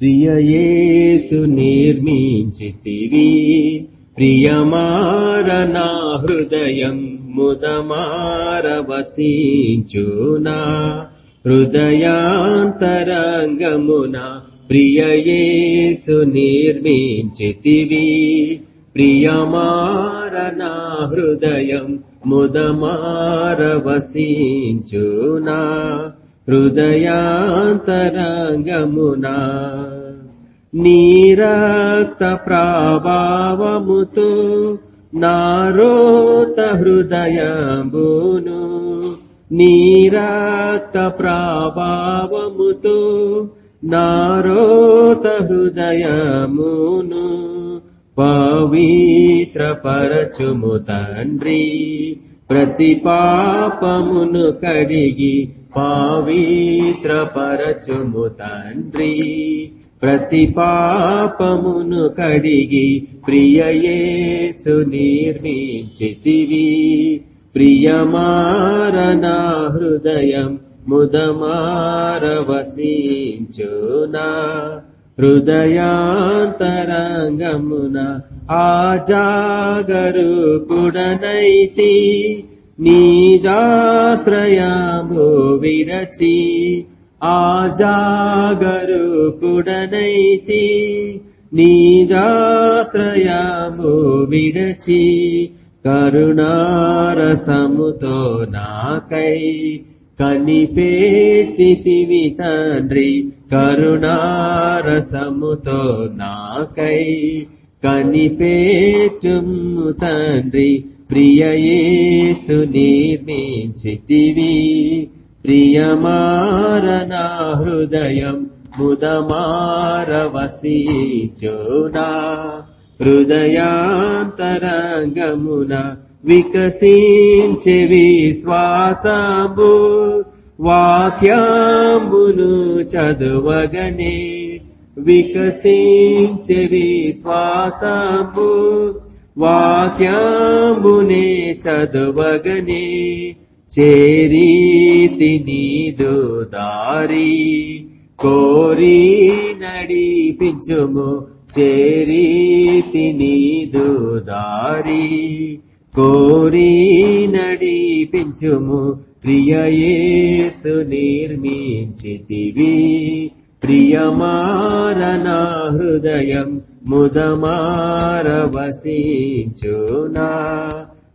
ప్రియయేసు నిర్మించితివి ప్రియమార నా హృదయం ముదమార వసించునా హృదయాంతరంగమున ప్రియయేసు నిర్మించితివి ప్రియమార నా హృదయం ముదమార వసించునా హృదయాంతరంగమునా నీరక్త ప్రభావముతో నారోత హృదయంబును నీరక్త ప్రభావముతో నారోత హృదయమును పవిత్ర పరచుము తండ్రి ప్రతి పాపమును కడిగి పవిత్ర పరచుము తండ్రి. ప్రతి పాపమును కడిగి ప్రియయేసు నిర్మించితివి. ప్రియమారణ హృదయం ముదమారవసించునా. హృదయాంతరంగమున ఆజాగరు కుడనైతి నీజాశ్రయము విరచి ఆజాగరు కుడనైతి నీజాశ్రయము విరచి కరుణారసముతో నాకై కనిపేటివి తండ్రి కరుణారసముతో నాకై కనిపెట్టుము తండ్రి. ప్రియయేసు నిర్మించితివి. ప్రియమారణ హృదయం ముదమారవసీచోనా హృదయాంతరంగమున వికసించే విశ్వాసము వాక్యాంబును చదువగనే వికసించే విశ్వాసము వాక్యాంబునే చదువగనే చేరీతి నీదు దారి కోరి నడిపించుము చేరీతి నీదు దారి కోరి నడిపించుము ప్రియయేసు నిర్మించితివి ప్రియమారణ హృదయం ముదమారవసించునా.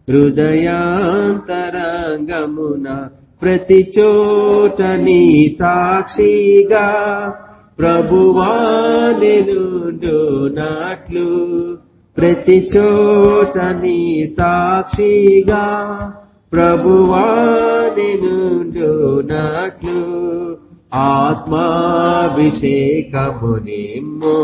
హృదయాంతరంగమున ప్రతి చోట నీ సాక్షిగా ప్రభువానెనుండు నాట్లు ప్రతి చోట నీ సాక్షిగా ప్రభువానెనుండు నాట్లు ఆత్మాభిషేకము నిమ్ము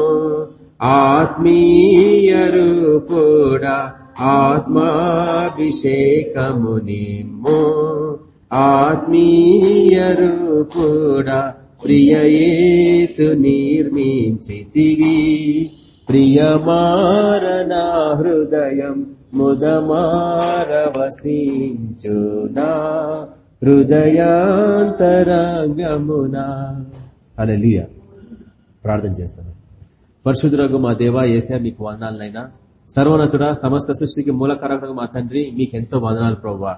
ఆత్మీయరు కూడా ఆత్మాభిషేకము నిమ్ము. ఆత్మీయరు కూడా ప్రియయేసు నిర్మించితివి. ప్రియమారణ హృదయం ముదమారవసించునా. హృదయాంతరంగమునా. అలలియ ప్రార్థన చేస్తాను. పరిశుద్ధురగు మా దేవా ఏసా మీకు వందనాలనైనా. సర్వనతుడ సమస్త సృష్టికి మూలకారకుడు మా తండ్రి మీకెంతో వందనాలు ప్రవ్వా.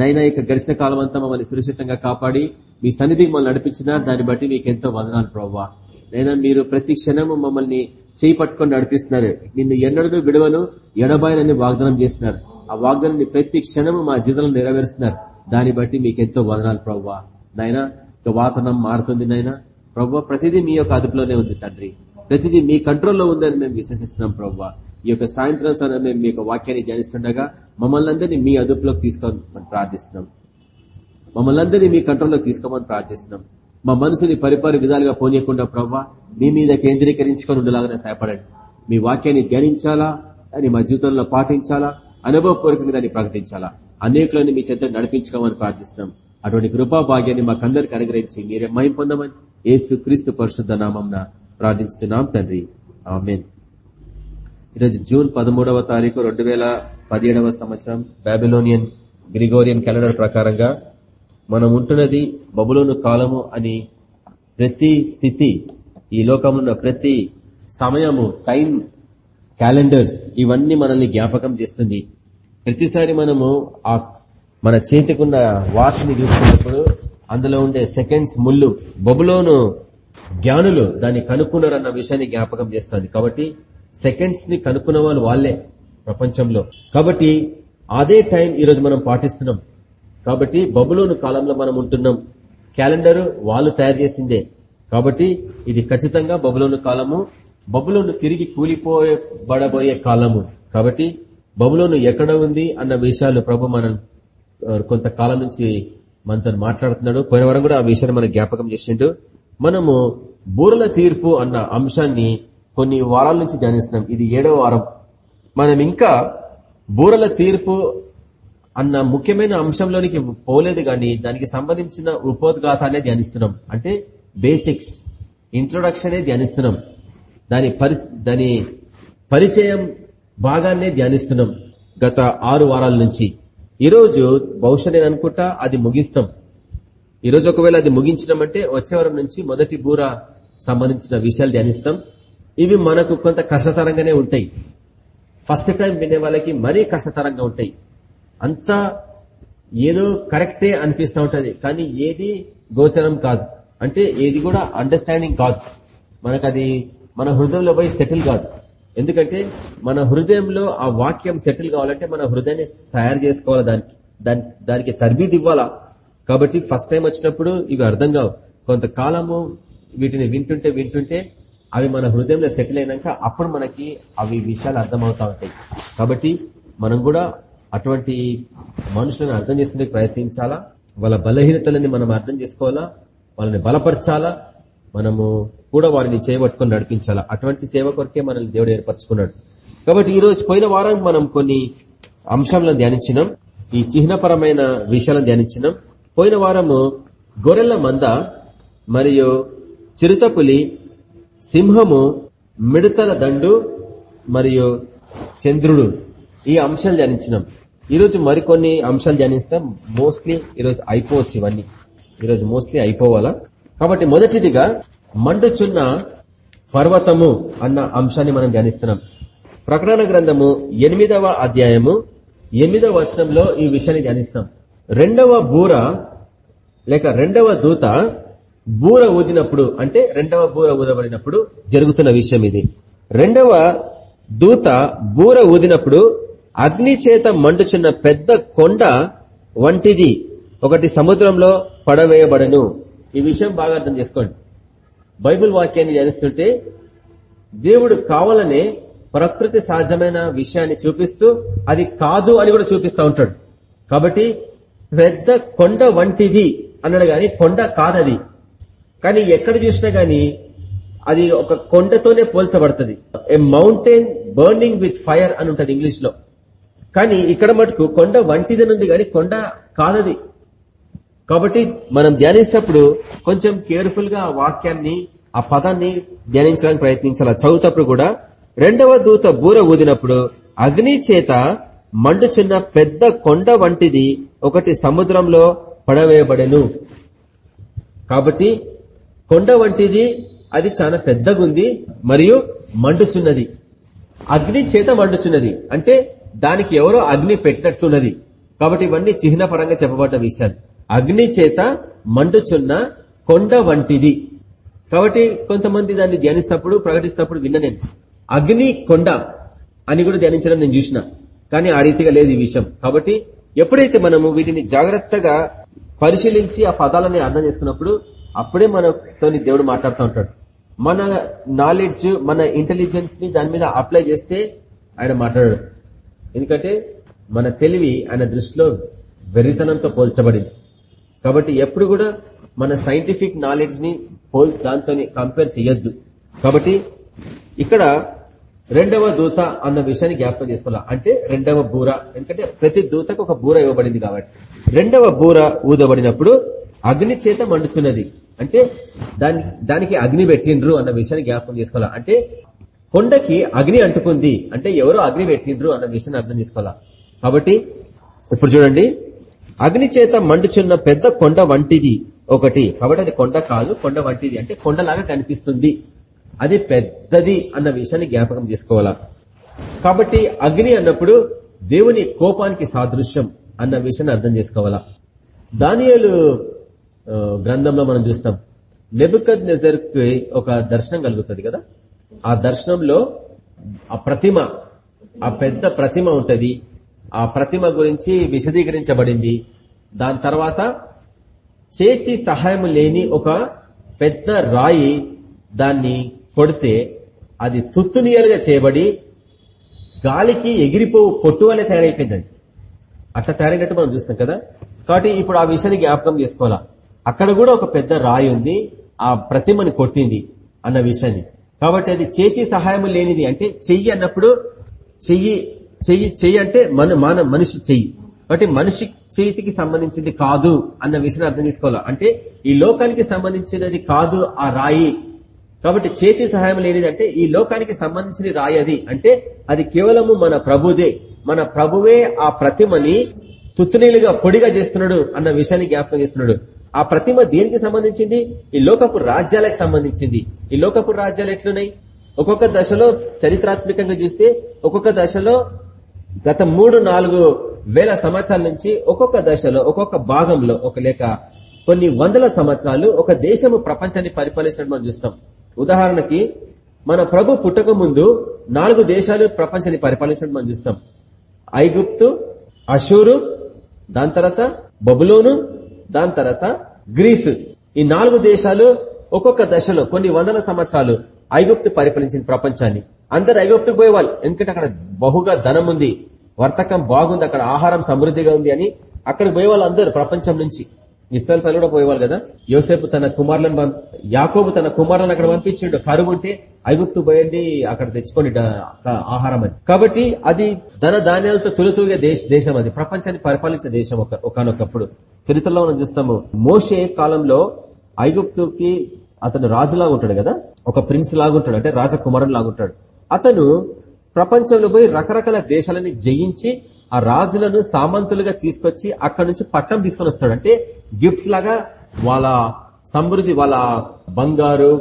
నైనా ఇక గడిచిన కాలం అంతా మమ్మల్ని సురక్షితంగా కాపాడి మీ సన్నిధికి మమ్మల్ని నడిపించిన దాన్ని బట్టి మీకెంతో వందనాలు ప్రవ్వా. నైనా మీరు ప్రతి క్షణము మమ్మల్ని చేయి పట్టుకొని నడిపిస్తున్నారు. నిన్ను ఎన్నడూ విడవను ఎడబాయనని వాగ్దానం చేస్తున్నారు. ఆ వాగ్దానాన్ని ప్రతి క్షణము మా జీవితంలో నెరవేరుస్తున్నారు. దాన్ని బట్టి మీకెంతో వదనాలు ప్రవ్వా. నాయన ఇక వాతావరణం మారుతుంది నాయన ప్రవ్వా ప్రతిదీ మీ యొక్క అదుపులోనే ఉంది తండ్రి. ప్రతిదీ మీ కంట్రోల్లో ఉందని మేము విశ్వసిస్తున్నాం ప్రవ్వా. ఈ యొక్క సాయంత్రం సమయం మేము మీ యొక్క వాక్యాన్ని ధ్యానిస్తుండగా మమ్మల్ని అందరినీ మీ అదుపులోకి తీసుకోమని ప్రార్థిస్తున్నాం. మమ్మల్ని అందరినీ మీ కంట్రోల్లోకి తీసుకోమని ప్రార్థిస్తున్నాం. మా మనసుని పరిపరి విధాలుగా పోనీయకుండా ప్రవ్వా మీ మీద కేంద్రీకరించుకొని ఉండేలాగానే సహాయపడండి. మీ వాక్యాన్ని ధ్యానించాలా? అని మా జీవితంలో పాటించాలా? అనుభవపూర్వకంగా దాన్ని ప్రకటించాలా? అనేకులను మీ చెంత నడిపించుకోమని ప్రార్థిస్తున్నాం. అటువంటి కృపా భాగ్యాన్ని మాకందరికి అనుగ్రహించి మీరే మయం పొందమని ఏసు క్రీస్తు పరిశుద్ధ నామం ప్రార్థించుతున్నాం తండ్రి. ఆమెన్. ఈరోజు జూన్ పదమూడవ తారీఖు రెండు వేల పదిహేడవ సంవత్సరం బాబిలోనియన్ గ్రిగోరియన్ క్యాలెండర్ ప్రకారంగా మనం ఉంటున్నది బబులోను కాలము అని ప్రతి స్థితి ఈ లోకంలో ప్రతి సమయము టైం క్యాలెండర్స్ ఇవన్నీ మనల్ని జ్ఞాపకం చేస్తుంది. ప్రతిసారి మనము ఆ మన చేతికున్న వాచ్ని చూసుకున్నప్పుడు అందులో ఉండే సెకండ్స్ ముళ్ళు బొబులోను జ్ఞానులు దాన్ని కనుక్కున్నారన్న విషయాన్ని జ్ఞాపకం చేస్తుంది. కాబట్టి సెకండ్స్ని కనుక్కున్న వాళ్ళు వాళ్ళే ప్రపంచంలో. కాబట్టి అదే టైం ఈరోజు మనం పాటిస్తున్నాం. కాబట్టి బబులోను కాలంలో మనం ఉంటున్నాం. క్యాలెండర్ వాళ్ళు తయారు చేసిందే. కాబట్టి ఇది ఖచ్చితంగా బబులోను కాలము. బబులోను తిరిగి కూలిపోబడబోయే కాలము. కాబట్టి బబులోను ఎక్కడ ఉంది అన్న విషయాలు ప్రభు మనం కొంతకాలం నుంచి మనతో మాట్లాడుతున్నాడు. పోయిన వరం కూడా ఆ విషయాన్ని మనం జ్ఞాపకం చేసిండు. మనము బూరల తీర్పు అన్న అంశాన్ని కొన్ని వారాల నుంచి ధ్యానిస్తున్నాం. ఇది ఏడవ వారం. మనం ఇంకా బూరల తీర్పు అన్న ముఖ్యమైన అంశంలోనికి పోలేదు కానీ దానికి సంబంధించిన ఉపోద్ఘాతాన్ని ధ్యానిస్తున్నాం. అంటే బేసిక్స్ ఇంట్రొడక్షనే ధ్యానిస్తున్నాం. దాని పరి దాని పరిచయం భాగాన్నే ధ్యానిస్తున్నాం గత ఆరు వారాల నుంచి. ఈరోజు బహుశా నేను అనుకుంటా అది ముగిస్తాం. ఈరోజు ఒకవేళ అది ముగించినామంటే వచ్చే వారం నుంచి మొదటి బూర సంబంధించిన విషయాలు ధ్యానిస్తాం. ఇవి మనకు కొంత కష్టతరంగానే ఉంటాయి. ఫస్ట్ టైం వినే వాళ్ళకి మరీ కష్టతరంగా ఉంటాయి. అంతా ఏదో కరెక్టే అనిపిస్తూ ఉంటుంది. కానీ ఏది గోచరం కాదు. అంటే ఏది కూడా అండర్స్టాండింగ్ కాదు. మనకు అది మన హృదయంలో పోయి సెటిల్ కాదు. ఎందుకంటే మన హృదయంలో ఆ వాక్యం సెటిల్ కావాలంటే మన హృదయాన్ని తయారు చేసుకోవాలి దానికి. దానికి తర్బీది ఇవ్వాలా? కాబట్టి ఫస్ట్ టైం వచ్చినప్పుడు ఇవి అర్థం కావు. కొంతకాలము వీటిని వింటుంటే వింటుంటే అవి మన హృదయంలో సెటిల్ అయినాక అప్పుడు మనకి అవి విషయాలు అర్థమవుతా ఉంటాయి. కాబట్టి మనం కూడా అటువంటి మనుషులను అర్థం చేసుకునే ప్రయత్నించాలా? వాళ్ళ బలహీనతలని మనం అర్థం చేసుకోవాలా? వాళ్ళని బలపరచాలా? మనము కూడా వారిని చేయబట్టుకుని నడిపించాలా? అటువంటి సేవ కొరకే మనల్ని దేవుడు ఏర్పరచుకున్నాడు. కాబట్టి ఈ రోజు పోయిన వారం మనం కొన్ని అంశాలను ధ్యానించినాం. ఈ చిహ్నపరమైన విషయాలను ధ్యానించినాం. పోయిన వారము గొర్రెల మంద మరియు చిరుతపులి సింహము మిడతల దండు మరియు చంద్రుడు. ఈ అంశాలు ధ్యానించినాం. ఈరోజు మరికొన్ని అంశాలు ధ్యానిస్తాం. మోస్ట్లీ ఈరోజు అయిపోవచ్చు ఇవన్నీ. ఈరోజు మోస్ట్లీ అయిపోవాలా? కాబట్టి మొదటిదిగా మండుచున్న పర్వతము అన్న అంశాన్ని మనం ధ్యానిస్తున్నాం. ప్రకటన గ్రంథము ఎనిమిదవ అధ్యాయము ఎనిమిదవ వచనంలో ఈ విషయాన్ని ధ్యానిస్తాం. రెండవ బూర లేక రెండవ దూత బూర ఊదినప్పుడు అంటే రెండవ బూర ఊదబడినప్పుడు జరుగుతున్న విషయం ఇది. రెండవ దూత బూర ఊదినప్పుడు అగ్ని చేత మండుచున్న పెద్ద కొండ వంటిది. ఒకటి సముద్రంలో పడవేయబడను. ఈ విషయం బాగా అర్థం చేసుకోండి. బైబిల్ వాక్యాన్ని ధ్యానిస్తుంటే దేవుడు కావాలనే ప్రకృతి సహజమైన విషయాన్ని చూపిస్తూ అది కాదు అని కూడా చూపిస్తూ ఉంటాడు. కాబట్టి పెద్ద కొండ వంటిది అన్నాడు గాని కొండ కాదది. కానీ ఎక్కడ చూసినా గాని అది ఒక కొండతోనే పోల్చబడుతుంది. A mountain burning with fire అని ఉంటది ఇంగ్లీష్లో కానీ ఇక్కడ మటుకు కొండ వంటిదనుంది కానీ కొండ కాదది. కాబట్టి మనం ధ్యానిస్తప్పుడు కొంచెం కేర్ఫుల్గా ఆ వాక్యాన్ని ఆ పదాన్ని ధ్యానించడానికి ప్రయత్నించాలి? చదువుతప్పుడు కూడా. రెండవ దూత బూర ఊదినప్పుడు అగ్ని చేత మండుచున్న పెద్ద కొండ వంటిది ఒకటి సముద్రంలో పడవేయబడెను. కాబట్టి కొండ వంటిది అది చాలా పెద్దగుంది మరియు మండుచున్నది అగ్ని చేత మండుచున్నది అంటే దానికి ఎవరో అగ్ని పెట్టినట్లున్నది. కాబట్టి ఇవన్నీ చిహ్నపరంగా చెప్పబడ్డ విషయాలు. అగ్ని చేత మండుచున్న కొండ వంటిది. కాబట్టి కొంతమంది దాన్ని ధ్యానిస్తప్పుడు ప్రకటిస్తప్పుడు విన్న నేను. అగ్ని కొండ అని కూడా ధ్యానించడం నేను చూసిన. కానీ ఆ రీతిగా లేదు ఈ విషయం. కాబట్టి ఎప్పుడైతే మనము వీటిని జాగ్రత్తగా పరిశీలించి ఆ పదాలని అర్థం చేసుకున్నప్పుడు అప్పుడే మనతో దేవుడు మాట్లాడుతూ ఉంటాడు. మన నాలెడ్జ్ మన ఇంటెలిజెన్స్ని దాని మీద అప్లై చేస్తే ఆయన మాట్లాడాడు. ఎందుకంటే మన తెలివి ఆయన దృష్టిలో వెరితనంతో పోల్చబడింది. కాబట్టి ఎప్పుడు కూడా మన సైంటిఫిక్ నాలెడ్జ్ని దాంతో కంపేర్ చేయొద్దు. కాబట్టి ఇక్కడ రెండవ దూత అన్న విషయాన్ని జ్ఞాపకం చేసుకోవాలా? అంటే రెండవ బూర. ఎందుకంటే ప్రతి దూతకు ఒక బూర ఇవ్వబడింది కాబట్టి. రెండవ బూర ఊదబడినప్పుడు అగ్ని చేత మండుచున్నది. అంటే దాని దానికి అగ్ని పెట్టిండ్రు అన్న విషయాన్ని జ్ఞాపకం చేసుకోవాలా? అంటే కొండకి అగ్ని అంటుకుంది. అంటే ఎవరో అగ్ని పెట్టిండ్రు అన్న విషయాన్ని అర్థం చేసుకోవాలా? కాబట్టి ఇప్పుడు చూడండి. అగ్ని చేత మండుచున్న పెద్ద కొండ వంటిది ఒకటి. కాబట్టి అది కొండ కాదు కొండ వంటిది. అంటే కొండలాగా కనిపిస్తుంది. అది పెద్దది అన్న విషయాన్ని జ్ఞాపకం చేసుకోవాలా? కాబట్టి అగ్ని అన్నప్పుడు దేవుని కోపానికి సాదృశ్యం అన్న విషయాన్ని అర్థం చేసుకోవాలా? దానియలు గ్రంథంలో మనం చూస్తాం నెబుకద్ నెజర్కి ఒక దర్శనం కలుగుతుంది కదా? ఆ దర్శనంలో ఆ ప్రతిమ ఆ పెద్ద ప్రతిమ ఉంటది. ఆ ప్రతిమ గురించి విశదీకరించబడింది. దాని తర్వాత చేతి సహాయం లేని ఒక పెద్ద రాయి దాన్ని కొడితే అది తుత్తునియలుగా చేయబడి గాలికి ఎగిరిపో పొట్టు వల్లే తయారైపోయింది అట్లా తయారైనట్టు మనం చూస్తాం కదా? కాబట్టి ఇప్పుడు ఆ విషయాన్ని జ్ఞాపకం చేసుకోవాలా? అక్కడ కూడా ఒక పెద్ద రాయి ఉంది ఆ ప్రతిమని కొట్టింది అన్న విషయాన్ని. కాబట్టి అది చేతి సహాయం లేనిది అంటే చెయ్యి అన్నప్పుడు చెయ్యి చెయ్యి చెయ్యి అంటే మన మన మనిషి చెయ్యి. కాబట్టి మనిషి చేతికి సంబంధించింది కాదు అన్న విషయాన్ని అర్థం చేసుకోవాలా? అంటే ఈ లోకానికి సంబంధించినది కాదు ఆ రాయి. కాబట్టి చేతి సహాయం లేనిది అంటే ఈ లోకానికి సంబంధించిన రాయది. అంటే అది కేవలము మన ప్రభుదే. మన ప్రభువే ఆ ప్రతిమని తుత్తునీలుగా పొడిగా చేస్తున్నాడు అన్న విషయాన్ని జ్ఞాపకం చేస్తున్నాడు. ఆ ప్రతిమ దేనికి సంబంధించింది? ఈ లోకపు రాజ్యాలకు సంబంధించింది. ఈ లోకపు రాజ్యాలు ఎట్లున్నాయి? ఒక్కొక్క దశలో చరిత్రాత్మకంగా చూస్తే ఒక్కొక్క దశలో గత మూడు నాలుగు వేల సంవత్సరాల నుంచి ఒక్కొక్క దశలో ఒక్కొక్క భాగంలో ఒక లేక కొన్ని వందల సంవత్సరాలు ఒక దేశము ప్రపంచాన్ని పరిపాలించడం మనం చూస్తాం. ఉదాహరణకి మన ప్రభు పుట్టక ముందు నాలుగు దేశాలు ప్రపంచాన్ని పరిపాలించడం మనం చూస్తాం. ఐగుప్తు అషూరు దాని తర్వాత బబులోను దాని తర్వాత గ్రీసు. ఈ నాలుగు దేశాలు ఒక్కొక్క దశలో కొన్ని వందల సంవత్సరాలు ఐగుప్తు పరిపాలించిన ప్రపంచాన్ని. అందరు ఐగుప్తుకు పోయేవాళ్ళు. ఎందుకంటే అక్కడ బహుగా ధనం ఉంది వర్తకం బాగుంది అక్కడ ఆహారం సమృద్ధిగా ఉంది అని అక్కడ పోయేవాళ్ళు అందరు ప్రపంచం నుంచి. ఇస్రాయల్ పనులు కూడా పోయేవాళ్ళు కదా? యోసేపు తన కుమారులను యాకోబు తన కుమారులను అక్కడ పంపించిండు. కరువు ఉంటే ఐగుప్తు పోయండి అక్కడ తెచ్చుకోండి ఆహారం అని. కాబట్టి అది ధన ధాన్యాలతో తొలుతూగే దేశం అది. ప్రపంచాన్ని పరిపాలించే దేశం ఒకనొకప్పుడు. చరిత్రలో మనం చూస్తాము మోషే కాలంలో ఐగుప్తుకి అతను రాజులాగా ఉంటాడు కదా? ఒక ప్రిన్స్ లాగుంటాడు అంటే రాజకుమారుడు లాగుంటాడు అతను ప్రపంచంలో పోయి రకరకాల దేశాలని జయించి ఆ రాజులను సామంతులుగా తీసుకొచ్చి అక్కడ నుంచి పట్టం తీసుకొని వస్తాడు. అంటే గిఫ్ట్స్ లాగా వాళ్ళ సమృద్ధి వాళ్ళ బంగారు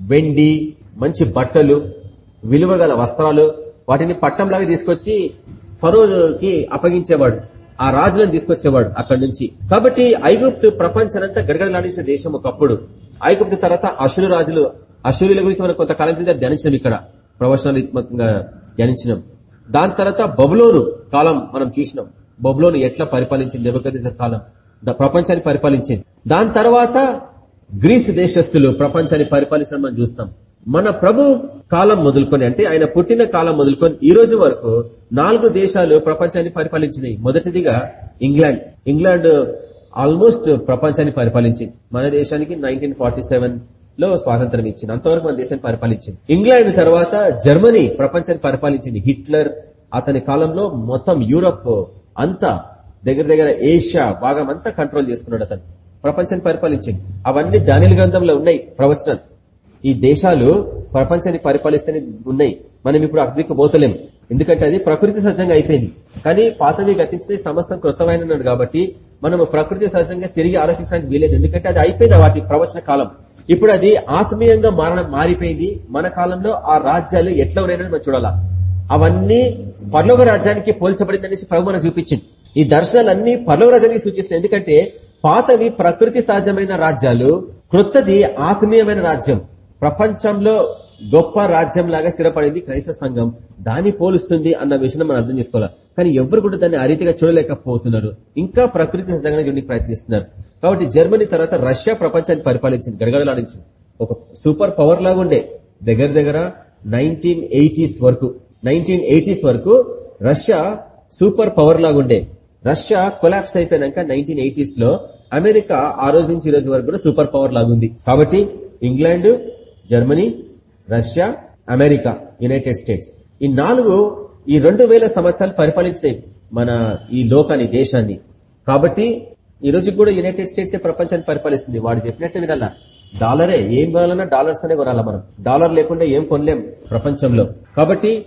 వెండి మంచి బట్టలు విలువ వస్త్రాలు వాటిని పట్టంలాగా తీసుకొచ్చి ఫరోకి అప్పగించేవాడు. ఆ రాజులను తీసుకొచ్చేవాడు అక్కడి నుంచి. కాబట్టి ఐగుప్తు ప్రపంచానంతా గడగడలాడించిన దేశం ఒకప్పుడు. ఐగుప్తు తర్వాత అశురు రాజులు అశురుల గురించి మనం కొంతకాలం క్రింద ధ్యానించినాం ఇక్కడ. ప్రవచనాత్మకంగా ధ్యానించినాం. దాని తర్వాత బబులోను కాలం మనం చూసినాం. బబులోను ఎట్లా పరిపాలించింది? నెబద్ కాలం. ప్రపంచాన్ని పరిపాలించింది. దాని తర్వాత గ్రీసు దేశస్తులు ప్రపంచాన్ని పరిపాలించడం మనం చూస్తాం. మన ప్రభు కాలం మొదలుకొని అంటే ఆయన పుట్టిన కాలం మొదలుకొని ఈ రోజు వరకు నాలుగు దేశాలు ప్రపంచాన్ని పరిపాలించినాయి. మొదటిదిగా ఇంగ్లాండ్. ఇంగ్లాండ్ ఆల్మోస్ట్ ప్రపంచాన్ని పరిపాలించింది. మన దేశానికి నైన్టీన్ లో స్వాతంత్రం ఇచ్చింది. అంతవరకు మన దేశాన్ని పరిపాలించింది. ఇంగ్లాండ్ తర్వాత జర్మనీ ప్రపంచాన్ని పరిపాలించింది హిట్లర్. అతని కాలంలో మొత్తం యూరప్ అంతా దగ్గర దగ్గర ఏషియా భాగం అంతా కంట్రోల్ చేసుకున్నాడు అతను. ప్రపంచాన్ని పరిపాలించింది. అవన్నీ దానిల గ్రంథంలో ఉన్నాయి ప్రవచనాలు. ఈ దేశాలు ప్రపంచాన్ని పరిపాలిస్తే ఉన్నాయి. మనం ఇప్పుడు అగ్నికి పోతలేం ఎందుకంటే అది ప్రకృతి సహజంగా అయిపోయింది. కానీ పాతవి గతించిన సమస్తం కృతమైనన్నాడు కాబట్టి మనం ప్రకృతి సహజంగా తిరిగి ఆలోచించడానికి వీలేదు. ఎందుకంటే అది అయిపోయింది వాటి ప్రవచన కాలం. ఇప్పుడు అది ఆత్మీయంగా మారడం మారిపోయింది. మన కాలంలో ఆ రాజ్యాలు ఎట్లా ఉన్నాయని మనం చూడాలా. అవన్నీ పర్లోక రాజ్యానికి పోల్చబడిందనేసి ప్రభు మనం చూపించింది ఈ దర్శనాలన్నీ పర్లోక రాజ్యానికి సూచిస్తున్నాయి. ఎందుకంటే పాతవి ప్రకృతి సహజమైన రాజ్యాలు క్రొత్తది ఆత్మీయమైన రాజ్యం. ప్రపంచంలో గొప్ప రాజ్యం లాగా స్థిరపడింది క్రైస్తవ సంఘం. దాన్ని పోలుస్తుంది అన్న విషయం మనం అర్థం చేసుకోవాలి. కానీ ఎవరు కూడా దాన్ని అరీతిగా చూడలేకపోతున్నారు. ఇంకా ప్రకృతి సహజంగా చూడడానికి ప్రయత్నిస్తున్నారు. కాబట్టి జర్మనీ తర్వాత రష్యా ప్రపంచాన్ని పరిపాలించింది గడగడలాడించింది. ఒక సూపర్ పవర్ లాగా ఉండే. దగ్గర దగ్గర నైన్టీన్ ఎయిటీస్ వరకు నైన్టీన్ ఎయిటీస్ వరకు రష్యా సూపర్ పవర్ లాగా ఉండే. రష్యా కొలాప్స్ అయిపోయినాక నైన్టీన్ ఎయిటీస్లో అమెరికా ఆ రోజు నుంచి ఈ రోజు వరకు కూడా సూపర్ పవర్ లాగుంది కాబట్టి England Germany Russia America United States. ఈ నాలుగు ఈ రెండు వేల సంవత్సరాలు పరిపాలించినాయి మన ఈ లోకాన్ని దేశాన్ని. కాబట్టి ఈ రోజు కూడా యునైటెడ్ స్టేట్స్ ప్రపంచాన్ని పరిపాలిస్తుంది? వాడు చెప్పినట్టు వినాలా? డాలరే ఏం కొనాలన్నా డాలర్స్ అనే కొనాలా మనం? డాలర్ లేకుండా ఏం కొనలేం ప్రపంచంలో. కాబట్టి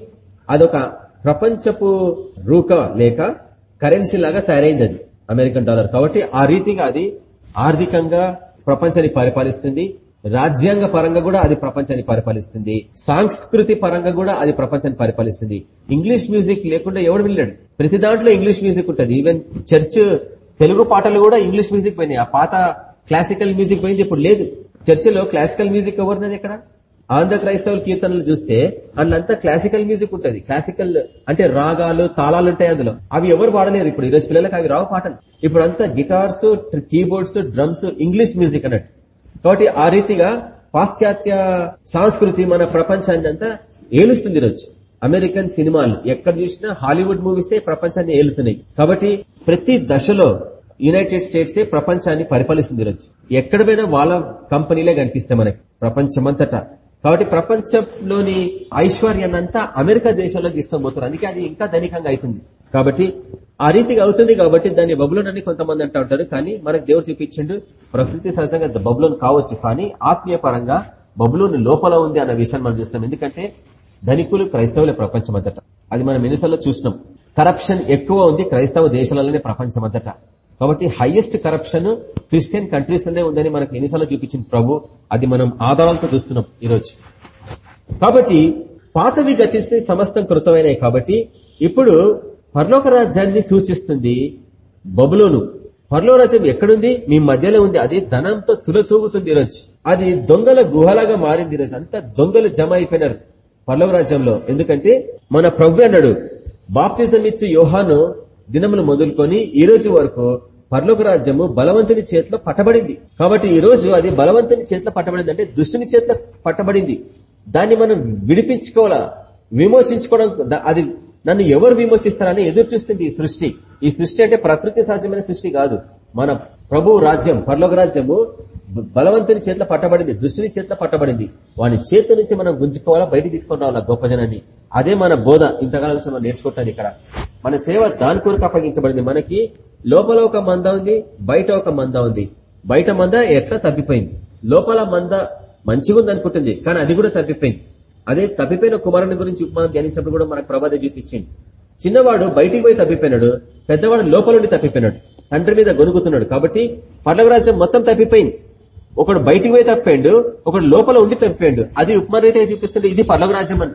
అదొక ప్రపంచపు రూక లేక కరెన్సీ లాగా తయారైంది అది అమెరికన్ డాలర్. కాబట్టి ఆ రీతిగా అది ఆర్థికంగా ప్రపంచాన్ని పరిపాలిస్తుంది. రాజ్యాంగ పరంగా కూడా అది ప్రపంచాన్ని పరిపాలిస్తుంది. సాంస్కృతి పరంగా కూడా అది ప్రపంచాన్ని పరిపాలిస్తుంది. ఇంగ్లీష్ మ్యూజిక్ లేకుండా ఎవడు వెళ్ళాడు ప్రతి దాంట్లో ఇంగ్లీష్ మ్యూజిక్ ఉంటుంది. ఈవెన్ చర్చ్ తెలుగు పాటలు కూడా ఇంగ్లీష్ మ్యూజిక్ పోయినాయి. ఆ పాత క్లాసికల్ మ్యూజిక్ పోయింది. ఇప్పుడు లేదు. చర్చిలో క్లాసికల్ మ్యూజిక్ ఎవరినది ఇక్కడ ఆంధ్ర క్రైస్తవుల కీర్తనలు చూస్తే అందులంతా క్లాసికల్ మ్యూజిక్ ఉంటుంది. క్లాసికల్ అంటే రాగాలు తాళాలు ఉంటాయి అందులో. అవి ఎవరు పాడలేరు ఇప్పుడు. ఈరోజు పిల్లలకు అవి రావు పాటలు. ఇప్పుడు అంతా guitars keyboards drums English music అన్నట్టు. కాబట్టి ఆ రీతిగా పాశ్చాత్య సంస్కృతి మన ప్రపంచాన్ని అంతా ఏలుస్తుంది ఈరోజు. అమెరికన్ సినిమాలు ఎక్కడ చూసినా హాలీవుడ్ మూవీసే ప్రపంచాన్ని ఏలుతున్నాయి. కాబట్టి ప్రతి దశలో యునైటెడ్ స్టేట్సే ప్రపంచాన్ని పరిపాలిస్తుంది ఈరోజు. ఎక్కడ పోయినా వాళ్ళ కంపెనీలే కనిపిస్తాయి మనకి ప్రపంచమంతటా. కాబట్టి ప్రపంచంలోని ఐశ్వర్యాన్నంతా అమెరికా దేశంలో తీసుకోబోతున్నారు అందుకే అది ఇంకా ధనికంగా అవుతుంది. కాబట్టి ఆ రీతిగా అవుతుంది కాబట్టి దాన్ని బబులోన్ అని కొంతమంది అంటూ ఉంటారు. కానీ మనకు దేవుడు చూపించిండు ప్రకృతి సహజంగా బబులోన్ కావచ్చు కానీ ఆత్మీయ పరంగా బబులోన్ లోపల ఉంది అన్న విషయాన్ని మనం చూస్తున్నాం. ఎందుకంటే ధనికులు క్రైస్తవుల ప్రపంచమంతట. అది మనం ఎన్నిసార్లు చూసినాం. కరప్షన్ ఎక్కువ ఉంది క్రైస్తవ దేశాలలోనే ప్రపంచమంతట. కాబట్టి హైయెస్ట్ కరప్షన్ క్రిస్టియన్ కంట్రీస్లోనే ఉందని మనకు ఎన్నిసార్లు చూపించింది ప్రభు. అది మనం ఆధారాలతో చూస్తున్నాం ఈరోజు. కాబట్టి పాతవి గతించి సమస్తం కృతమైనవి కాబట్టి ఇప్పుడు పర్లోక రాజ్యాన్ని సూచిస్తుంది బబులోను. పర్లో రాజ్యం ఎక్కడుంది? మీ మధ్యలో ఉంది. అది ధనంతో తులతూగుతుంది ఈరోజు. అది దొంగల గుహలాగా మారింది ఈరోజు. అంతా దొంగలు జమ అయిపోయినారు. పర్లోక రాజ్యంలో. ఎందుకంటే మన ప్రభు అన్నాడు బాప్తిజం ఇచ్చి యోహాను దినములు మొదలుకొని ఈ రోజు వరకు పర్లోక రాజ్యము బలవంతుని చేతిలో పట్టబడింది. కాబట్టి ఈ రోజు అది బలవంతుని చేతిలో పట్టబడింది అంటే దుష్టుని చేతిలో పట్టబడింది. దాన్ని మనం విడిపించుకోవాలా? విమోచించుకోవడం అది నన్ను ఎవరు విమోచిస్తారని ఎదురు చూస్తుంది ఈ సృష్టి. ఈ సృష్టి అంటే ప్రకృతి సహజమైన సృష్టి కాదు. మన ప్రభు రాజ్యం పర్లోక రాజ్యము బలవంతుని చేతిలో పట్టబడింది దృష్టిని చేతిలో పట్టబడింది. వాని చేతి నుంచి మనం గుంజుకోవాలా బయటికి తీసుకొని రావాలా గొప్ప జనాన్ని? అదే మన బోధ. ఇంతకాలం నుంచి మనం నేర్చుకుంటాను ఇక్కడ. మన సేవ దాని కొరకు అప్పగించబడింది. మనకి లోపల ఒక మంద ఉంది బయట ఒక మంద ఉంది. బయట మంద ఎట్లా తప్పిపోయింది? లోపల మంద మంచిగా ఉంది అనుకుంటుంది కానీ అది కూడా తప్పిపోయింది. అదే తప్పిపోయిన కుమారుని గురించి మనం ధ్యానించినప్పుడు కూడా మనకు ప్రభాద చూపించింది. చిన్నవాడు బయటికి పోయి తప్పిపోయినాడు పెద్దవాడు లోపల నుండి తప్పిపోయినాడు. తండ్రి మీద గొనుగుతున్నాడు. కాబట్టి పర్లవరాజ్యం మొత్తం తప్పిపోయింది. ఒకడు బయటికి పోయి తప్పాడు ఒకడు లోపల ఉండి తప్పాడు. అది ఉపమాన రీతిగా చూపిస్తుంటే ఇది పర్లవరాజ్యం అని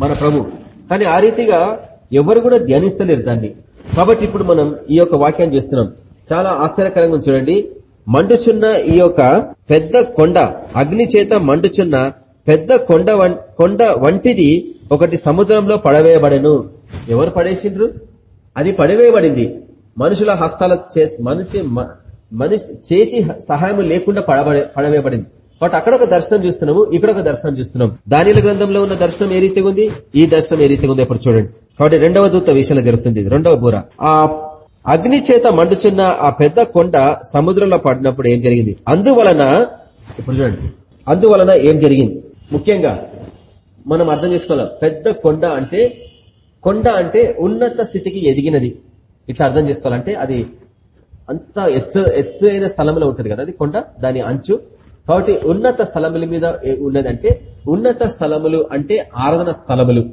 మన ప్రభు. కానీ ఆ రీతిగా ఎవరు కూడా ధ్యానిస్తలేరు దాన్ని. కాబట్టి ఇప్పుడు మనం ఈ యొక్క వాక్యాన్ని చేస్తున్నాం. చాలా ఆశ్చర్యకరంగా చూడండి. మండుచున్న ఈ యొక్క పెద్ద కొండ అగ్ని చేత మండుచున్న పెద్ద కొండ కొండ వంటిది ఒకటి సముద్రంలో పడవేయబడెను. ఎవరు పడేసిండ్రు? అది పడవేయబడింది. మనుషుల హస్తాల చే మనిషి మ- మనిషి చేతి సహాయం లేకుండా పడబడే పడవేయబడింది. కాబట్టి అక్కడ ఒక దర్శనం చూస్తున్నాము ఇక్కడ ఒక దర్శనం చూస్తున్నాం. దానిల గ్రంథంలో ఉన్న దర్శనం ఏ రీతిగా ఉంది? ఈ దర్శనం ఏ రీతిగా ఉంది ఇప్పుడు చూడండి. కాబట్టి రెండవ దూత విషయంలో జరుగుతుంది. రెండవ బూర. ఆ అగ్ని చేత మండుచున్న ఆ పెద్ద కొండ సముద్రంలో పడినప్పుడు ఏం జరిగింది? అందువలన ఇప్పుడు చూడండి. అందువలన ఏం జరిగింది? ముఖ్యంగా మనం అర్థం చేసుకోవాలి. పెద్ద కొండ అంటే కొండ అంటే ఉన్నత స్థితికి ఎదిగినది. ఇట్లా అర్థం చేసుకోవాలంటే అది అంత ఎత్తు ఎత్తు అయిన స్థలంలో ఉంటుంది కదా అది కొండ దాని అంచు. కాబట్టి ఉన్నత స్థలముల మీద ఏ- ఉన్నదంటే ఉన్నత స్థలములు అంటే ఆరాధన స్థలములు.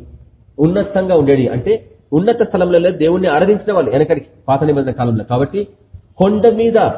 ఉన్నతంగా ఉండేది అంటే ఉన్నత స్థలములలో దేవుణ్ణి ఆరాధించిన వాళ్ళు వెనకడికి పాత నిబంధన కాలంలో. కాబట్టి కొండ మీద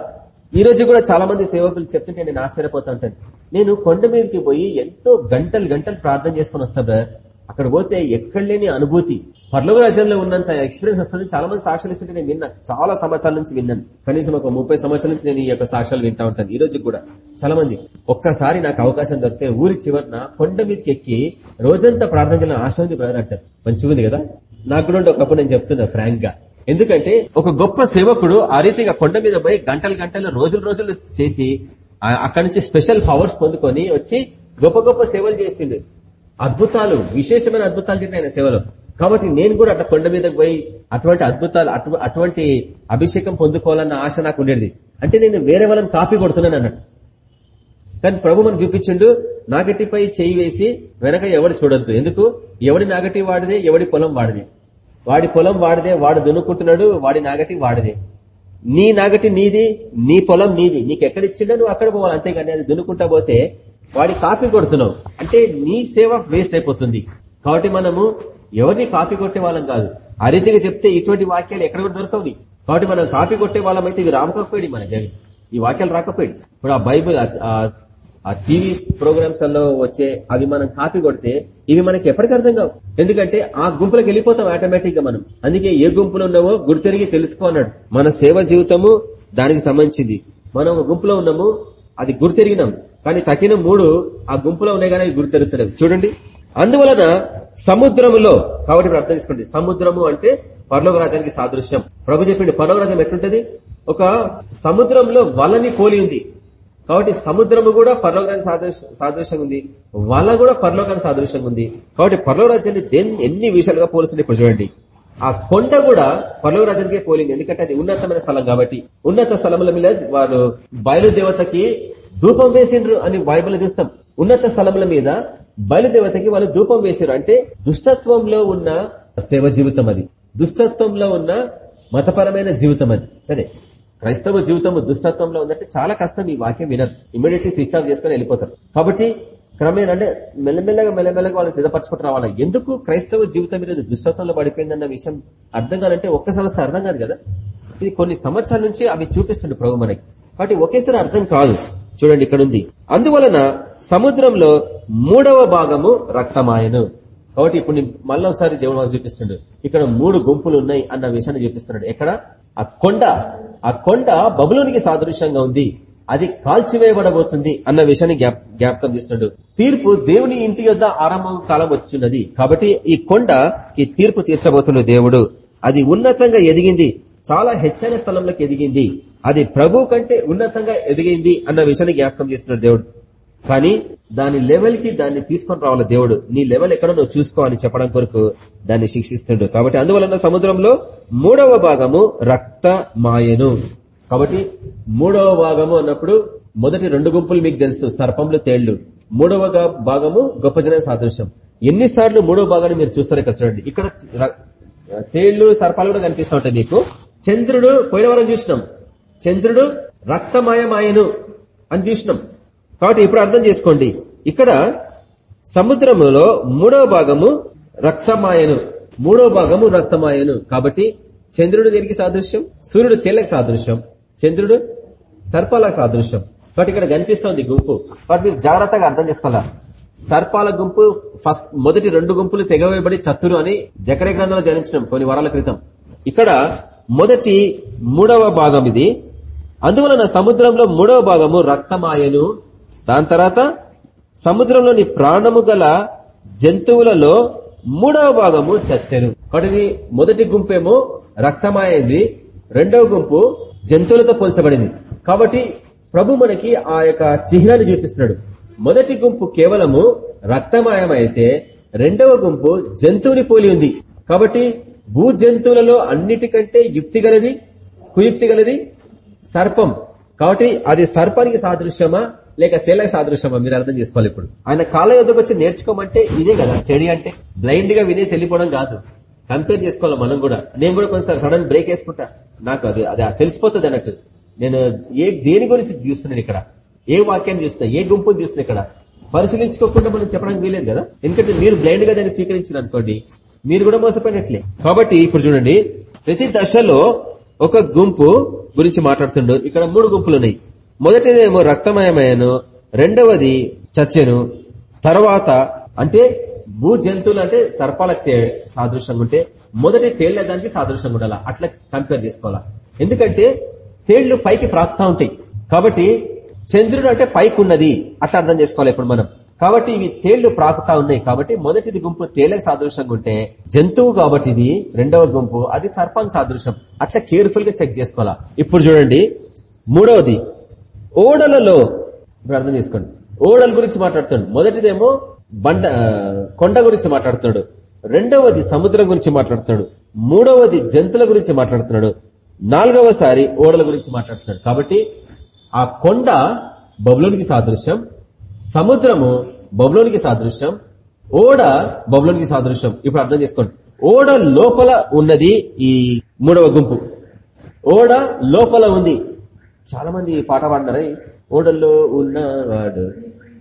ఈ రోజు కూడా చాలా మంది సేవకులు చెప్తుంటే నేను ఆశ్చర్యపోతా ఉంటాను. నేను కొండ మీదకి పోయి ఎంతో గంటలు గంటలు ప్రార్థన చేసుకుని వస్తా బ్రదర్. అక్కడ పోతే ఎక్కడ లేని అనుభూతి. పర్లోక రాజ్యంలో ఉన్నంత ఎక్స్పీరియన్స్ వస్తుంది. చాలా మంది సాక్ష్యాలు ఇస్తుంటే నేను విన్నా. చాలా సంవత్సరాల నుంచి విన్నాను. కనీసం ఒక ముప్పై సంవత్సరాల నుంచి నేను ఈ యొక్క సాక్ష్యాలు వింటా ఉంటాను. ఈ రోజు కూడా చాలా మంది ఒక్కసారి నాకు అవకాశం దొరికితే ఊరి చివరిన కొండ మీదకి ఎక్కి రోజంతా ప్రార్థన చేయాలని ఆశ ఉంది బ్రదర్ అంటారు. మంచిగా ఉంది కదా? నాకు కూడా ఒకప్పుడు నేను చెప్తున్నా ఫ్రాంక్గా. ఎందుకంటే ఒక గొప్ప సేవకుడు ఆ రీతిగా కొండ మీద పోయి గంటలు గంటలు రోజులు రోజులు చేసి అక్కడ అక్కడి నుంచి స్పెషల్ పవర్స్ పొందుకొని వచ్చి గొప్ప గొప్ప సేవలు చేసిండు అద్భుతాలు విశేషమైన అద్భుతాలు జరిగినాయి ఆయన సేవలో. కాబట్టి నేను కూడా అట్లా కొండ మీదకి పోయి అటువంటి అద్భుతాలు అటు- అటువంటి అభిషేకం పొందుకోవాలన్న ఆశ నాకు ఉండేది. అంటే నేను వేరే వాళ్ళని కాపీ కొడుతున్నాను అన్నట్టు. కానీ ప్రభు మనకు చూపించిండు నాగటిపై చేయి వేసి వెనక ఎవడు చూడొద్దు. ఎందుకు? ఎవడి నాగటి వాడిదే ఎవడి పొలం వాడిదే. వాడి పొలం వాడిదే వాడు దున్నుకుంటున్నాడు వాడి నాగటి వాడిదే. నీ నాగటి నీది నీ పొలం నీది. నీకు ఎక్కడిచ్చిండో నువ్వు అక్కడ పోవాలి. అంతేగాని అది దున్నుకుంటా పోతే వాడి కాపీ కొడుతున్నావు. అంటే నీ సేవ వేస్ట్ అయిపోతుంది. కాబట్టి మనము ఎవరిని కాపీ కొట్టే వాళ్ళం కాదు. ఆ రీతిగా చెప్తే ఇటువంటి వాక్యాలు ఎక్కడ కూడా దొరకవు కాబట్టి మనం కాపీ కొట్టే వాళ్ళం అయితే ఇవి రాకపోయాడు మన జగన్. ఈ వాక్యాలు రాకపోయాడు ఇప్పుడు ఆ బైబుల్ ఆ- టీవీ ప్రోగ్రామ్స్లో వచ్చే అవి మనం కాపీ కొడితే ఇవి మనకి ఎప్పటికీ అర్థం కావు. ఎందుకంటే ఆ గుంపులకు వెళ్ళిపోతాం ఆటోమేటిక్గా మనం. అందుకే ఏ గుంపులో ఉన్నామో గుర్తెరిగి తెలుసుకో అన్నాడు. మన సేవ జీవితము దానికి సంబంధించింది. మనం ఒక గుంపులో ఉన్నాము అది గుర్తెరిగినాం. కానీ తగిన మూడు ఆ గుంపులో ఉన్నాయి కానీ అవి చూడండి. అందువలన సముద్రములో కాబట్టి ఇప్పుడు అర్థం చేసుకోండి. సముద్రము అంటే పర్లోక రాజ్యానికి సాదృశ్యం. ప్రభు చెప్పిండి పర్లోక రాజ్యం ఎట్లుంటది? ఒక సముద్రంలో వలని పోలి ఉంది కాబట్టి సముద్రము కూడా పర్లోకానికి సాదృశ్యంగా ఉంది వల కూడా పర్లోకానికి సాదృశ్యంగా ఉంది కాబట్టి పర్లోక రాజ్యాన్ని దేన్ని ఎన్ని విషయాలుగా పోలుస్తుంది ఇప్పుడు చూడండి. ఆ కొండ కూడా పర్లవ రాజ్యానికే పోలింది. ఎందుకంటే అది ఉన్నతమైన స్థలం కాబట్టి. ఉన్నత స్థలముల మీద వారు బయలుదేవతకి ధూపం వేసిండ్రు అని బైబిల్ చూస్తాం. ఉన్నత స్థలముల మీద బయలుదేవతకి వాళ్ళు ధూపం వేసారు అంటే దుష్టత్వంలో ఉన్న సేవ జీవితం అది. దుష్టత్వంలో ఉన్న మతపరమైన జీవితం అది. సరే. క్రైస్తవ జీవితం దుష్టత్వంలో ఉందంటే చాలా కష్టం ఈ వాక్యం వినరు. ఇమీడియట్లీ స్విచ్ ఆఫ్ చేసుకుని వెళ్ళిపోతారు. కాబట్టి క్రమేణ అంటే మెల్లమెల్లగా మెల్లమెల్లగా వాళ్ళని సిద్ధపరచుకుంటూ రావాలి? ఎందుకు క్రైస్తవ జీవితం మీద దుష్టత్వంలో పడిపోయిందన్న విషయం అర్థం కాదంటే ఒక్క సంస్థ అర్థం కాదు కదా? ఇది కొన్ని సంవత్సరాల నుంచి అవి చూపిస్తుంది ప్రభు మనకి. కాబట్టి ఒకేసారి అర్థం కాదు. చూడండి ఇక్కడ ఉంది అందువలన సముద్రంలో మూడవ భాగము రక్తమాయను. కాబట్టి ఇప్పుడు మళ్ళీ ఒకసారి దేవుడు మనకు చూపిస్తుండడు ఇక్కడ మూడు గుంపులు ఉన్నాయి అన్న విషయాన్ని చూపిస్తున్నాడు. ఎక్కడ? ఆ కొండ. ఆ కొండ బబులోనికి సాదృశ్యంగా ఉంది. అది కాల్చివేయబడబోతుంది అన్న విషయాన్ని జ్ఞాపకం చేస్తున్నాడు. తీర్పు దేవుని ఇంటి యొద్ ఆరంభం కాలం వచ్చిన్నది కాబట్టి ఈ కొండ ఈ తీర్పు తీర్చబోతున్న దేవుడు. అది ఉన్నతంగా ఎదిగింది. చాలా హెచ్చైన స్థలంలోకి ఎదిగింది. అది ప్రభు కంటే ఉన్నతంగా ఎదిగింది అన్న విషయాన్ని జ్ఞాపకం చేస్తున్నాడు దేవుడు. కానీ దాని లెవెల్కి దాన్ని తీసుకొని రావాలి దేవుడు. నీ లెవెల్ ఎక్కడ నువ్వు చూసుకో అని చెప్పడం కొరకు దాన్ని శిక్షిస్తుండు. కాబట్టి అందువలన సముద్రంలో మూడవ భాగము రక్త మాయను. కాబట్టి మూడవ భాగము అన్నప్పుడు మొదటి రెండు గుంపులు మీకు తెలుసు సర్పంలు తేళ్ళు. మూడవ భాగము గొప్ప జన సాదృశ్యం. ఎన్నిసార్లు మూడవ భాగాన్ని మీరు చూస్తారు ఇక్కడ చూడండి. ఇక్కడ తేళ్ళు సర్పాలు కూడా కనిపిస్తూ ఉంటాయి మీకు. చంద్రుడు పోయిన వారం చూసినాం. చంద్రుడు రక్తమాయమాయను అని చూసినాం. కాబట్టి ఇప్పుడు అర్థం చేసుకోండి. ఇక్కడ సముద్రములో మూడవ భాగము రక్తమాయను. మూడవ భాగము రక్తమాయను. కాబట్టి చంద్రుడు దేనికి సాదృశ్యం? సూర్యుడు తేళ్ళకు సాదృశ్యం. చంద్రుడు సర్పాలకు సాదృశ్యం కాబట్టి ఇక్కడ కనిపిస్తోంది గుంపు. కాబట్టి మీరు జాగ్రత్తగా అర్థం చేసుకోవాలా? సర్పాల గుంపు ఫస్ట్ మొదటి రెండు గుంపులు తెగవేయబడి చత్తురు అని జకరే గ్రంథంలో ధ్యానించడం కొన్ని వారాల క్రితం. ఇక్కడ మొదటి మూడవ భాగం ఇది. అందువలన సముద్రంలో మూడవ భాగము రక్తమాయను. దాని తర్వాత సముద్రంలోని ప్రాణము గల జంతువులలో మూడవ భాగము చచ్చెను. కాబట్టి మొదటి గుంపేమో రక్తమాయింది రెండవ గుంపు జంతువులతో పోల్చబడింది. కాబట్టి ప్రభు మనకి ఆ యొక్క చిహ్నాన్ని చూపిస్తున్నాడు. మొదటి గుంపు కేవలము రక్తమాయమైతే రెండవ గుంపు జంతువుని పోలి ఉంది. కాబట్టి భూ జంతువులలో అన్నిటికంటే యుక్తి గలది కుయుక్తి గలది సర్పం. కాబట్టి అది సర్పానికి సాదృశ్యమా లేక తెల్ల సాదృశ్యమా మీరు అర్థం చేసుకోవాలి ఇప్పుడు. ఆయన కాళ్ళ యొద్దకు వచ్చి నేర్చుకోమంటే ఇదే కదా స్టడీ అంటే. బ్లైండ్గా వినేసి వెళ్ళిపోవడం కాదు. కంపేర్ చేసుకోవాలి మనం కూడా. నేను కూడా కొంచెం సడన్ బ్రేక్ వేసుకుంటా. నాకు అది అది తెలిసిపోతుంది అన్నట్టు. నేను ఏ దేని గురించి చూస్తున్నాను ఇక్కడ? ఏ వాక్యాన్ని చూస్తున్నా? ఏ గుంపుని చూస్తున్నా ఇక్కడ? పరిశీలించుకోకుండా మనం చెప్పడానికి వీలేదు కదా? ఎందుకంటే మీరు బ్లైండ్గా దాన్ని స్వీకరించారు అనుకోండి మీరు కూడా మోసపోయినట్లే. కాబట్టి ఇప్పుడు చూడండి. ప్రతి దశలో ఒక గుంపు గురించి మాట్లాడుతుండడు ఇక్కడ మూడు గుంపులు ఉన్నాయి. మొదటిదేమో రక్తమయమయను రెండవది చచ్చెను. తర్వాత అంటే భూ జంతువులు అంటే సర్పాలకు సాదృశ్యంగా ఉంటే మొదటి తేళ్ళ దానికి సాదృశ్యంగా ఉండాలా? అట్లా కంపేర్ చేసుకోవాలా? ఎందుకంటే తేళ్ళు పైకి ప్రాప్తా ఉంటాయి. కాబట్టి చంద్రుడు అంటే పైకి ఉన్నది అట్లా అర్థం చేసుకోవాలి ఇప్పుడు మనం. కాబట్టి ఇవి తేళ్ళు ప్రాకుతా ఉన్నాయి. కాబట్టి మొదటిది గుంపు తేళ్ళకు సాదృశ్యంగా ఉంటే జంతువు కాబట్టి ఇది రెండవ గుంపు అది సర్పానికి సాదృశ్యం. అట్లా కేర్ఫుల్గా చెక్ చేసుకోవాలా? ఇప్పుడు చూడండి. మూడవది ఓడలలో ఇప్పుడు అర్థం చేసుకోండి. ఓడల గురించి మాట్లాడుతుంది మొదటిదేమో బండ కొండ గురించి మాట్లాడుతున్నాడు. రెండవది సముద్రం గురించి మాట్లాడుతున్నాడు. మూడవది జంతువుల గురించి మాట్లాడుతున్నాడు. నాలుగవసారి ఓడల గురించి మాట్లాడుతున్నాడు. కాబట్టి ఆ కొండ బబులోనికి సాదృశ్యం సముద్రము బబులోనికి సాదృశ్యం ఓడ బబులోనికి సాదృశ్యం. ఇప్పుడు అర్థం చేసుకోండి. ఓడ లోపల ఉన్నది ఈ మూడవ గుంపు. ఓడ లోపల ఉంది. చాలా మంది పాట పాడినారే? ఓడల్లో ఉన్నవాడు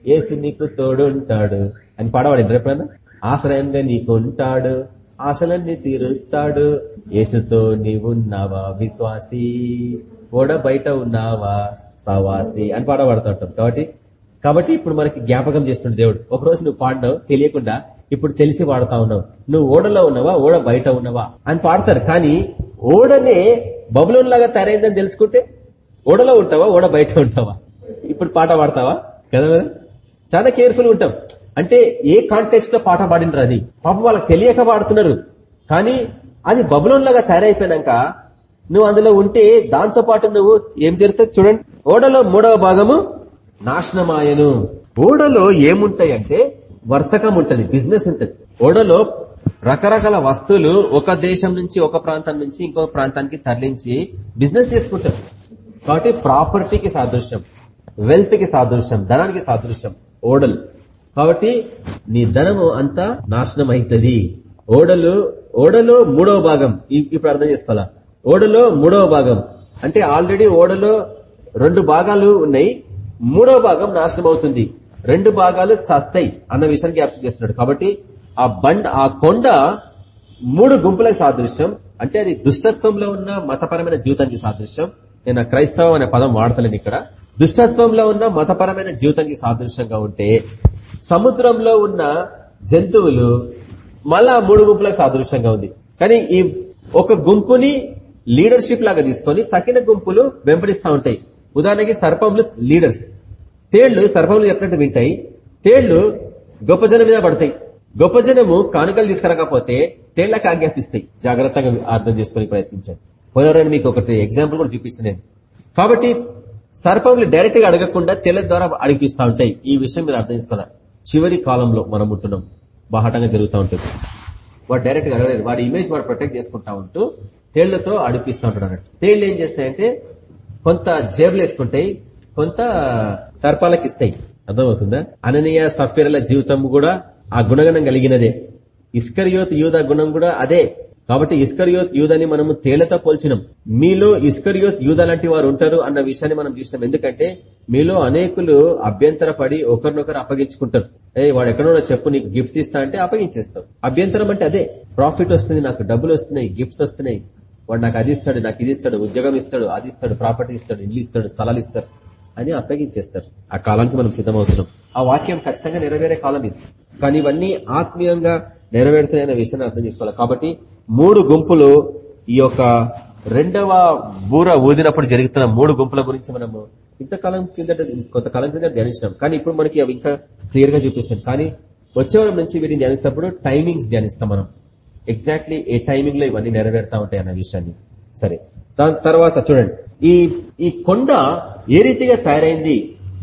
ఏసు నీకు తోడుంటాడు. అని పాడవాడు ఎప్పుడన్నా ఆశ్రయంగా నీకుంటాడు ఆశలన్నీ తీరుస్తాడు. యేసుతో నీవున్నావా విశ్వాసి? ఓడ బయట ఉన్నావా సవాసి అని పాడబడుతుంటాం కాబట్టి కాబట్టి ఇప్పుడు మనకి జ్ఞాపకం చేస్తుండే దేవుడు. ఒకరోజు నువ్వు పాడినావు తెలియకుండా ఇప్పుడు తెలిసి వాడుతా ఉన్నావు. నువ్వు ఓడలో ఉన్నావా ఓడ బయట ఉన్నావా? అని పాడతారు. కానీ ఓడనే బబులోన్ లాగా తయారైందని తెలుసుకుంటే ఓడలో ఉంటావా ఓడ బయట ఉంటావా? ఇప్పుడు పాట పాడతావా? కదా కదా చాలా కేర్ఫుల్ ఉంటాం. అంటే ఏ కాంటెక్స్ట్లో పాట పాడినరు అది? పాప వాళ్ళకి తెలియక పాడుతున్నారు. కానీ అది బబులోన్ లాగా తయారైపోయినాక నువ్వు అందులో ఉంటే దాంతో పాటు నువ్వు ఏం జరుగుతుంది చూడండి. ఓడలో మూడవ భాగము నాశనమాయను. ఓడలో ఏముంటాయి అంటే వర్తకం ఉంటది బిజినెస్ ఉంటది. ఓడలో రకరకాల వస్తువులు ఒక దేశం నుంచి ఒక ప్రాంతం నుంచి ఇంకో ప్రాంతానికి తరలించి బిజినెస్ చేసుకుంటారు. కాబట్టి ప్రాపర్టీకి సాదృశ్యం వెల్త్కి సాదృశ్యం ధనానికి సాదృశ్యం ఓడలు. కాబట్టి నీ ధనము అంతా నాశనం అవుతుంది ఓడలు ఓడలో మూడవ భాగం. ఇప్పుడు అర్థం చేసుకోవాలా? ఓడలో మూడవ భాగం. అంటే ఆల్రెడీ ఓడలో రెండు భాగాలు ఉన్నాయి. మూడవ భాగం నాశనం అవుతుంది రెండు భాగాలు చస్తాయి అన్న విషయాన్ని జ్ఞాపకం చేస్తున్నాడు. కాబట్టి ఆ బండ్ ఆ కొండ మూడు గుంపులకు సాదృశ్యం. అంటే అది దుష్టత్వంలో ఉన్న మతపరమైన జీవితానికి సాదృశ్యం. నేను క్రైస్తవం అనే పదం వాడతలేను ఇక్కడ. దుష్టత్వంలో ఉన్న మతపరమైన జీవితానికి సాదృశ్యంగా ఉంటే సముద్రంలో ఉన్న జంతువులు మళ్ళా మూడు గుంపులకు సాదృశ్యంగా ఉంది. కానీ ఈ ఒక గుంపుని లీడర్షిప్ లాగా తీసుకొని తగిన గుంపులు వెంబడిస్తా ఉంటాయి. ఉదాహరణకి సర్పంలు లీడర్స్. తేళ్ళు సర్పంలు చెప్పినట్టు వింటాయి. తేళ్ళు గొప్ప జనం మీద పడతాయి. గొప్ప జనము కానుకలు తీసుకురాకపోతే తేళ్ళకు ఆజ్ఞాపిస్తాయి. జాగ్రత్తగా అర్థం చేసుకుని ప్రయత్నించాను పోయిన మీకు ఒకటి ఎగ్జాంపుల్ కూడా చూపించాను కాబట్టి సర్పంలు డైరెక్ట్గా అడగకుండా తెల్ల ద్వారా అడిగిస్తూ ఉంటాయి. ఈ విషయం మీరు అర్థం చేసుకోవాలి. చివరి కాలంలో మనం ఉంటున్నాం. బాహటంగా జరుగుతూ ఉంటుంది. వాడు డైరెక్ట్గా అడగలేదు. వాడి ఇమేజ్ వాడు ప్రొటెక్ట్ చేసుకుంటా ఉంటూ తేళ్ళతో అడిపిస్తూ ఉంటాడు అన్నట్టు. తేళ్ళు ఏం చేస్తాయంటే కొంత జేబులు వేసుకుంటాయి కొంత సర్పాలకు ఇస్తాయి. అర్థమవుతుందా? అననీయ సఫీరల జీవితం కూడా ఆ గుణగణం కలిగినదే. ఇస్కరియోత్ యూద గుణం కూడా అదే. కాబట్టి ఇస్కరియోత్ యూదని మనము తేలతో పోల్చినాం. మీలో ఇస్కరియోత్ యూద లాంటి వారు ఉంటారు అన్న విషయాన్ని మనం చూసినాం. ఎందుకంటే మీలో అనేకులు అభ్యంతర పడి ఒకరినొకరు అప్పగించుకుంటారు. ఏ వాడు ఎక్కడో చెప్పు నీకు గిఫ్ట్ ఇస్తా అంటే అప్పగించేస్తావు. అభ్యంతరం అంటే అదే. ప్రాఫిట్ వస్తుంది నాకు డబ్బులు వస్తున్నాయి గిఫ్ట్స్ వస్తున్నాయి. వాడు నాకు అది ఇస్తాడు నాకు ఇది ఇస్తాడు ఉద్యోగం ఇస్తాడు అది ఇస్తాడు ప్రాపర్టీ ఇస్తాడు ఇల్లు ఇస్తాడు స్థలాలు ఇస్తాడు అని అప్పగించేస్తారు. ఆ కాలానికి మనం సిద్ధమవుతున్నాం. ఆ వాక్యం ఖచ్చితంగా నెరవేరే కాలం ఇది. కానీ ఇవన్నీ ఆత్మీయంగా నెరవేరుతున్నాయనే విషయాన్ని అర్థం చేసుకోవాలి. కాబట్టి మూడు గుంపులు ఈ యొక్క రెండవ బూర ఊదినప్పుడు జరుగుతున్న మూడు గుంపుల గురించి మనము ఇంతకాలం కిందట కొంతకాలం కింద ధ్యానించినాం. కానీ ఇప్పుడు మనకి అవి ఇంకా క్లియర్గా చూపిస్తాం కానీ వచ్చేవారం నుంచి వీటిని ధ్యానిస్తున్నప్పుడు టైమింగ్స్ ధ్యానిస్తాం మనం. ఎగ్జాక్ట్లీ ఏ టైమింగ్లో ఇవన్నీ నెరవేరుతా ఉంటాయి అన్న విషయాన్ని. సరే. దాని తర్వాత చూడండి. ఈ ఈ కొండ ఏ రీతిగా తయారైంది?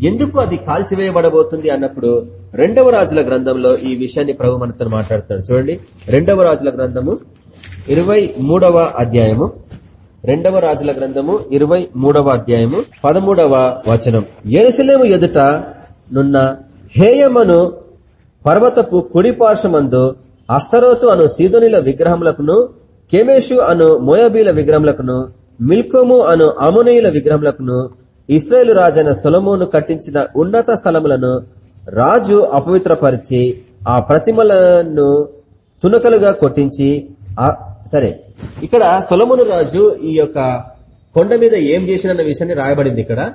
ఎందుకు అది కాల్చివేయబడబోతుంది అన్నప్పుడు రెండవ రాజుల గ్రంథంలో ఈ విషయాన్ని ప్రభు మనతో మాట్లాడుతున్నాడు. చూడండి. రెండవ రాజుల గ్రంథము ఇరవై అధ్యాయము. రెండవ రాజుల గ్రంథము ఇరవై అధ్యాయము పదమూడవ వచనం. ఎరుసలేము ఎదుట నున్న హేయమను పర్వతపు కుడిపార్శ్వమందు అస్తరోతు అను సీదోనిల విగ్రహములకును కెమేషు అను మోయబీల విగ్రహములకును మిల్కోము అను అమునీయుల విగ్రహములకును ఇస్రాయేల్ రాజైన సొలమోను కట్టించిన ఉన్నత స్థలములను రాజు అపవిత్రపరిచి ఆ ప్రతిమలను తునకలుగా కొట్టించి ఆ- సరే. ఇక్కడ సొలమును రాజు ఈ యొక్క కొండ మీద ఏం చేసినన్న విషయాన్ని రాయబడింది ఇక్కడ.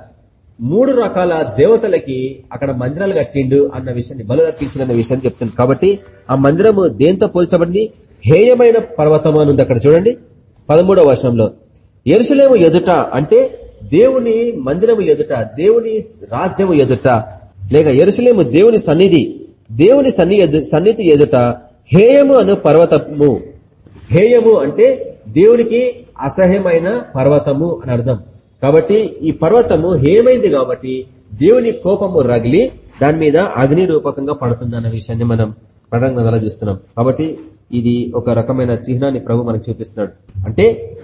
మూడు రకాల దేవతలకి అక్కడ మందిరాలు కట్టిండు అన్న విషయాన్ని బలు అర్పించిందన్న విషయాన్ని చెప్తుంది. కాబట్టి ఆ మందిరము దేంతో పోల్చబడింది? హేయమైన పర్వతం అని అక్కడ చూడండి. పదమూడవ వర్షంలో ఎరుసలేము ఎదుట అంటే దేవుని మందిరము ఎదుట దేవుని రాజ్యము ఎదుట లేక ఎరుసలేము దేవుని సన్నిధి దేవుని సన్ని ఎదు- సన్నిధి ఎదుట హేయము అను పర్వతము. హేయము అంటే దేవునికి అసహ్యమైన పర్వతము అని అర్థం. కాబట్టి ఈ పర్వతము హేయమైంది కాబట్టి దేవుని కోపము రగిలి దాని మీద అగ్ని రూపకంగా పడుతుంది అన్న విషయాన్ని మనం పడంగా చూస్తున్నాం. కాబట్టి ఇది ఒక రకమైన చిహ్నాన్ని ప్రభు మనకు చూపిస్తున్నాడు. అంటే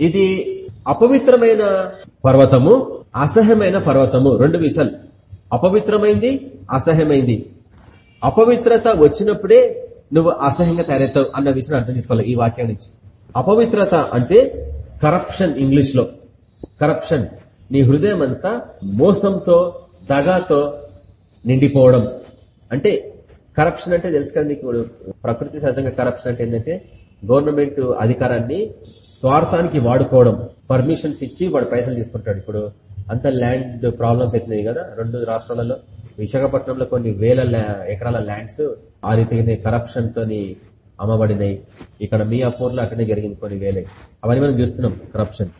ఇది అపవిత్రమైన పర్వతము అసహ్యమైన పర్వతము రెండు విషయాలు. అపవిత్రమైంది అసహ్యమైంది. అపవిత్రత వచ్చినప్పుడే నువ్వు అసహ్యంగా తయారవుతావు అన్న విషయం అర్థం చేసుకోవాలి ఈ వాక్యం నుంచి. అపవిత్రత అంటే కరప్షన్ ఇంగ్లీష్లో కరప్షన్ నీ హృదయం అంతా మోసంతో దగాతో నిండిపోవడం. అంటే కరప్షన్ అంటే తెలుసు కదా నీకు ప్రకృతి సహజంగా కరప్షన్ అంటే ఏంటంటే గవర్నమెంట్ అధికారాన్ని స్వార్థానికి వాడుకోవడం. పర్మిషన్స్ ఇచ్చి వాడు పైసలు తీసుకుంటాడు. ఇప్పుడు అంత ల్యాండ్ ప్రాబ్లమ్స్ అవుతున్నాయి కదా? రెండు రాష్ట్రాలలో విశాఖపట్నంలో కొన్ని వేల ఎకరాల ల్యాండ్స్ ఆ రీతిగానే కరప్షన్ తోని అమ్మబడినాయి. ఇక్కడ మీ అపూర్లో అక్కడే జరిగింది కొన్ని వేలే. అవన్నీ మనం చూస్తున్నాం కరప్షన్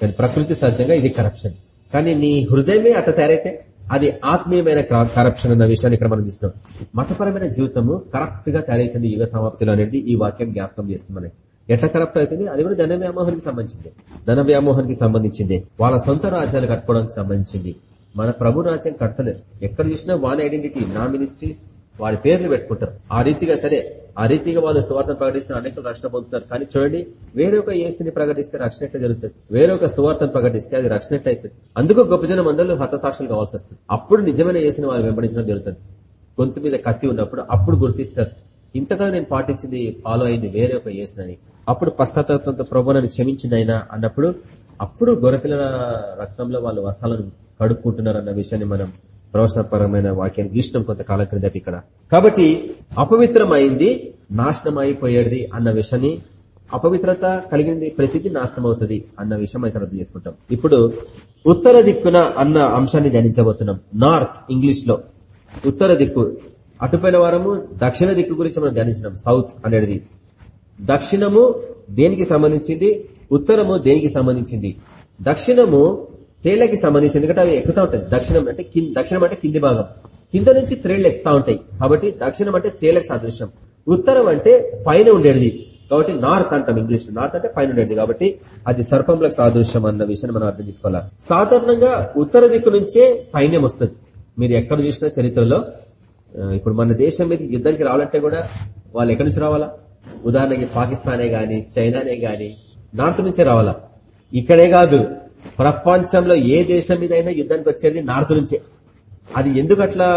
కానీ ప్రకృతి సహజంగా ఇది కరప్షన్ కానీ నీ హృదయమే అట్లా తయారైతే అది ఆత్మీయమైన కరప్షన్ అన్న విషయాన్ని ఇక్కడ మనం చూస్తున్నాం. మతపరమైన జీవితము కరెక్ట్గా తయారైతుంది యుగ సమాప్తిలో అనేది ఈ వాక్యం జ్ఞాపకం చేస్తుంది ఎట్లా కరప్ట్ అవుతుంది అది కూడా ధన వ్యామోహానికి సంబంధించింది. ధన వ్యామోహానికి సంబంధించింది. వాళ్ళ సొంత రాజ్యాలు కట్టుకోవడానికి సంబంధించింది. మన ప్రభు రాజ్యం కట్టలేదు. ఎక్కడ చూసినా వాళ్ళ ఐడెంటిటీ నా మినిస్ట్రీస్ వారి పేర్లు పెట్టుకుంటారు. ఆ రీతిగా సరే ఆ రీతిగా వాళ్ళు సువార్తను ప్రకటిస్తే అనేక రక్షణ పొందుతారు. కానీ చూడండి వేరొక ఏసుని ప్రకటిస్తే రక్షణ ఎట్లా జరుగుతుంది? వేరొక సువార్తను ప్రకటిస్తే అది రక్షణ ఎట్లయితుంది అందుకు గొప్ప జనం అందరూ హతసాక్షులు కావాల్సి వస్తుంది. అప్పుడు నిజమైన ఏసుని వాళ్ళు వెంబడించడం జరుగుతుంది. గొంతు మీద కత్తి ఉన్నప్పుడు అప్పుడు గుర్తిస్తారు. ఇంతగా నేను పాటించింది ఫాలో అయింది వేరే ఒక చేసినని అప్పుడు పశ్చాత్తాపంతో ప్రభు నన్ను క్షమించిందైనా అన్నప్పుడు అప్పుడు గొర్రెపిల్లల రక్తంలో వాళ్ళు వసాలను కడుక్కుంటున్నారు అన్న విషయాన్ని మనం ప్రవసపరమైన వాక్యాన్ని గీసినాం కొంతకాలం క్రిందట ఇక్కడ. కాబట్టి అపవిత్రమైంది నాశనం అయిపోయేది అన్న విషయాన్ని అపవిత్రత కలిగింది ప్రతిదీ నాశనం అవుతుంది అన్న విషయం అయితే అర్థం చేసుకుంటాం. ఇప్పుడు ఉత్తర దిక్కున అన్న అంశాన్ని ధ్యానించబోతున్నాం. నార్త్ ఇంగ్లీష్లో ఉత్తర దిక్కు. అటుపోయిన వారము దక్షిణ దిక్కు గురించి మనం ధ్యానించినాం. సౌత్ అనేది దక్షిణము దేనికి సంబంధించింది? ఉత్తరము దేనికి సంబంధించింది? దక్షిణము తేళ్ళకి సంబంధించింది. ఎందుకంటే అవి ఎక్కుతా ఉంటాయి. దక్షిణం అంటే దక్షిణం అంటే కింది భాగం. కింద నుంచి త్రేళ్ళు ఎక్కుతా ఉంటాయి. కాబట్టి దక్షిణం అంటే తేళ్ళకు సాదృశ్యం. ఉత్తరం అంటే పైన ఉండేది. కాబట్టి నార్త్ అంటాం ఇంగ్లీష్. నార్త్ అంటే పైన ఉండేది. కాబట్టి అది సర్పంలకు సాదృశ్యం అన్న విషయాన్ని మనం అర్థం చేసుకోవాలి? సాధారణంగా ఉత్తర దిక్కు నుంచే సైన్యం వస్తుంది. మీరు ఎక్కడ చూసినా చరిత్రలో ఇప్పుడు మన దేశం మీద యుద్ధానికి రావాలంటే కూడా వాళ్ళు ఎక్కడి నుంచి రావాలా? ఉదాహరణకి పాకిస్తానే గాని చైనానే గాని నార్త్ నుంచే రావాలా? ఇక్కడే కాదు. ప్రపంచంలో ఏ దేశం మీద అయినా యుద్ధానికి వచ్చేది నార్త్ నుంచే. అది ఎందుకు అట్లా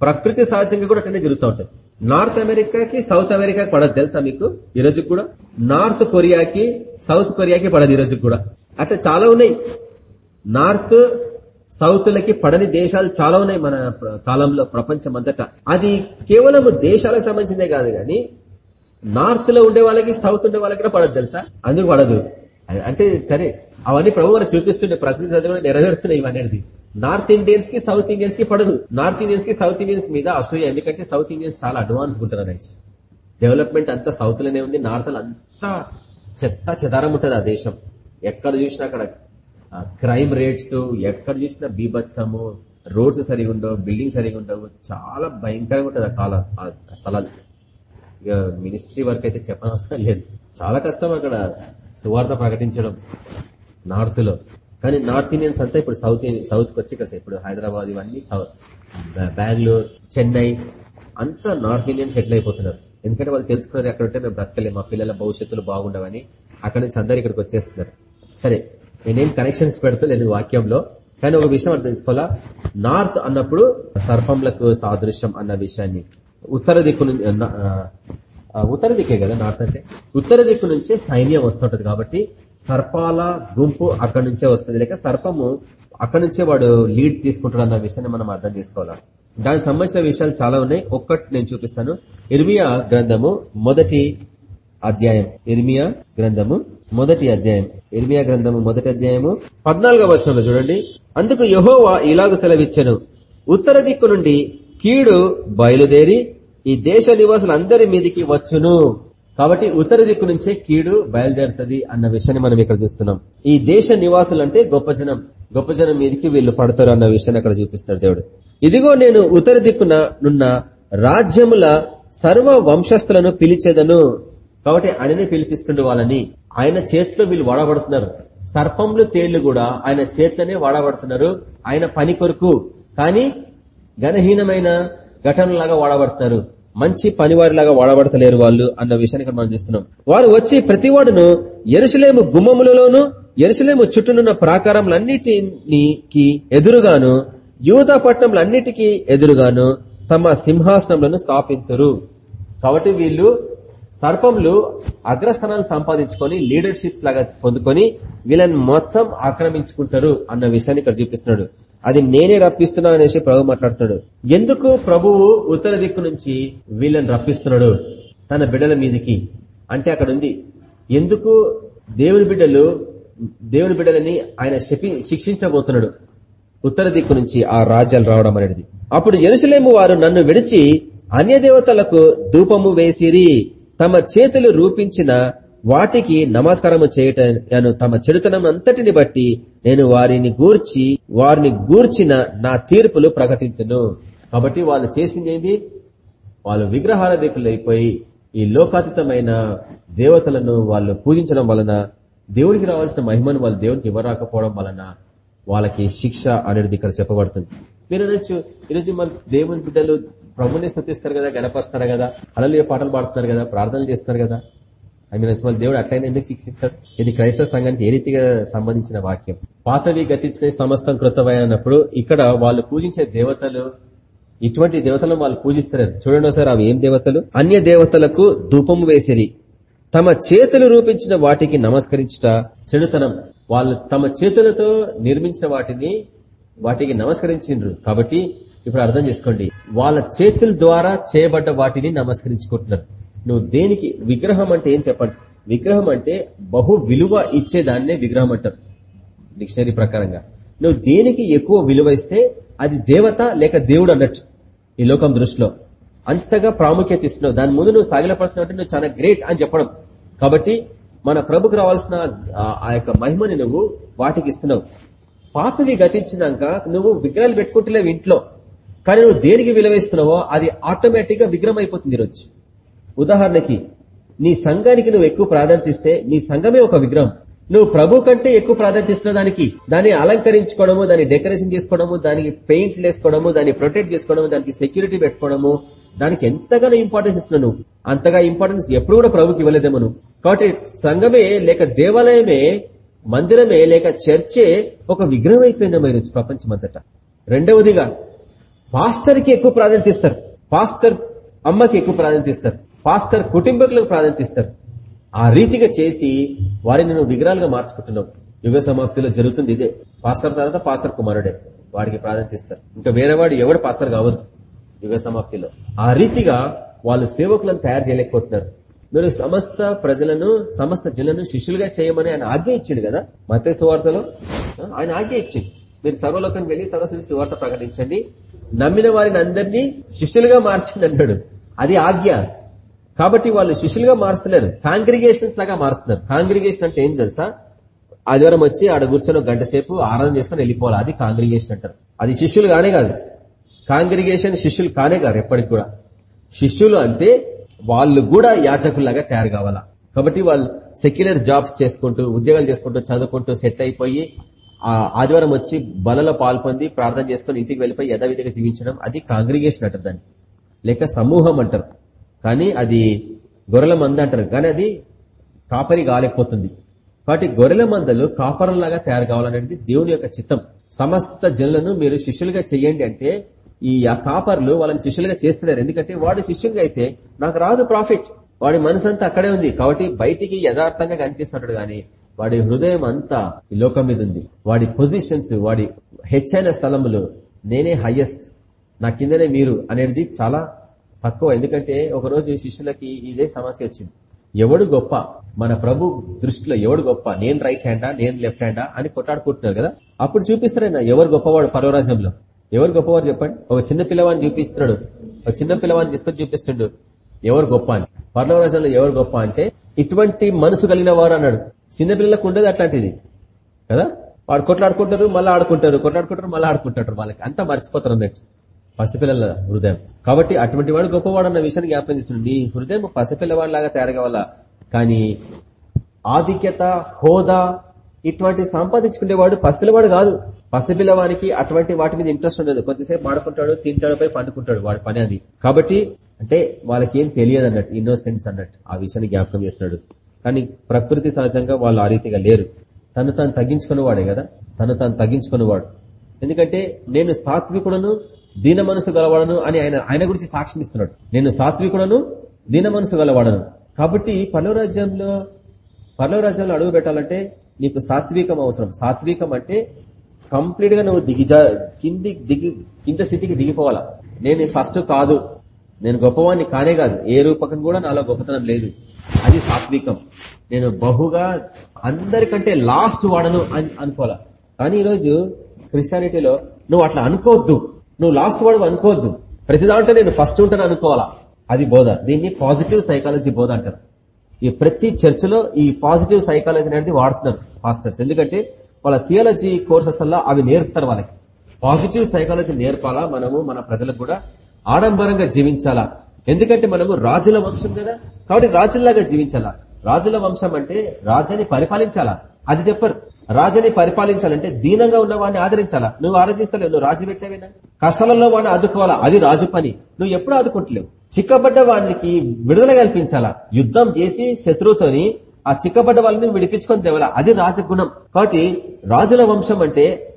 ప్రకృతి సహజంగా కూడా అట్లనే జరుగుతూ ఉంటాయి నార్త్ అమెరికాకి సౌత్ అమెరికాకి పడదు తెలుసా మీకు? ఈ రోజు కూడా నార్త్ కొరియాకి సౌత్ కొరియాకి పడదు ఈ రోజు కూడా. అట్లా చాలా ఉన్నాయి. నార్త్ సౌత్లకి పడని దేశాలు చాలా ఉన్నాయి మన కాలంలో ప్రపంచం అంతటా అది కేవలం దేశాలకు సంబంధించిందే కాదు కానీ నార్త్లో ఉండే వాళ్ళకి సౌత్ ఉండే వాళ్ళకి కూడా పడదు తెలుసా? అందుకు పడదు. అంటే సరే అవన్నీ ప్రభు మనం చూపిస్తుండే ప్రకృతి నెరవేరుతున్నాయి ఇవన్నీ నార్త్ ఇండియన్స్కి సౌత్ ఇండియన్స్కి పడదు. నార్త్ ఇండియన్స్కి సౌత్ ఇండియన్స్ మీద అసూయ. ఎందుకంటే సౌత్ ఇండియన్స్ చాలా అడ్వాన్స్ ఉంటారు అనేసి. డెవలప్మెంట్ అంతా సౌత్లోనే ఉంది. నార్త్లో అంతా చెత్త చెదారం ఉంటుంది ఆ దేశం. ఎక్కడ చూసినా అక్కడ క్రైమ్ రేట్స్ ఎక్కడ చూసినా బీభత్సము రోడ్స్ సరిగా ఉండవు బిల్డింగ్ సరిగా ఉండవు చాలా భయంకరంగా ఉంటుంది ఆ కాలం ఆ స్థలాలు. ఇక మినిస్ట్రీ వర్క్ అయితే చెప్పనవసరం లేదు. చాలా కష్టం అక్కడ సువార్త ప్రకటించడం నార్త్లో. కానీ నార్త్ ఇండియన్స్ అంతా ఇప్పుడు సౌత్ సౌత్కి వచ్చి ఇక్కడ ఇప్పుడు హైదరాబాద్ ఇవన్నీ సౌత్ బెంగళూరు చెన్నై అంతా నార్త్ ఇండియన్స్ సెటిల్ అయిపోతున్నారు. ఎందుకంటే వాళ్ళు తెలుసుకున్నారు అక్కడ ఉంటే మేము బ్రతకలేము మా పిల్లల భవిష్యత్తులు బాగుండవని. అక్కడ నుంచి అందరు ఇక్కడికి వచ్చేస్తున్నారు. సరే నేనేం కనెక్షన్స్ పెడతలేదు వాక్యంలో. కానీ ఒక విషయం అర్థం తెలుసుకోవాలా నార్త్ అన్నప్పుడు సర్పంలకు సాదృశ్యం అన్న విషయాన్ని. ఉత్తర దిక్కు నుంచి ఉత్తర దిక్కే కదా నార్త్ అంటే? ఉత్తర దిక్కు నుంచే సైన్యం వస్తుంటది కాబట్టి సర్పాల గుంపు అక్కడి నుంచే వస్తుంది. లేక సర్పము అక్కడి నుంచే వాడు లీడ్ తీసుకుంటాడు అన్న విషయాన్ని మనం అర్థం చేసుకోవాలా? దానికి సంబంధించిన విషయాలు చాలా ఉన్నాయి. ఒక్కటి నేను చూపిస్తాను. ఇర్మియా గ్రంథము మొదటి అధ్యాయం. ఇర్మియా గ్రంథము మొదటి అధ్యాయం. ఇర్మియా గ్రంథము మొదటి అధ్యాయము పద్నాలుగో వర్షంలో చూడండి. అందుకు యహోవా ఇలాగ సెలవిచ్చను. ఉత్తర దిక్కు నుండి కీడు బయలుదేరి ఈ దేశ నివాసులందరి మీదికి వచ్చును. కాబట్టి ఉత్తర దిక్కు నుంచే కీడు బయలుదేరుతుంది అన్న విషయాన్ని మనం ఇక్కడ చూస్తున్నాం. ఈ దేశ నివాసులు అంటే గొప్ప జనం. గొప్ప జనం మీదికి వీళ్ళు పడతారు అన్న విషయాన్ని అక్కడ చూపిస్తారు దేవుడు. ఇదిగో నేను ఉత్తర దిక్కున నున్న రాజ్యముల సర్వ వంశస్థులను పిలిచేదను. కాబట్టి ఆయననే పిలిపిస్తుండే వాళ్ళని. ఆయన చేతిలో వీళ్ళు వాడబడుతున్నారు. సర్పంలు తేళ్ళు కూడా ఆయన చేతిలోనే వాడబడుతున్నారు. ఆయన పని కొరకు. కానీ ఘనహీనమైన ఘటనలాగా వాడబడతారు మంచి పనివారిలాగా వాడబడతలేరు వాళ్ళు అన్న విషయాన్ని ఇక్కడ మనం చూస్తున్నాం. వారు వచ్చి ప్రతివాడును ఎరుసలేము గుమ్మములలోను ఎరుసలేము చుట్టూనున్న ప్రాకారంలన్నిటికి ఎదురుగాను యూదా పట్టణంలన్నిటికీ ఎదురుగాను తమ సింహాసనములను స్థాపించరు కాబట్టి వీళ్ళు సర్పంలు అగ్రస్థానాలు సంపాదించుకొని లీడర్షిప్స్ లాగా పొందుకొని వీళ్ళని మొత్తం ఆక్రమించుకుంటారు అన్న విషయాన్ని ఇక్కడ చూపిస్తున్నాడు. అది నేనే రప్పిస్తున్నా అనేసి ప్రభు మాట్లాడుతున్నాడు. ఎందుకు ప్రభువు ఉత్తర దిక్కు నుంచి వీళ్ళని రప్పిస్తున్నాడు తన బిడ్డల మీదికి? అంటే అక్కడ ఉంది. ఎందుకు దేవుని బిడ్డలు దేవుని బిడ్డలని ఆయన శిక్షించబోతున్నాడు ఉత్తర దిక్కు నుంచి ఆ రాజ్యాలు రావడం అనేది. అప్పుడు ఎరుసలేము వారు నన్ను విడిచి అన్య దేవతలకు ధూపము వేసిరి. తమ చేతులు రూపించిన వాటికి నమస్కారము చేయటను తమ చెడుతనం అంతటిని బట్టి నేను వారిని గూర్చి వారిని గూర్చిన నా తీర్పులు ప్రకటించను. కాబట్టి వాళ్ళు చేసింది వాళ్ళు విగ్రహారధికులైపోయి ఈ లోకాతీతమైన దేవతలను వాళ్ళు పూజించడం వలన దేవుడికి రావాల్సిన మహిమను వాళ్ళు దేవుడికి ఇవ్వరాకపోవడం వలన వాళ్ళకి శిక్ష అనేది ఇక్కడ చెప్పబడుతుంది. మీరు అనొచ్చు ఈరోజు మన దేవుని బిడ్డలు ప్రభుని స్థుతిస్తారు కదా గణపరుస్తారు కదా అలలు పాటలు పాడుతున్నారు కదా ప్రార్థనలు చేస్తారు కదా. ఐ మీన్ అసలు దేవుడు అట్లయినా ఎందుకు శిక్షిస్తాడు? ఇది క్రైస్తవ సంఘానికి ఏ రీతిగా సంబంధించిన వాక్యం? పాతవి గతించిన సమస్తం కృతమైనప్పుడు ఇక్కడ వాళ్ళు పూజించే దేవతలు ఇటువంటి దేవతలను వాళ్ళు పూజిస్తారు. చూడండి సార్ అవి ఏం దేవతలు? అన్య దేవతలకు ధూపం వేసేది. తమ చేతులు రూపించిన వాటికి నమస్కరించట చెడుతనం. వాళ్ళు తమ చేతులతో నిర్మించిన వాటిని వాటికి నమస్కరించిండ్రు. కాబట్టి ఇప్పుడు అర్థం చేసుకోండి. వాళ్ళ చేతుల ద్వారా చేయబడ్డ వాటిని నమస్కరించుకుంటున్నారు. నువ్వు దేనికి విగ్రహం అంటే ఏం చెప్పండి? విగ్రహం అంటే బహు విలువ ఇచ్చేదాన్నే విగ్రహం అంటారు. డిక్షనరీ ప్రకారంగా. నువ్వు దేనికి ఎక్కువ విలువ ఇస్తే అది దేవత లేక దేవుడు అన్నట్టు ఈ లోకం దృష్టిలో. అంతగా ప్రాముఖ్యత ఇస్తున్నావు. దాని ముందు నువ్వు సాగిలపడుతున్నావు నువ్వు చాలా గ్రేట్ అని చెప్పడం. కాబట్టి మన ప్రభుకు రావాల్సిన ఆ యొక్క మహిమని నువ్వు వాటికి ఇస్తున్నావు. పాతవి గతించినాక నువ్వు విగ్రహాలు పెట్టుకుంటలేవు ఇంట్లో. కానీ నువ్వు దేనికి విలువేస్తున్నావో అది ఆటోమేటిక్గా విగ్రహం అయిపోతుంది ఈరోజు. ఉదాహరణకి నీ సంఘానికి నువ్వు ఎక్కువ ప్రాధాన్యత ఇస్తే నీ సంఘమే ఒక విగ్రహం. నువ్వు ప్రభు కంటే ఎక్కువ ప్రాధాన్యత ఇస్తున్న దానికి దాన్ని అలంకరించుకోవడము దాన్ని డెకరేషన్ చేసుకోవడము దానికి పెయింట్ వేసుకోవడము దాన్ని ప్రొటెక్ట్ చేసుకోవడము దానికి సెక్యూరిటీ పెట్టుకోవడము దానికి ఎంతగానో ఇంపార్టెన్స్ ఇస్తున్నావు నువ్వు. అంతగా ఇంపార్టెన్స్ ఎప్పుడు కూడా ప్రభుకి ఇవ్వలేదేమో నువ్వు. కాబట్టి సంఘమే లేక దేవాలయమే మందిరమే లేక చర్చే ఒక విగ్రహం అయిపోయిందమ్మా ఈరోజు ప్రపంచమంతట. రెండవదిగా పాస్టర్కి ఎక్కువ ప్రాధాన్యత ఇస్తారు. పాస్టర్ అమ్మకి ఎక్కువ ప్రాధాన్యత ఇస్తారు. పాస్టర్ కుటుంబకులకు ప్రాధాన్యత ఇస్తారు. ఆ రీతిగా చేసి వారిని నువ్వు విగ్రహాలుగా మార్చుకుంటున్నావు. యుగ సమాప్తిలో జరుగుతుంది ఇదే. పాస్టర్ తర్వాత పాస్టర్ కుమారుడే. వాడికి ప్రాధాన్యత ఇస్తారు. ఇంకా వేరేవాడు ఎవడు పాస్టర్ కావద్దు. యుగ సమాప్తిలో. ఆ రీతిగా వాళ్ళు సేవకులను తయారు చేయలేకపోతున్నారు. మీరు సమస్త ప్రజలను సమస్త జనులను శిష్యులుగా చేయమని ఆయన ఆజ్ఞ ఇచ్చిండు కదా? మత సువార్తలో? ఆయన ఆజ్ఞ ఇచ్చింది మీరు సర్వలోకం వెళ్ళి సర్వశిష్య సువార్త ప్రకటించండి. నమ్మిన వారిని అందరినీ శిష్యులుగా మార్చింది అన్నాడు. అది ఆజ్ఞ. కాబట్టి వాళ్ళు శిష్యులుగా మారుస్తున్నారు. కాంగ్రిగేషన్స్ లాగా మారుస్తున్నారు. కాంగ్రిగేషన్ అంటే ఏం తెలుసా? ఆదివారం వచ్చి ఆడ కూర్చొని గంట సేపు ఆరాధన చేసుకుని వెళ్ళిపోవాలి. అది కాంగ్రిగేషన్ అంటారు. అది శిష్యులు కానే కాదు. కాంగ్రిగేషన్ శిష్యులు కానే కాదు ఎప్పటికి కూడా. శిష్యులు అంటే వాళ్ళు కూడా యాచకుల్లాగా తయారు కావాలా. కాబట్టి వాళ్ళు సెక్యులర్ జాబ్స్ చేసుకుంటూ ఉద్యోగాలు చేసుకుంటూ చదువుకుంటూ సెట్ అయిపోయి ఆదివారం వచ్చి బలలో పాల్పొంది ప్రార్థన చేసుకుని ఇంటికి వెళ్ళిపోయి యథావిధిగా జీవించడం అది కాంగ్రిగేషన్ అంటారు దాన్ని. లేక సమూహం అంటారు. కానీ అది గొర్రెల మంద అంటారు. కానీ అది కాపరి కాలేకపోతుంది. కాబట్టి గొర్రెల మందలు కాపరంలాగా తయారు కావాలనేది దేవుని యొక్క చిత్తం. సమస్త జనులను మీరు శిష్యులుగా చెయ్యండి అంటే ఈ కాపర్లు వాళ్ళని శిష్యులుగా చేస్తున్నారు. ఎందుకంటే వాడు శిష్యులుగా అయితే నాకు రాదు ప్రాఫిట్ వాడి మనసు అంతా అక్కడే ఉంది. కాబట్టి బయటికి యథార్థంగా కనిపిస్తున్నాడు గాని వాడి హృదయం అంతా ఈ లోకం మీద ఉంది. వాడి పొజిషన్స్ వాడి హెచ్చైన స్థలములు నేనే హయ్యెస్ట్ నా కిందనే మీరు అనేది చాలా తక్కువ. ఎందుకంటే ఒకరోజు శిష్యులకి ఇదే సమస్య వచ్చింది. ఎవడు గొప్ప? మన ప్రభు దృష్టిలో ఎవడు గొప్ప? నేను రైట్ హ్యాండా నేను లెఫ్ట్ హ్యాండా అని కొట్టాడుకుంటున్నారు కదా. అప్పుడు చూపిస్తారైనా? ఎవరు గొప్పవాడు పర్వరాజ్యంలో? ఎవరు గొప్పవారు చెప్పండి? ఒక చిన్న పిల్లవాడిని చూపిస్తున్నాడు. ఒక చిన్న పిల్లవాడిని తీసుకొని చూపిస్తుండు. ఎవరు గొప్ప అని? పర్వరాజ్యంలో ఎవరు గొప్ప అంటే ఇటువంటి మనసు కలిగిన వారు అన్నాడు. చిన్నపిల్లలకు ఉండేది అట్లాంటిది. కదా? వాడు కొట్లాడుకుంటారు మళ్ళీ ఆడుకుంటారు. కొట్లాడుకుంటారు మళ్ళీ ఆడుకుంటారు. వాళ్ళకి అంతా మర్చిపోతారు అన్నట్టు. పసిపిల్లల హృదయం. కాబట్టి అటువంటి వాడు గొప్పవాడు అన్న విషయాన్ని జ్ఞాపకం చేస్తుంది నీ హృదయం పసిపిల్లవాడిలాగా తయారు కావాలా కానీ ఆధిక్యత హోదా ఇటువంటి సంపాదించుకునేవాడు పసిపిల్లవాడు కాదు. పసిపిల్లవానికి అటువంటి వాటి మీద ఇంట్రెస్ట్ ఉండదు. కొద్దిసేపు ఆడుకుంటాడు తింటాడు పై పండుకుంటాడు. వాడి పని అది. కాబట్టి అంటే వాళ్ళకి ఏం తెలియదు అన్నట్టు ఇన్నోసెన్స్ అన్నట్టు ఆ విషయాన్ని జ్ఞాపకం చేస్తున్నాడు. కానీ ప్రకృతి సహజంగా వాళ్ళు ఆ రీతిగా లేరు. తను తాను తగ్గించుకునేవాడే కదా? తను తాను తగ్గించుకునేవాడు ఎందుకంటే నేను సాత్వికుడను దీన మనసు గలవాడను అని ఆయన ఆయన గురించి సాక్ష్యం ఇస్తున్నాడు. నేను సాత్వికుడను దీన మనసు గలవాడను. కాబట్టి పర్లవరాజ్యంలో పర్లవరాజ్యంలో అడుగు పెట్టాలంటే నీకు సాత్వికం అవసరం. సాత్వికం అంటే కంప్లీట్గా నువ్వు దిగిజా కింది దిగి కింద స్థితికి దిగిపోవాలా. నేను ఫస్ట్ కాదు. నేను గొప్పవాడిని కానే కాదు ఏ రూపకం కూడా నాలో గొప్పతనం లేదు. అది సాత్వికం. నేను బహుగా అందరికంటే లాస్ట్ వాడను అని అనుకోవాలా? కానీ ఈరోజు క్రిస్టియానిటీలో నువ్వు అట్లా అనుకోవద్దు. నువ్వు లాస్ట్ వాడు అనుకోవద్దు. ప్రతి దాంట్లో నేను ఫస్ట్ ఉంటాను అనుకోవాలా? అది బోధ. దీన్ని పాజిటివ్ సైకాలజీ బోధ అంటారు. ఈ ప్రతి చర్చిలో ఈ పాజిటివ్ సైకాలజీ అనేది వాడుతున్నారు పాస్టర్స్ ఎందుకంటే వాళ్ళ థియాలజీ కోర్సెస్ వల్ల అవి నేర్పుతారు వాళ్ళకి. పాజిటివ్ సైకాలజీ నేర్పాలా మనము మన ప్రజలకు కూడా? ఆడంబరంగా జీవించాలా? ఎందుకంటే మనము రాజుల వంశం కదా. కాబట్టి రాజుల్లాగా జీవించాలా? రాజుల వంశం అంటే రాజాని పరిపాలించాలా? అది చెప్పరు. రాజుని పరిపాలించాలంటే దీనంగా ఉన్న వాడిని ఆదరించాలా? నువ్వు ఆరాధిస్తలేవు నువ్వు రాజు పెట్టలేవేనా కష్టాలలో వాడిని ఆదుకోవాలా? అది రాజు పని. నువ్వు ఎప్పుడు ఆదుకుంటలేవు. చిక్కబడ్డ వాడికి విడుదల కల్పించాలా? యుద్ధం చేసి శత్రువుతోని ఆ చిక్కబడ్డ వాళ్ళని విడిపించుకొని తేవాలా? అది రాజగుణం. కాబట్టి రాజుల వంశం అంటే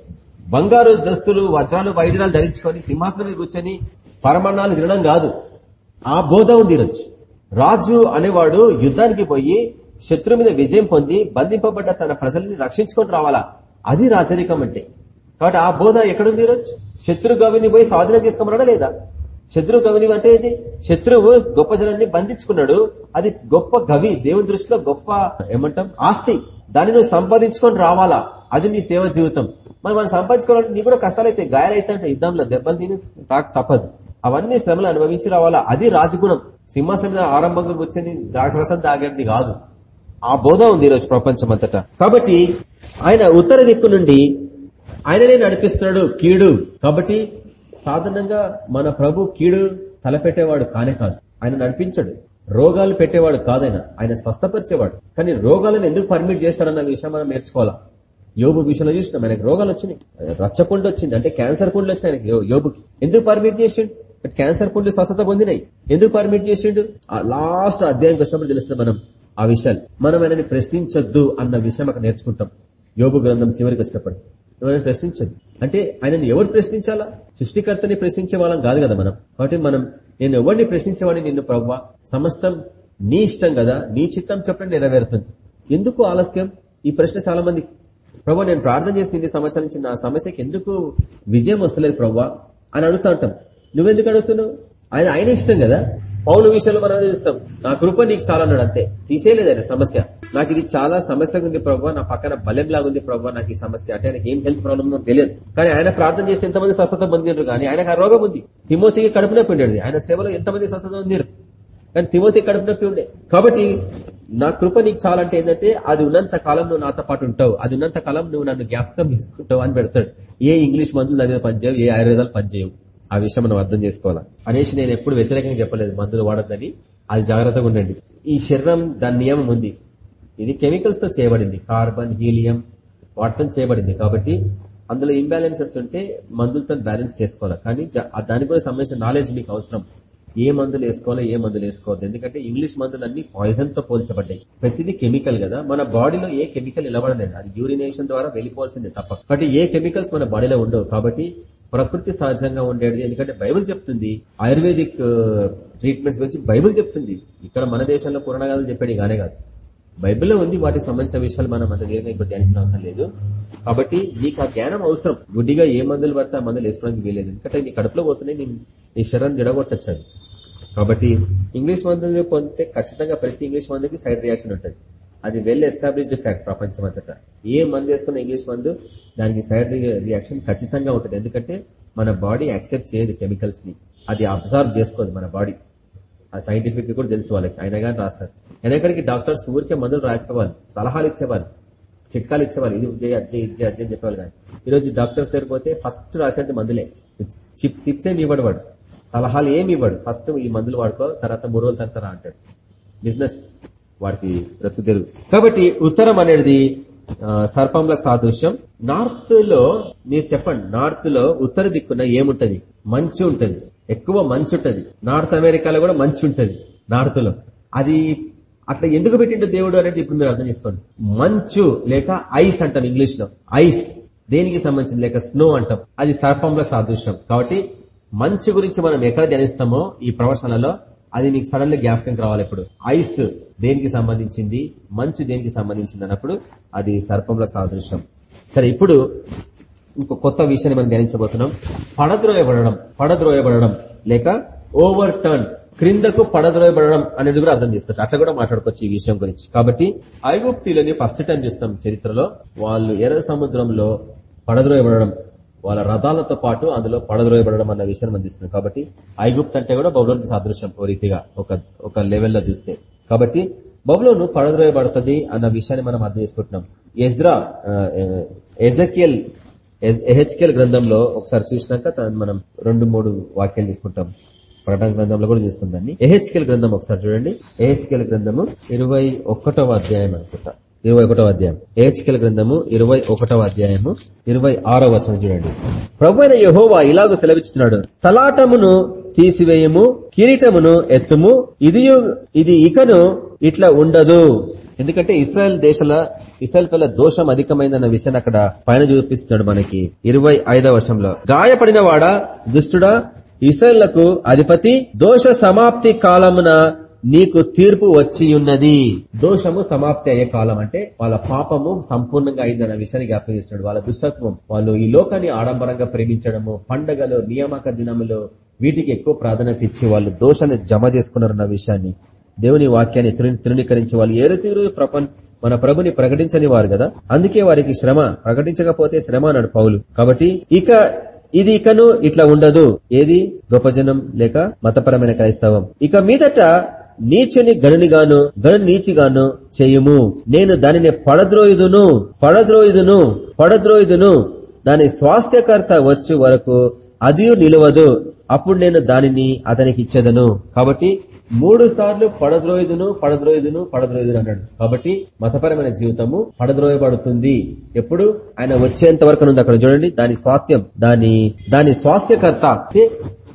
బంగారు దస్తులు వజ్రాలు వైద్యాలు ధరించుకొని సింహాసనం కూర్చొని పరమాణాలు తినడం కాదు. ఆ బోధ ఉంది ఈరోజు రాజు అనేవాడు యుద్ధానికి పోయి శత్రు మీద విజయం పొంది బంధింపబడ్డ తన ప్రజల్ని రక్షించుకొని రావాలా? అది రాజరికం అంటే. కాబట్టి ఆ బోధ ఎక్కడుంది ఈరోజు శత్రు గవిని పోయి స్వాధీనం చేసుకోమన్నాడా లేదా? శత్రు గవిని అంటే ఇది శత్రువు గొప్ప జనాన్ని బంధించుకున్నాడు. అది గొప్ప గవి. దేవుని దృష్టిలో గొప్ప ఏమంటాం? ఆస్తి. దాన్ని నువ్వు సంపాదించుకొని రావాలా? అది నీ సేవ జీవితం. మరి మనం సంపాదించుకోవాలంటే నీ కూడా కష్టాలైతే గాయాలైతే అంటే యుద్ధంలో దెబ్బలు తిని రాక తప్పదు. అవన్నీ శ్రమలు అనుభవించి రావాలా? అది రాజగుణం. సింహాసనం ఆరంభంగా కూర్చొని ద్రాక్షరసం తాగేది కాదు. ఆ బోధ ఉంది ఈరోజు ప్రపంచం అంతటా కాబట్టి ఆయన ఉత్తర దిక్కు నుండి ఆయననే నడిపిస్తున్నాడు కీడు. కాబట్టి సాధారణంగా మన ప్రభు కీడు తలపెట్టేవాడు కానే కాదు. ఆయన నడిపించడు. రోగాలు పెట్టేవాడు కాదైనా. ఆయన స్వస్థపరిచేవాడు. కానీ రోగాలను ఎందుకు పర్మిట్ చేస్తారన్న విషయం మనం నేర్చుకోవాలా? యోబు విషయంలో చూసినాం. ఆయనకు రోగాలు వచ్చినాయి. రచ్చకుండా వచ్చింది అంటే క్యాన్సర్ పుండ్లు వచ్చినాయి ఆయనకి యో- యోబుకి. ఎందుకు పర్మిట్ చేసిండు? బట్ క్యాన్సర్ పుండ్లు స్వస్థత పొందినాయి. ఎందుకు పర్మిట్ చేసిండు? ఆ లాస్ట్ అధ్యాయం వచ్చినప్పుడు తెలుస్తుంది మనం ఆ విషయాలు. మనం ఆయనని ప్రశ్నించొద్దు అన్న విషయం అక్కడ నేర్చుకుంటాం. యోగు గ్రంథం చివరికి వచ్చినప్పుడు. ఎవరైనా ప్రశ్నించదు అంటే ఆయనని ఎవరు ప్రశ్నించాలా? సృష్టికర్తని ప్రశ్నించే వాళ్ళం కాదు కదా మనం. కాబట్టి మనం నేను ఎవరిని ప్రశ్నించేవాడిని? నిన్ను ప్రవ్వ. సమస్తం నీ ఇష్టం కదా. నీ చిత్తం చెప్పడం నెరవేరుతుంది. ఎందుకు ఆలస్యం? ఈ ప్రశ్న చాలా మంది ప్రభా నేను ప్రార్థన చేసిన ఇన్ని సంవత్సరాల నుంచి నా సమస్యకి ఎందుకు విజయం వస్తలేదు ప్రవ్వా అని అడుగుతా ఉంటాం. నువ్వెందుకు అడుగుతున్నావు? ఆయన ఆయన ఇష్టం కదా? పౌలు విషయంలో మనం చూస్తాం. నా కృప నీకు చాలా అన్నాడు అంతే. తీసేయలేదు ఆయన సమస్య. నాకు ఇది చాలా సమస్యగా ఉంది ప్రభావ నా పక్కన బలం ఉంది ప్రభావ నాకు ఈ సమస్య. అంటే ఆయనకి ఏం హెల్త్ ప్రాబ్లమ్ తెలియదు. కానీ ఆయన ప్రార్థన చేస్తే ఎంతమంది స్వస్థత పొందినారు కానీ ఆయనకు ఆ రోగం ఉంది. తిమోతికి కడుపు నొప్పి ఉండేది. ఆయన సేవలో ఎంతమంది స్వస్థత పొందిరు కానీ తిమోతి కడుపు నొప్పి ఉండే. కాబట్టి నా కృప నీకు చాలంటే ఏంటంటే అది ఉన్నంత కాలం నువ్వు నాతో పాటు ఉంటావు. అది ఉన్నంత కాలం నువ్వు నన్ను జ్ఞాపకం తీసుకుంటావు అని పెడతాడు. ఏ ఇంగ్లీష్ మందులు దాని మీద పనిచేయవు ఏ ఆయుర్వేదాలు పనిచేయవు. ఆ విషయం మనం అర్థం చేసుకోవాలా? అనేసి నేను ఎప్పుడు వ్యతిరేకంగా చెప్పలేదు. మందులు వాడద్దని. అది జాగ్రత్తగా ఉండండి. ఈ శరీరం దాని నియమం ఉంది. ఇది కెమికల్స్తో చేయబడింది. కార్బన్ హీలియం వాటితో చేయబడింది. కాబట్టి అందులో ఇంబ్యాలెన్సెస్ ఉంటే మందులతో బ్యాలెన్స్ చేసుకోవాలి? కానీ జ- దానికి కూడా సంబంధించిన నాలెడ్జ్ మీకు అవసరం. ఏ మందులు వేసుకోవాలో ఏ మందులు వేసుకోవద్దు. ఎందుకంటే ఇంగ్లీష్ మందులన్నీ పాయిజన్తో పోల్చబడ్డాయి. ప్రతిదీ కెమికల్ కదా. మన బాడీలో ఏ కెమికల్ నిలబడలేదు. అది యూరినేషన్ ద్వారా వెళ్ళిపోవాల్సిందే తప్ప. కాబట్టి ఏ కెమికల్స్ మన బాడీలో ఉండవు. కాబట్టి ప్రకృతి సహజంగా ఉండేది ఎందుకంటే బైబిల్ చెప్తుంది ఆయుర్వేదిక్ ట్రీట్మెంట్స్ గురించి బైబిల్ చెప్తుంది. ఇక్కడ మన దేశంలో పురాణాలు చెప్పేది కానే కాదు. బైబిల్లో ఉంది వాటికి సంబంధించిన విషయాలు మనం అంత దీర్ఘంగా ఇప్పుడు ధ్యానించిన అవసరం లేదు. కాబట్టి నీకు ఆ జ్ఞానం అవసరం. గుడ్డిగా ఏ మందులు పడితే ఆ మందులు వేసుకోవడానికి వీలేదు ఎందుకంటే నీ కడుపులో పోతున్నాయి నీ నీ శరీరం జడగొట్టచ్చు కాబట్టి ఇంగ్లీష్ మందులు పొందితే ఖచ్చితంగా ప్రతి ఇంగ్లీష్ మందుకి సైడ్ రియాక్షన్ ఉంటుంది. అది వెల్ ఎస్టాబ్లిష్డ్ ఫ్యాక్ట్ ప్రపంచం అంతటా ఏ మందు వేసుకున్న ఇంగ్లీష్ మందు దానికి సైడ్ రియాక్షన్ ఖచ్చితంగా ఉంటుంది. ఎందుకంటే మన బాడీ యాక్సెప్ట్ చేయదు కెమికల్స్ని. అది అబ్జర్వ్ చేసుకోదు మన బాడీ ఆ సైంటిఫిక్ కూడా తెలుసు వాళ్ళకి. అయినా కానీ రాస్తారు. వెనకడికి డాక్టర్స్ ఊరికే మందులు రాకపోవాలి. సలహాలు ఇచ్చేవాళ్ళు. చిట్కాలు ఇచ్చేవాళ్ళు. ఇది చేయి అది చేయి ఇది అది అని చెప్పేవాళ్ళు కానీ ఈరోజు డాక్టర్స్ దగ్గర పోతే ఫస్ట్ రాసేది మందులే. చిప్ టిప్స్ ఏమి ఇవ్వడు వాడు. సలహాలు ఏమి ఇవ్వడు. ఫస్ట్ ఈ మందులు వాడుకో తర్వాత మూడు రోజుల తర్వాత అంటాడు. బిజినెస్ వాడికి బ్రతుకు తెరుగు కాబట్టి ఉత్తరం అనేది సర్పంల సర్పంలకు సాదృశ్యం. నార్త్లో మీరు చెప్పండి నార్త్లో ఉత్తర దిక్కున ఏముంటది? మంచు ఉంటది. ఎక్కువ మంచు ఉంటది. నార్త్ అమెరికాలో కూడా మంచు ఉంటది నార్త్లో. అది అట్లా ఎందుకు పెట్టిండు దేవుడు అనేది ఇప్పుడు మీరు అర్థం చేసుకోండి. మంచు లేక ఐస్ అంటాం ఇంగ్లీష్లో ఐస్. దేనికి సంబంధించింది? లేక స్నో అంటాం. అది సర్పంలో సాదృశ్యం. కాబట్టి మంచు గురించి మనం ఎక్కడ ధ్యానిస్తామో ఈ ప్రవచనాలలో అది నీకు సడన్ జ్ఞాపకం రావాలి ఇప్పుడు. ఐస్ దేనికి సంబంధించింది? మంచు దేనికి సంబంధించింది అన్నప్పుడు అది సర్పంలో సాదృశ్యం. సరే ఇప్పుడు ఇంకో కొత్త విషయాన్ని మనం ధ్యానించబోతున్నాం పడద్రోయబడడం పడద్రోయబడడం లేక ఓవర్ టర్న్ క్రిందకు పడద్రోయబడడం అనేది కూడా అర్థం చేసుకోవచ్చు. అట్లా కూడా మాట్లాడుకోవచ్చు ఈ విషయం గురించి. కాబట్టి ఐగుప్తిలోని ఫస్ట్ టైం చూస్తాం చరిత్రలో. వాళ్ళు ఎర్ర సముద్రంలో పడద్రోయబడడం. వాళ్ళ రథాలతో పాటు అందులో పడద్రోయబడడం అన్న విషయాన్ని అందిస్తుంది కాబట్టి ఐగుప్త్ అంటే కూడా బబులోనికి సాదృశ్యం ఓ రీతిగా ఒక ఒక లెవెల్లో చూస్తే. కాబట్టి బబులోను పడద్రోయబడుతుంది అన్న విషయాన్ని మనం అర్థం చేసుకుంటున్నాం. ఎజ్రా ఎజకియల్ ఎహెచ్కెల్ గ్రంథంలో ఒకసారి చూసినాక మనం రెండు మూడు వాక్యాలు తీసుకుంటాం. ప్రకటన గ్రంథంలో కూడా చూస్తుందండి ఎహెచ్కెల్ గ్రంథం ఒకసారి చూడండి. ఎహెచ్కెల్ గ్రంథము ఇరవై అధ్యాయం అనుకుంటా. ఇరవై ఒకటవ అధ్యాయం. ఏహెచ్కెల్ గ్రంథము ఇరవై ఒకటవ అధ్యాయము ఇరవై ఆరో వర్షం చూడండి. ప్రభు అయిన యహోవా ఇలాగ సెలవిస్తున్నాడు తలాటమును తీసివేయము కిరీటమును ఎత్తుము ఇది ఇది ఇకను ఇట్లా ఉండదు. ఎందుకంటే ఇస్రాయల్ దేశాల ఇస్రాయల్ పిల్ల దోషం అధికమైందన్న విషయాన్ని అక్కడ పైన చూపిస్తున్నాడు మనకి. ఇరవై ఐదవ వర్షంలో గాయపడిన వాడా దుష్టుడా ఇస్రాయళ్ళకు అధిపతి దోష సమాప్తి కాలమున నీకు తీర్పు వచ్చి ఉన్నది. దోషము సమాప్తి అయ్యే కాలం అంటే వాళ్ళ పాపము సంపూర్ణంగా అయిందన్న విషయాన్ని జ్ఞాపకం చేస్తున్నాడు. వాళ్ళ దుస్తత్వం వాళ్ళు ఈ లోకాన్ని ఆడంబరంగా ప్రేమించడము పండగలు నియామక దినములు వీటికి ఎక్కువ ప్రాధాన్యత ఇచ్చి వాళ్ళు దోషాన్ని జమ చేసుకున్నారన్న విషయాన్ని దేవుని వాక్యాన్ని తృణీకరించి వాళ్ళు ఏ రీతి ప్రపంచ మన ప్రభుని ప్రకటించని వారు కదా? అందుకే వారికి శ్రమ. ప్రకటించకపోతే శ్రమ అన్నాడు పౌలు. కాబట్టి ఇక ఇది ఇకను ఇట్లా ఉండదు. ఏది? గొప్ప జనం లేక మతపరమైన క్రైస్తవం. ఇక మీదట నీచుని గనునిగాను గను నీచిగాను చేయుము. నేను దానిని పడద్రోయుదును పడద్రోయుదును పడద్రోయుదును. దాని స్వాస్థ్యకర్త వచ్చు వరకు అది నిలవదు. అప్పుడు నేను దానిని అతనికి ఇచ్చేదను కాబట్టి మూడు సార్లు పడద్రోయుదును పడద్రోయుదును పడద్రోయుదును అన్నాడు. కాబట్టి మతపరమైన జీవితము పడద్రోయబడుతుంది. ఎప్పుడు? ఆయన వచ్చేంత వరకు ఉంది అక్కడ చూడండి. దాని స్వాస్థ్యం దాని దాని స్వాస్థ్యకర్త.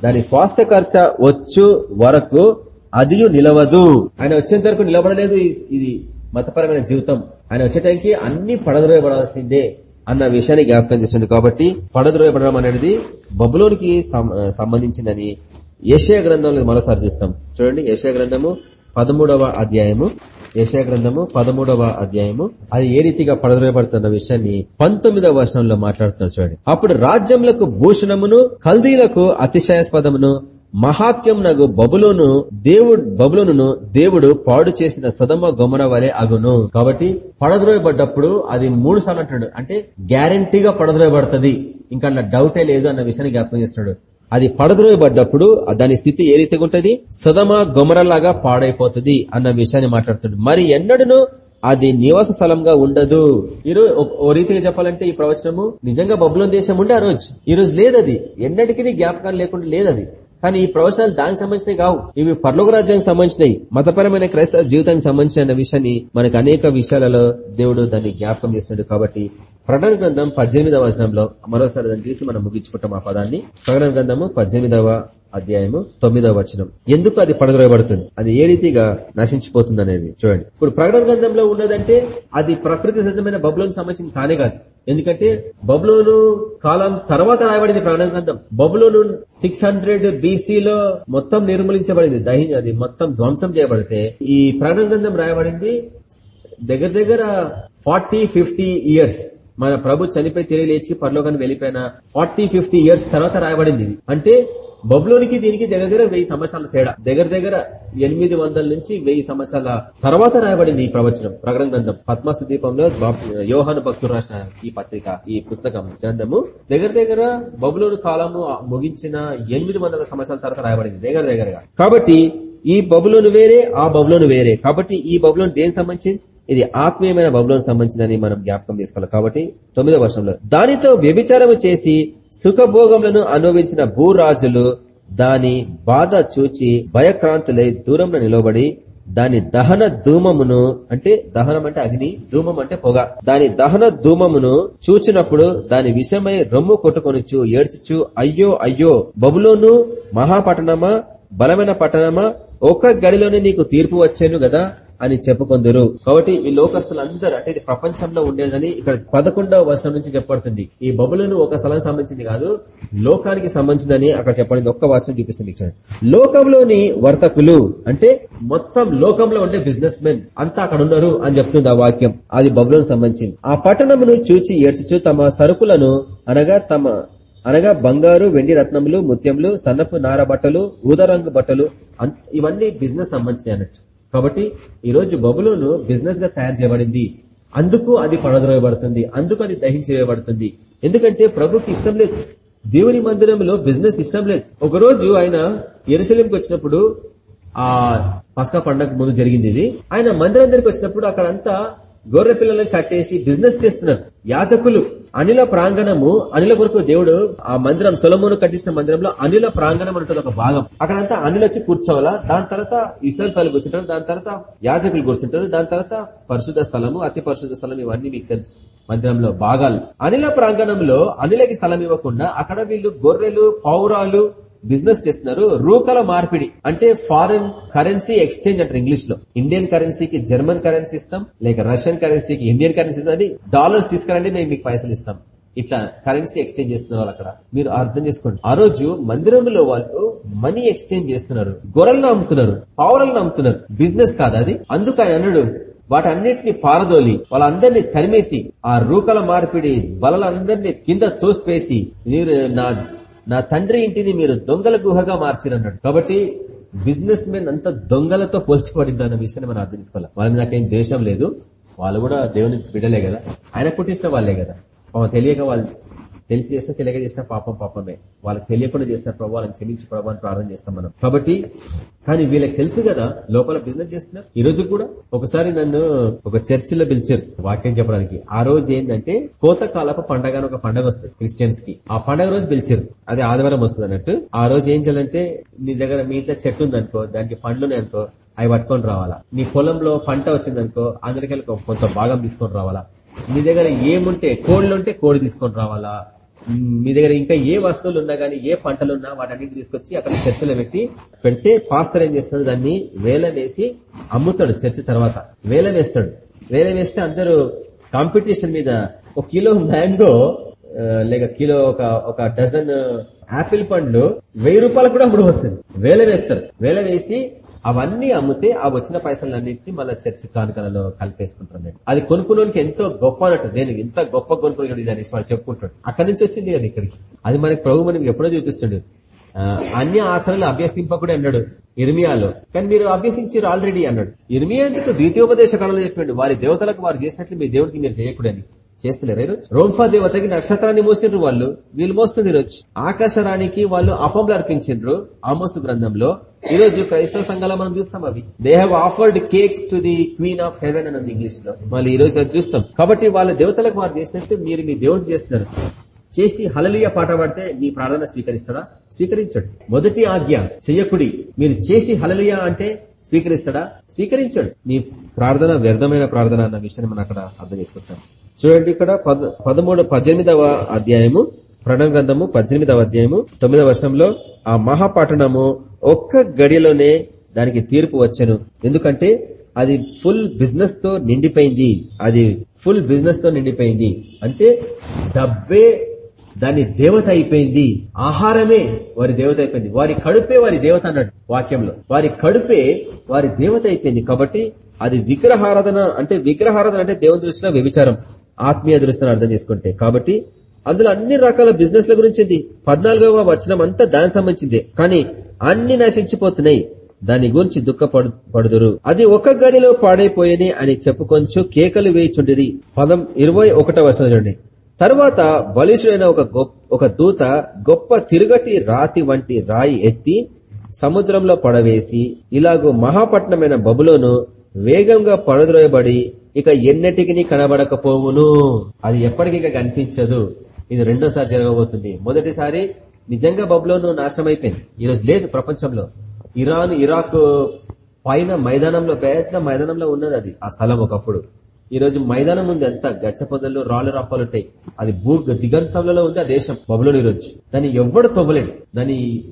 దాని స్వాస్థ్యకర్త వచ్చు వరకు అది నిలవదు. ఆయన వచ్చేంత వరకు నిలబడలేదు ఇది మతపరమైన జీవితం. ఆయన వచ్చేటానికి అన్ని పడద్రోయబడాల్సిందే అన్న విషయాన్ని జ్ఞాపకం చేసిండు కాబట్టి పడద్రోయబడడం అనేది బబులోనికి సంబంధించిందని ఏషియా గ్రంథంలో మరోసారి చూస్తాం. చూడండి ఏషియా గ్రంథము పదమూడవ అధ్యాయము. ఏషియా గ్రంథము పదమూడవ అధ్యాయము. అది ఏ రీతిగా పడద్రోయబడుతున్న విషయాన్ని పంతొమ్మిదవ వర్షంలో మాట్లాడుతున్నారు చూడండి. అప్పుడు రాజ్యములకు భూషణమును కల్దీలకు అతిశయాస్పదమును మహాత్యంనగు బబులోను దేవుడు బబులోను దేవుడు పాడు చేసిన సదమ గమన వలె అగును. కాబట్టి పడద్రోయబడ్డప్పుడు అది మూడు సార్లు అంటాడు అంటే గ్యారంటీగా పడద్రోయబడుతుంది. ఇంకా డౌటే లేదు అన్న విషయాన్ని జ్ఞాపకం చేస్తున్నాడు. అది పడద్రోయబడ్డప్పుడు దాని స్థితి ఏ రీతిగా ఉంటది? సదమ గొమరలాగా పాడైపోతుంది అన్న విషయాన్ని మాట్లాడుతాడు మరి ఎన్నడను అది నివాస స్థలంగా ఉండదు. ఈరోజు ఓ రీతిగా చెప్పాలంటే ఈ ప్రవచనము నిజంగా బబులోని దేశం ఉండే ఆ రోజు. ఈ రోజు లేదది. ఎన్నటికీ జ్ఞాపకాలు లేకుండా లేదది. కానీ ఈ ప్రవచనాలు దానికి సంబంధించినవి కావు. ఇవి పర్లోక రాజ్యానికి సంబంధించినవి. మతపరమైన క్రైస్తవ జీవితానికి సంబంధించిన విషయాన్ని మనకు అనేక విషయాలలో దేవుడు దాన్ని జ్ఞాపకం చేస్తున్నాడు కాబట్టి ప్రకటన గ్రంథం పద్దెనిమిదవ వచనంలో మరోసారి దాన్ని తీసి మనం ముగించుకుంటాం ఆ పదాన్ని. ప్రకటన గ్రంథము పద్దెనిమిదవ అధ్యాయము తొమ్మిదవ వచనం. ఎందుకు అది పడద్రోయబడుతుంది? అది ఏ రీతిగా నశించిపోతుంది అనేది చూడండి. ఇప్పుడు ప్రకటన గ్రంథంలో ఉన్నదంటే అది ప్రకృతి సహజమైన బబులోని సంబంధించింది కానే కాదు. ఎందుకంటే బబులోను కాలం తర్వాత రాయబడింది ప్రకటన గ్రంథం. బబులోను సిక్స్ హండ్రెడ్ బీసీలో మొత్తం నిర్మూలించబడింది. దహి అది మొత్తం ధ్వంసం చేయబడితే ఈ ప్రకటన గ్రంథం రాయబడింది దగ్గర దగ్గర ఫార్టీ ఫిఫ్టీ ఇయర్స్. మన ప్రభు చనిపోయి తిరిగి లేచి పరలోకాన్ని వెళ్ళిపోయిన ఫార్టీ ఫిఫ్టీ ఇయర్స్ తర్వాత రాయబడింది అంటే బబులోనికి దీనికి దగ్గర దగ్గర వెయ్యి సంవత్సరాల తేడా. దగ్గర దగ్గర ఎనిమిది వందల నుంచి వెయ్యి సంవత్సరాల తర్వాత రాయబడింది ఈ ప్రవచనం. ప్రకటన గ్రంథం. పద్మస దీపంలో యోహాను భక్తులు రాసిన ఈ పత్రిక ఈ పుస్తకం గ్రంథము. దగ్గర దగ్గర బబులోని కాలము ముగించిన ఎనిమిది వందల సంవత్సరాల తర్వాత రాయబడింది. దగ్గర దగ్గరగా. కాబట్టి ఈ బబులోను వేరే ఆ బబులోను వేరే. కాబట్టి ఈ బబులోను దేనికి సంబంధించింది? ఇది ఆత్మీయమైన బబులోని సంబంధించిందని మనం జ్ఞాపకం చేసుకోవాలి. కాబట్టి తొమ్మిదో వర్షంలో దానితో వ్యభిచారము చేసి సుఖభోగములను అనుభవించిన భూరాజులు దాని బాధ చూచి భయక్రాంతులై దూరంలో నిలబడి దాని దహన ధూమమును అంటే దహనం అంటే అగ్ని ధూమం అంటే పొగ దాని దహన ధూమమును చూచినప్పుడు దాని విషయమై రొమ్ము కొట్టుకొనిచ్చు ఏడ్చుచు అయ్యో అయ్యో బబులోను మహాపట్టణమా బలమైన పట్టణమా ఒక్క గడిలోనే నీకు తీర్పు వచ్చాను గదా? అని చెప్పుకొందరు. కాబట్టి ఈ లోకస్తులందరూ అంటే ఇది ప్రపంచంలో ఉండేదని ఇక్కడ పదకొండవ వర్షం నుంచి చెప్పబడుతుంది. ఈ బబులను ఒక స్థలం సంబంధించింది కాదు లోకానికి సంబంధించిందని అక్కడ చెప్పబడింది. ఒక్క వర్షం చూపిస్తుంది లోకంలోని వర్తకులు అంటే మొత్తం లోకంలో ఉండే బిజినెస్ మెన్ అంతా అక్కడ ఉన్నారు అని చెప్తుంది ఆ వాక్యం. అది బబులను సంబంధించింది. ఆ పట్టణమును చూచి ఏడ్చుచు తమ సరుకులను అనగా తమ అనగా బంగారు వెండి రత్నములు ముత్యములు సన్నపు నార బట్టలు ఊదరంగు బట్టలు ఇవన్నీ బిజినెస్ సంబంధించినట్టు అన్నట్టు. కాబట్టి ఈ రోజు బబులోను బిజినెస్గా తయారు చేయబడింది. అందుకు అది పడద్రోయబడుతుంది. అందుకు అది దహించేయబడుతుంది. ఎందుకంటే ప్రభుకి ఇష్టం లేదు. దేవుని మందిరంలో బిజినెస్ ఇష్టం లేదు. ఒకరోజు ఆయన ఎరుసలేంకి వచ్చినప్పుడు ఆ పసకా పండగ ముందు జరిగింది ఇది. ఆయన మందిరం దగ్గరికి వచ్చినప్పుడు అక్కడంతా గొర్రె పిల్లలను కట్టేసి బిజినెస్ చేస్తున్నారు. యాజకులు. అనిల ప్రాంగణము అనిల కొరకు దేవుడు ఆ మందిరం సొలమును కట్టించిన మందిరంలో అనిల ప్రాంగణం ఉంటుంది ఒక భాగం. అక్కడంతా అనిల్ వచ్చి కూర్చోవాలా? దాని తర్వాత ఇసల్ పల్లి కూర్చుంటారు దాని తర్వాత యాజకులు కూర్చుంటారు దాని తర్వాత పరిశుద్ధ స్థలము అతి పరిశుద్ధ స్థలం ఇవన్నీ మీకు తెలుసు. మందిరంలో భాగాలు. అనిల ప్రాంగణంలో అనిలకి స్థలం ఇవ్వకుండా అక్కడ వీళ్ళు గొర్రెలు పౌరాలు బిజినెస్ చేస్తున్నారు. రూకల మార్పిడి. అంటే ఫారెన్ కరెన్సీ ఎక్స్చేంజ్ అంటారు ఇంగ్లీష్లో ఇండియన్ కరెన్సీకి జర్మన్ కరెన్సీ ఇస్తాం లేక రష్యన్ కరెన్సీకి ఇండియన్ కరెన్సీ ఇస్తాం. అది డాలర్స్ తీసుకురండి మేము మీకు పైసలు ఇస్తాం. ఇట్లా కరెన్సీ ఎక్స్చేంజ్ చేస్తున్నారు వాళ్ళు అక్కడ. మీరు అర్థం చేసుకోండి. ఆ రోజు మందిరంలో వాళ్ళు మనీ ఎక్స్చేంజ్ చేస్తున్నారు. గొర్రెలను అమ్ముతున్నారు. పావులను అమ్ముతున్నారు. బిజినెస్ కాదు అది. అందుకు ఆయన అన్నాడు వాటన్నిటిని పారదోలి వాళ్ళందరినీ తరిమేసి ఆ రూకల మార్పిడి బలలందరినీ కింద తోసివేసి మీరు నా నా తండ్రి ఇంటిని మీరు దొంగల గుహగా మార్చిరన్నాడు. కాబట్టి బిజినెస్ మెన్ అంత దొంగలతో పోల్చిపడింది అన్న విషయాన్ని మనం అర్థం చేసుకోవాలి. వాళ్ళ మీద నాకేం ద్వేషం లేదు. వాళ్ళు కూడా దేవుని బిడలే కదా. ఆయన పుట్టించిన వాళ్ళే కదా. తెలియక వాళ్ళు తెలిసి చేస్తే తెలియక చేసిన పాపం పాపమే. వాళ్ళకి తెలియకుండా చేసిన ప్రభావ వాళ్ళని క్షమించి ప్రభావ ప్రార్థన చేస్తాం మనం. కాబట్టి కానీ వీళ్ళకి తెలుసు కదా లోపల బిజినెస్ చేస్తున్నారు. ఈ రోజు కూడా ఒకసారి నన్ను ఒక చర్చిలో పిలిచారు వాక్యం చెప్పడానికి. ఆ రోజు ఏంటంటే కోతకాలపు పండగ ఒక పండగ వస్తుంది క్రిస్టియన్స్కి. ఆ పండగ రోజు పిలిచారు. అది ఆదివారం వస్తుంది అన్నట్టు. ఆ రోజు ఏం చేయాలంటే నీ దగ్గర మీ ఇంట్లో చెట్టు ఉందనుకో దానికి పండ్లున్నాయనుకో అవి పట్టుకొని రావాలా. నీ పొలంలో పంట వచ్చిందనుకో అందరికీ కొంత భాగం తీసుకొని రావాలా. మీ దగ్గర ఏముంటే కోళ్ళు ఉంటే కోడి తీసుకొని రావాలా? మీ దగ్గర ఇంకా ఏ వస్తువులు ఉన్నా గానీ ఏ పంటలు ఉన్నా వాటన్నిటి తీసుకొచ్చి అక్కడ చర్చలో పెట్టి పెడితే పాస్టర్ ఏం చేస్తాడు? దాన్ని వేల వేసి అమ్ముతాడు చర్చ తర్వాత. వేల వేస్తాడు వేల వేస్తే అందరూ కాంపిటీషన్ మీద ఒక కిలో మ్యాంగో లేక కిలో ఒక ఒక డజన్ ఆపిల్ పండ్లు వెయ్యి రూపాయలు కూడా అమ్ముడుపోతుంది వేల వేస్తారు. వేల వేసి అవన్నీ అమ్మితే ఆ వచ్చిన పైసలన్నింటినీ మళ్ళీ చర్చి కానుకలలో కలిపేసుకుంటారు అది కొనుక్కులోనికి ఎంతో గొప్ప అన్నట్టు. నేను ఇంత గొప్ప కొనుక్కుని అనేసి వాడు చెప్పుకుంటాడు అక్కడి నుంచి వచ్చింది కదా ఇక్కడికి. అది మనకి ప్రభు మనకి ఎప్పుడో చూపిస్తుండే. అన్ని ఆచరణలు అభ్యసింపకుడు అన్నాడు ఇర్మియాలో కానీ మీరు అభ్యసించారు ఆల్రెడీ అన్నాడు. ఇర్మియా ఎందుకు ద్వితీయోపదేశ కాలంలో చెప్పాడు? వారి దేవతలకు వారు చేసినట్లు మీ దేవుడికి మీరు చేయకూడని చేస్తలేరు. రోంఫా దేవతకి నక్షత్రాన్ని మోసిండ్రు వాళ్ళు. వీళ్ళు మోస్తుంది ఈరోజు. ఆకాశరానికి వాళ్ళు అపంలు అర్పించిండ్రు ఆమోసు గ్రంథంలో. ఈ రోజు క్రైస్తవ సంఘాలు మనం చూస్తాం అవి. They have offered cakes to the queen of heaven అని ఇంగ్లీష్లో. మళ్ళీ ఈ రోజు అది చూస్తాం. కాబట్టి వాళ్ళ దేవతలకు వారు చేసినట్టు మీరు మీ దేవుడు చేస్తున్నారు. చేసి హలలియ పాట పాడితే మీ ప్రార్థన స్వీకరిస్తాడా? స్వీకరించడు. మొదటి ఆజ్ఞ చెయ్యకుడి. మీరు చేసి హలలియ అంటే స్వీకరిస్తాడా? స్వీకరించాడు. నీ ప్రార్థన వ్యర్థమైన ప్రార్థన అన్న విషయాన్ని మనం అక్కడ అర్థం చేసుకుంటాం. చూడండి ఇక్కడ పదమూడు పద్దెనిమిదవ అధ్యాయము ప్రణం గ్రంథము పద్దెనిమిదవ అధ్యాయము తొమ్మిదవ వర్షంలో ఆ మహాపట్టణము ఒక్క గడిలోనే దానికి తీర్పు వచ్చాను. ఎందుకంటే అది ఫుల్ బిజినెస్తో నిండిపోయింది. అది ఫుల్ బిజినెస్తో నిండిపోయింది. అంటే డబ్బే దాని దేవత అయిపోయింది. ఆహారమే వారి దేవత అయిపోయింది. వారి కడుపే వారి దేవత అన్నాడు వాక్యంలో. వారి కడుపే వారి దేవత అయిపోయింది కాబట్టి అది విగ్రహారాధన అంటే విగ్రహారాధన అంటే దేవుని దృష్టిలో వ్యభిచారం. ఆత్మీయ దృష్టిని అర్థం చేసుకుంటే. కాబట్టి అందులో అన్ని రకాల బిజినెస్ల గురించింది పద్నాలుగవ వచనం అంతా దానికి సంబంధించింది. కానీ అన్ని నశించిపోతున్నాయి. దాని గురించి దుఃఖపడుదురు అది ఒక గడిలో పాడైపోయేది అని చెప్పుకొంచు కేకలు వేయిచుండిరి. పదం ఇరవై ఒకటో వర్షం చూడండి. తరువాత బలిష్ఠుడైన ఒక ఒక దూత గొప్ప తిరుగటి రాతి వంటి రాయి ఎత్తి సముద్రంలో పడవేసి ఇలాగూ మహాపట్నమైన బబులోను వేగంగా పడద్రోయబడి ఇక ఎన్నటికి కనబడకపోవును. అది ఎప్పటికీ కనిపించదు. ఇది రెండోసారి జరగబోతుంది. మొదటిసారి నిజంగా బబులోను నాశనం అయిపోయింది ఈరోజు లేదు ప్రపంచంలో. ఇరాన్ ఇరాక్ పైన మైదానంలో పెద్ద మైదానంలో ఉన్నది అది ఆ స్థలం ఒకప్పుడు. ఈ రోజు మైదానం ఉంది అంతా. గచ్చ పొదలు రాళ్ళు రప్పాలు ఉంటాయి. అది భూ దిగంతంలో ఉంది ఆ దేశం బబులోని రోజు. దాన్ని ఎవ్వడు తొవ్వలేడు దాని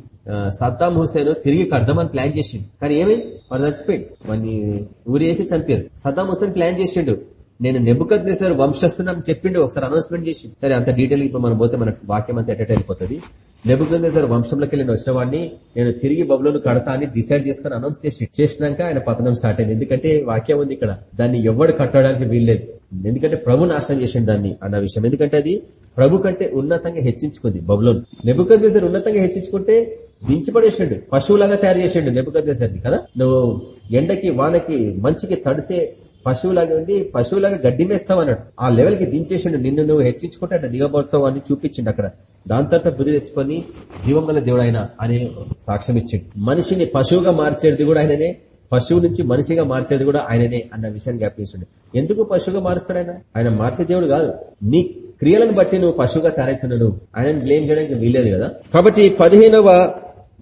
సద్దాం హుసేన్ తిరిగి కడదామని ప్లాన్ చేసిండు. కానీ ఏమైంది? వాడు చచ్చిపోయాడు. వాడిని ఊరేసి చంపారు. సద్దాం హుసేన్ ప్లాన్ చేసిండు. నేను నెబ్బుకత్ నేసారు వంశస్థునని చెప్పిండు ఒకసారి అనౌన్స్మెంట్ చేసి. సరే అంత డీటెయిల్ ఇప్పుడు మనం పోతే మన వాక్యం అంతా ఎటెట్ అయిపోతుంది. నెబ్బుకత్ వంశంలోకి వెళ్ళిన వచ్చిన వాడిని నేను తిరిగి బబులోను కడతా అని డిసైడ్ చేసుకుని అనౌన్స్ చేసి చేసినాక ఆయన పతనం స్టార్ట్ అయింది. ఎందుకంటే వాక్యం ఉంది ఇక్కడ దాన్ని ఎవడు కట్టడానికి వీల్లేదు. ఎందుకంటే ప్రభు నాశనం చేసిండు దాన్ని అన్న విషయం. ఎందుకంటే అది ప్రభు కంటే ఉన్నతంగా హెచ్చించుకుంది బబులోన్. నెబ్బుకత్ ఉన్నతంగా హెచ్చించుకుంటే దించిపడేసిండు పశువులాగా తయారు చేసిండు నెబ్బుకద్దేశాన్ని కదా? నువ్వు ఎండకి వానకి మంచికి తడిసే పశువులాగా ఉండి పశువులాగా గడ్డి మేస్తావు అన్నాడు ఆ లెవెల్కి దించేసిండు. నిన్ను నువ్వు హెచ్చించుకుంటే అట్లా దిగబడతావు అని చూపించిండు అక్కడ. దాని తర్వాత బుద్ధి తెచ్చుకొని జీవం గల దేవుడు ఆయన అని సాక్ష్యం ఇచ్చిండు. మనిషిని పశువుగా మార్చేది కూడా ఆయననే పశువు నుంచి మనిషిగా మార్చేది కూడా ఆయననే అన్న విషయాన్ని జ్ఞాపించండి ఎందుకు పశువుగా మారుస్తాడు ఆయన? ఆయన మార్చే దేవుడు కాదు. నీ క్రియలను బట్టి నువ్వు పశువుగా తయారవుతున్నావు ఆయనను బ్లేమ్ చేయడానికి వీలేదు కదా? కాబట్టి పదిహేనవ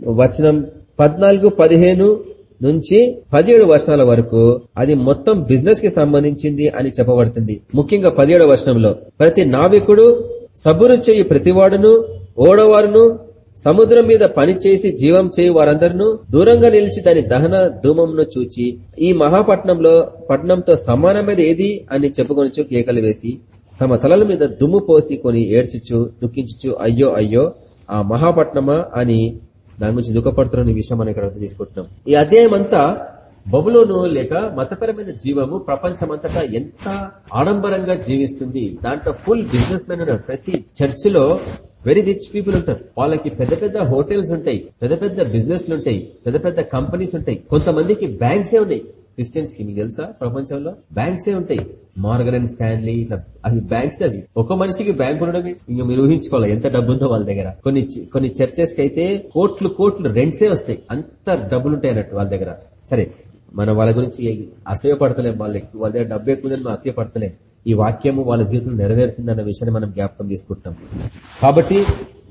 వచనం పద్నాలుగు పదిహేను నుంచి పదిహేడు వర్షాల వరకు అది మొత్తం బిజినెస్కి సంబంధించింది అని చెప్పబడుతుంది. ముఖ్యంగా పదిహేడు వర్షంలో ప్రతి నావికుడు సబురు చేయి ప్రతివాడును ఓడవారును సముద్రం మీద పనిచేసి జీవం చేయి వారందరినూ దూరంగా నిలిచి దాని దహన ధూమంను చూచి ఈ మహాపట్నంలో పట్నంతో సమానమైన ఏది అని చెప్పుకొనిచు కేకలు వేసి తమ తలల మీద దుమ్ము పోసి కొని ఏడ్చుచు దుఃఖించుచు అయ్యో అయ్యో ఆ మహాపట్నమా అని దాని గురించి దుఃఖపడుతున్న విషయం మనం ఇక్కడ తీసుకుంటున్నాం ఈ అధ్యాయం అంతా బబులోను లేక మతపరమైన జీవము ప్రపంచమంతటా ఎంత ఆడంబరంగా జీవిస్తుంది. దాంట్లో ఫుల్ బిజినెస్ మెన్ ఉన్నారు ప్రతి చర్చిలో వెరీ రిచ్ పీపుల్ ఉంటారు. వాళ్ళకి పెద్ద పెద్ద హోటల్స్ ఉంటాయి. పెద్ద పెద్ద బిజినెస్లు ఉంటాయి. పెద్ద పెద్ద కంపెనీస్ ఉంటాయి. కొంతమందికి బ్యాంక్సే ఉన్నాయి. క్రిస్టియన్స్కి మీకు తెలుసా ప్రపంచంలో? బ్యాంక్సే ఉంటాయి. మార్గన్ అండ్ స్టాన్లీ ఇట్లా అవి బ్యాంక్స్ అవి. ఒక మనిషికి బ్యాంక్ ఉండడమే ఇంకా మీరు ఊహించుకోవాలి. ఎంత డబ్బు ఉందో వాళ్ళ దగ్గర. కొన్ని కొన్ని చర్చెస్కి అయితే కోట్లు కోట్లు రెంట్సే వస్తాయి. అంత డబ్బులు ఉంటాయి అన్నట్టు వాళ్ళ దగ్గర. సరే మనం వాళ్ళ గురించి అసహ్యపడతలేం. వాళ్ళకి వాళ్ళ దగ్గర డబ్బు ఎక్కువ మనం అసహ్యపడతలేం. ఈ వాక్యము వాళ్ళ జీవితం నెరవేరుతుందన్న విషయాన్ని మనం జ్ఞాపకం తీసుకుంటాం కాబట్టి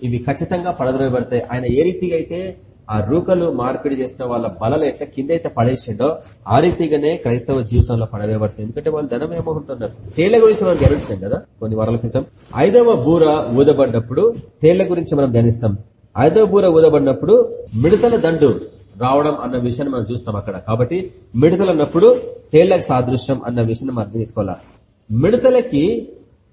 ఇవి ఖచ్చితంగా పడద్రోయబడతాయి. ఆయన ఏ రీతిగా అయితే ఆ రూకలు మార్పిడి చేసిన వాళ్ళ బలలు ఎట్లా కింద పడేసిండో ఆ రీతిగానే క్రైస్తవ జీవితంలో పడవేయబడుతుంది. ఎందుకంటే వాళ్ళు ధనం ఏమవుతున్నారు తేళ్ళ గురించి మనం ధ్యానించాం కదా కొన్ని వారాల క్రితం. ఐదవ బూర ఊదబడినప్పుడు తేళ్ళ గురించి మనం ధ్యానిస్తాం. ఐదవ బూర ఊదబడినప్పుడు మిడతల దండు రావడం అన్న విషయాన్ని మనం చూస్తాం అక్కడ. కాబట్టి మిడతలు అన్నప్పుడు తేళ్ళకు సాదృశ్యం అన్న విషయాన్ని మనం తీసుకోవాలి మిడతలకి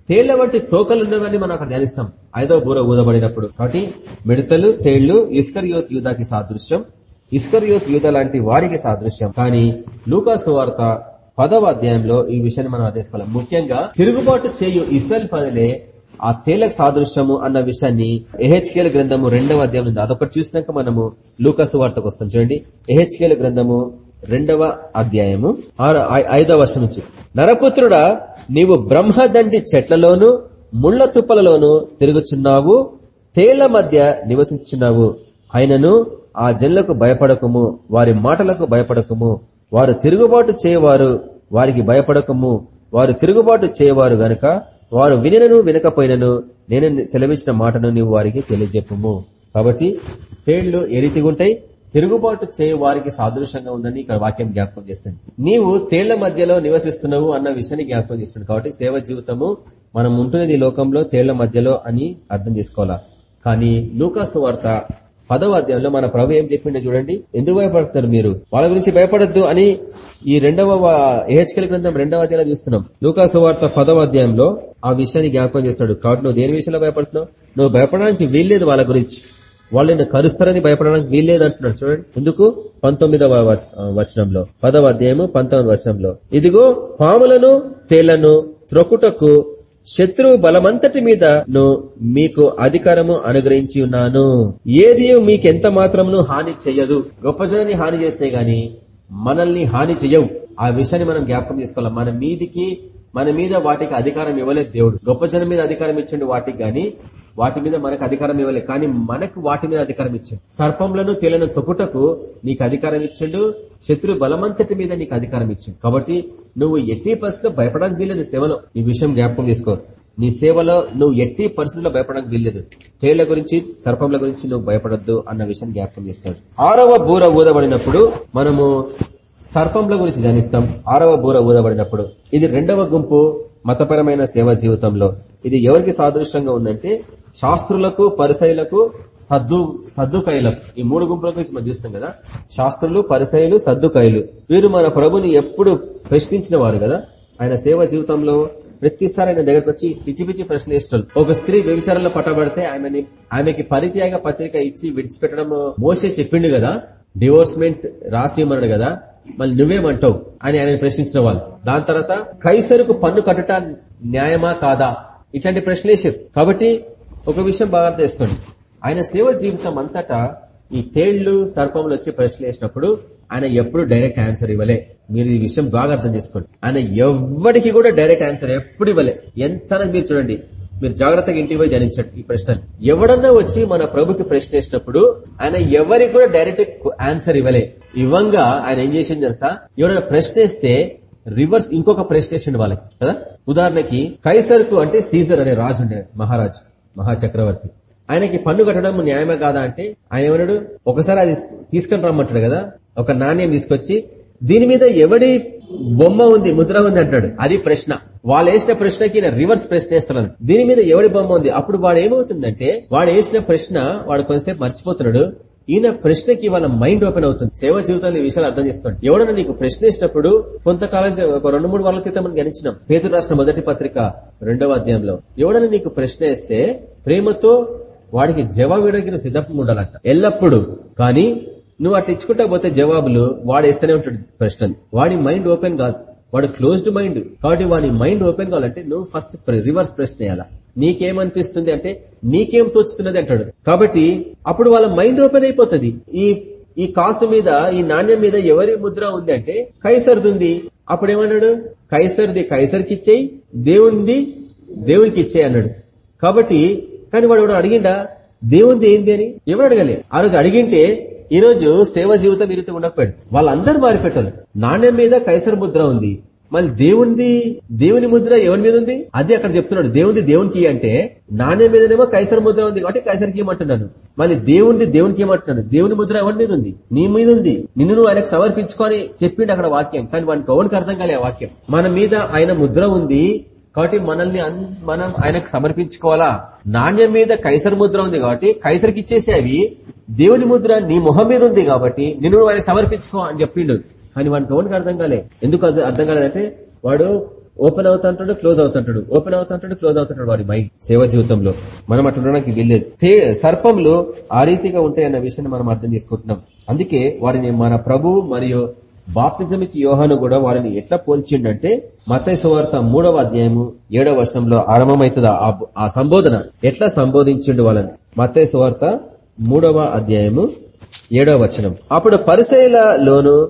తేళ్ళ వంటి తోకలున్నవని మనం అక్కడ ధ్యానిస్తాం. ఐదో బూర ఊదబడినప్పుడు. కాబట్టి మిడతలు తేళ్ళు ఇస్కర్ యోత్ యూధాకి సాదృశ్యం. ఇస్కర్ యోత్ యూధ లాంటి వారికి సాదృశ్యం. కానీ లూకాసు వార్త పదవ అధ్యాయంలో ఈ విషయాన్ని మనం అర్థేసుకోవాలి. ముఖ్యంగా తిరుగుబాటు చేయు ఇస్రాయల్ పదలే ఆ తేలకు సాదృశ్యము అన్న విషయాన్ని ఎహెచ్కేల గ్రంథము రెండవ అధ్యాయం ఉంది. అదొకటి చూసినాక మనము లూకాసు వార్తకు వస్తాం. చూడండి. ఎహెచ్కేల గ్రంథము రెండవ అధ్యాయము ఐదవ వర్షం నుంచి నరపుత్రుడా నీవు బ్రహ్మదండి చెట్లలోను ముళ్ళ తుప్పలలోను తిరుగుచున్నావు తేళ్ళ మధ్య నివసించున్నావు అయినను ఆ జన్లకు భయపడకము వారి మాటలకు భయపడకము. వారు తిరుగుబాటు చేయవారు వారికి భయపడకము. వారు తిరుగుబాటు చేయవారు గనుక వారు వినను వినకపోయినను నేను సెలవించిన మాటను నీవు వారికి తెలియజెప్పము. కాబట్టి తేళ్ళు ఏ రీతిగా ఉంటాయి తిరుగుబాటు చేయ వారికి సాదృశ్యంగా ఉందని ఇక్కడ వాక్యం జ్ఞాపకం చేస్తుంది. నీవు తేళ్ళ మధ్యలో నివసిస్తున్నావు అన్న విషయాన్ని జ్ఞాపకం చేస్తుంది. కాబట్టి సేవ జీవితము మనం ఉంటున్నది ఈ లోకంలో తేళ్ళ మధ్యలో అని అర్థం చేసుకోవాలా? కానీ లూకాసు వార్త పదవ అధ్యాయంలో మన ప్రభు ఏం చెప్పిండో చూడండి. ఎందుకు భయపడతారు మీరు? వాళ్ళ గురించి భయపడద్దు అని ఈ రెండవ ఏహెచ్కల్ గ్రంథం రెండవ అధ్యాయంలో చూస్తున్నాం. లూకాసు వార్త పదవ అధ్యాయంలో ఆ విషయాన్ని జ్ఞాపకం చేస్తున్నాడు కాబట్టి నువ్వు దేని విషయంలో భయపడుతున్నావు? నువ్వు భయపడడానికి వీల్లేదు వాళ్ళ గురించి. వాళ్ళు నేను కరుస్తారని భయపడడానికి వీల్లేదంటున్నాడు. చూడండి. ఎందుకు? పంతొమ్మిదవ వచనంలో. పదవ అధ్యాయము పంతొమ్మిది వచనంలో. ఇదిగో పాములను తేళ్ళను త్రొకుటకు శత్రువు బలమంతటి మీద మీకు అధికారము అనుగ్రహించి ఉన్నాను. ఏది మీకెంత మాత్రమును హాని చెయ్యదు. గొప్ప జనాన్ని హాని చేస్తే గాని మనల్ని హాని చెయ్యవు. ఆ విషయాన్ని మనం జ్ఞాపకం చేసుకోవాలి. మన మీదికి మన మీద వాటికి అధికారం ఇవ్వలేదు దేవుడు. గొప్ప జనం మీద అధికారం ఇచ్చిండు వాటికి గాని వాటి మీద మనకు అధికారం ఇవ్వలేదు కానీ మనకు వాటి మీద అధికారం ఇచ్చిండు. సర్పంలను తేలను తొక్కుటకు నీకు అధికారం ఇచ్చిండు. శత్రు బలమంతటి మీద నీకు అధికారం ఇచ్చిండు. కాబట్టి నువ్వు ఎట్టి పరిస్థితిలో భయపడడానికి వీల్లేదు సేవలో. ఈ విషయం జ్ఞాపకం తీసుకో నీ సేవలో నువ్వు ఎట్టి పరిస్థితుల్లో భయపడడానికి వీల్లేదు. తేళ్ళ గురించి సర్పంల గురించి నువ్వు భయపడద్దు అన్న విషయం జ్ఞాపకం చేస్తాడు. ఆరవ బూర ఊదబడినప్పుడు మనము సర్పంల గురించి ధ్యానిస్తాం. ఆరవ బూర ఊదబడినప్పుడు ఇది రెండవ గుంపు మతపరమైన సేవ జీవితంలో. ఇది ఎవరికి సాదృశ్యంగా ఉందంటే శాస్త్రులకు పరిసైలకు సద్దు సద్దుకైలకు. ఈ మూడు గుంపుల గురించి మనం చూస్తాం కదా. శాస్త్రులు పరిసైలు సద్దుకైలు. వీరు మన ప్రభుని ఎప్పుడు ప్రశ్నించిన వారు కదా? ఆయన సేవ జీవితంలో ప్రతిసారి ఆయన దగ్గరకు వచ్చి పిచ్చి పిచ్చి ప్రశ్న ఇష్టం ఒక స్త్రీ వ్యభిచారంలో పట్టబడితే ఆమెని ఆమెకి పరిత్యాగ పత్రిక ఇచ్చి విడిచిపెట్టడం మోసే చెప్పిండు కదా. డివోర్స్మెంట్ రాసి ఇమ్మన్నాడు కదా. మళ్ళీ నువ్వేమంటావు? అని ఆయన ప్రశ్నించిన వాళ్ళు. దాని తర్వాత కైసరుకు పన్ను కట్టుట న్యాయమా కాదా? ఇట్లాంటి ప్రశ్నలు కాబట్టి ఒక విషయం బాగా చేసుకోండి. ఆయన సేవ జీవితం అంతటా ఈ తేళ్ళు సర్పములు వచ్చి ప్రశ్నలు వేసినప్పుడు ఆయన ఎప్పుడు డైరెక్ట్ ఆన్సర్ ఇవ్వలే. మీరు ఈ విషయం బాగా అర్థం చేసుకోండి. ఆయన ఎవ్వడికి కూడా డైరెక్ట్ ఆన్సర్ ఎప్పుడు ఇవ్వలే. ఎంత మీరు చూడండి. మీరు జాగ్రత్తగా ఇంటికి పోయి ధ్యానించండి ఈ ప్రశ్న ఎవడన్నా వచ్చి మన ప్రభుకి ప్రశ్న వేసినప్పుడు ఆయన ఎవరికి కూడా డైరెక్ట్ ఆన్సర్ ఇవ్వలే. ఇవ్వంగా ఆయన ఏం చేసింది తెలుసా? ఎవరైనా ప్రశ్న వేస్తే రివర్స్ ఇంకొక ప్రశ్న వేసిండు వాళ్ళకి. కదా? ఉదాహరణకి కైసర్కు అంటే సీజర్ అనే రాజు ఉండే మహారాజు. మహాచక్రవర్తి. ఆయనకి పన్ను కట్టడం న్యాయమే కాదా అంటే ఆయన ఏమన్నాడు? ఒకసారి అది తీసుకొని రమ్మంటాడు కదా ఒక నాణ్యం తీసుకొచ్చి దీని మీద ఎవడి బొమ్మ ఉంది ముద్ర ఉంది అంటాడు అది ప్రశ్న. వాళ్ళు వేసిన ప్రశ్నకి రివర్స్ ప్రశ్న వేస్తున్నాను దీని మీద ఎవడి బొమ్మ ఉంది? అప్పుడు వాడు ఏమవుతుందంటే వాడు వేసిన ప్రశ్న వాడు కొంతసేపు మర్చిపోతున్నాడు. ఈయన ప్రశ్నకి వాళ్ళ మైండ్ ఓపెన్ అవుతుంది. సేవ జీవితాన్ని విషయాలు అర్థం చేసుకోండి. ఎవడన్నా నీకు ప్రశ్న ఇచ్చినప్పుడు కొంతకాలం ఒక రెండు మూడు వారాల క్రితం మనం గణించినాం. పేదలు రాసిన మొదటి పత్రిక రెండవ అధ్యాయంలో. ఎవడన్నా నీకు ప్రశ్న వేస్తే ప్రేమతో వాడికి జవాబు ఇవ్వడానికి సిద్ధంగా ఉండాలంట. ఎల్లప్పుడు. కానీ నువ్వు అట్లా ఇచ్చుకుంటా పోతే జవాబులు వాడు వేస్తూనే ఉంటాడు ప్రశ్నలు వాడి మైండ్ ఓపెన్ కాదు. వాడు క్లోజ్డ్ మైండ్. కాబట్టి వాడి మైండ్ ఓపెన్ కావాలంటే నువ్వు ఫస్ట్ రివర్స్ ప్రశ్న వేయాలా. నీకేమనిపిస్తుంది అంటే నీకేం తోచుతున్నది అంటాడు. కాబట్టి అప్పుడు వాళ్ళ మైండ్ ఓపెన్ అయిపోతుంది. ఈ ఈ కాసు మీద ఈ నాణ్యం మీద ఎవరి ముద్ర ఉంది అంటే కైసర్ది ఉంది అప్పుడు ఏమన్నాడు కైసర్ది కైసర్కి ఇచ్చేయి దేవునిది దేవునికి ఇచ్చేయి అన్నాడు. కాబట్టి కానీ వాడు ఎవడు అడిగిండా? దేవుంది ఏంది అని? ఎవరు అడగలే. ఆ రోజు అడిగింటే ఈ రోజు సేవ జీవితం ఈ రీతి ఉండకపోయాడు వాళ్ళందరూ మారిపెట్టాలి నాణ్యం మీద కైసర్ ముద్ర ఉంది. మళ్ళీ దేవునిది దేవుని ముద్ర ఎవరి మీద ఉంది? అది అక్కడ చెప్తున్నాడు. దేవునిది దేవునికి అంటే నాణ్యం మీదనేమో కైసర్ ముద్ర ఉంది కాబట్టి కైసర్కి ఏమంటున్నాను మళ్ళీ దేవునిది దేవునికి ఏమంటున్నాను దేవుని ముద్ర ఎవరి మీద ఉంది? నీ మీద ఉంది. నిన్ను నువ్వు ఆయనకు సమర్పించుకొని చెప్పిండు అక్కడ వాక్యం. కానీ వానికి ఎవరికి అర్థం కాలే వాక్యం. మన మీద ఆయన ముద్ర ఉంది. కాబట్టి మనల్ని మనం ఆయనకు సమర్పించుకోవాలా? నాణ్యం మీద కైసర్ ముద్ర ఉంది కాబట్టి కైసర్కి ఇచ్చేసి అవి దేవుని ముద్ర నీ మొహం మీద ఉంది కాబట్టి నిన్ను ఆయన సమర్పించుకో అని చెప్పిండు. కానీ వాడికి ఎవరికి అర్థం కాలే. ఎందుకు అర్థం కాలేదంటే వాడు ఓపెన్ అవుతుంటాడు క్లోజ్ అవుతుంటాడు. ఓపెన్ అవుతుంటాడు క్లోజ్ అవుతుంటాడు వాడి మైండ్ సేవ జీవితంలో. మనం అట్లా ఉండడానికి వెళ్ళేది సర్పంలు ఆ రీతిగా ఉంటాయి అన్న విషయాన్ని మనం అర్థం చేసుకుంటున్నాం. అందుకే వారిని మన ప్రభు మరియు బాప్తిజం ఇచ్చి యోహాను కూడా వారిని ఎట్లా పోల్చిండంటే మతయ సువార్త మూడవ అధ్యాయము ఏడవ వర్షంలో ఆరంభమవుతుంది? ఆ సంబోధన ఎట్లా సంబోధించిండు వాళ్ళని? మతయ సువార్త మూడవ అధ్యాయము ఏడవ వచనం. అప్పుడు పరిశైలలోను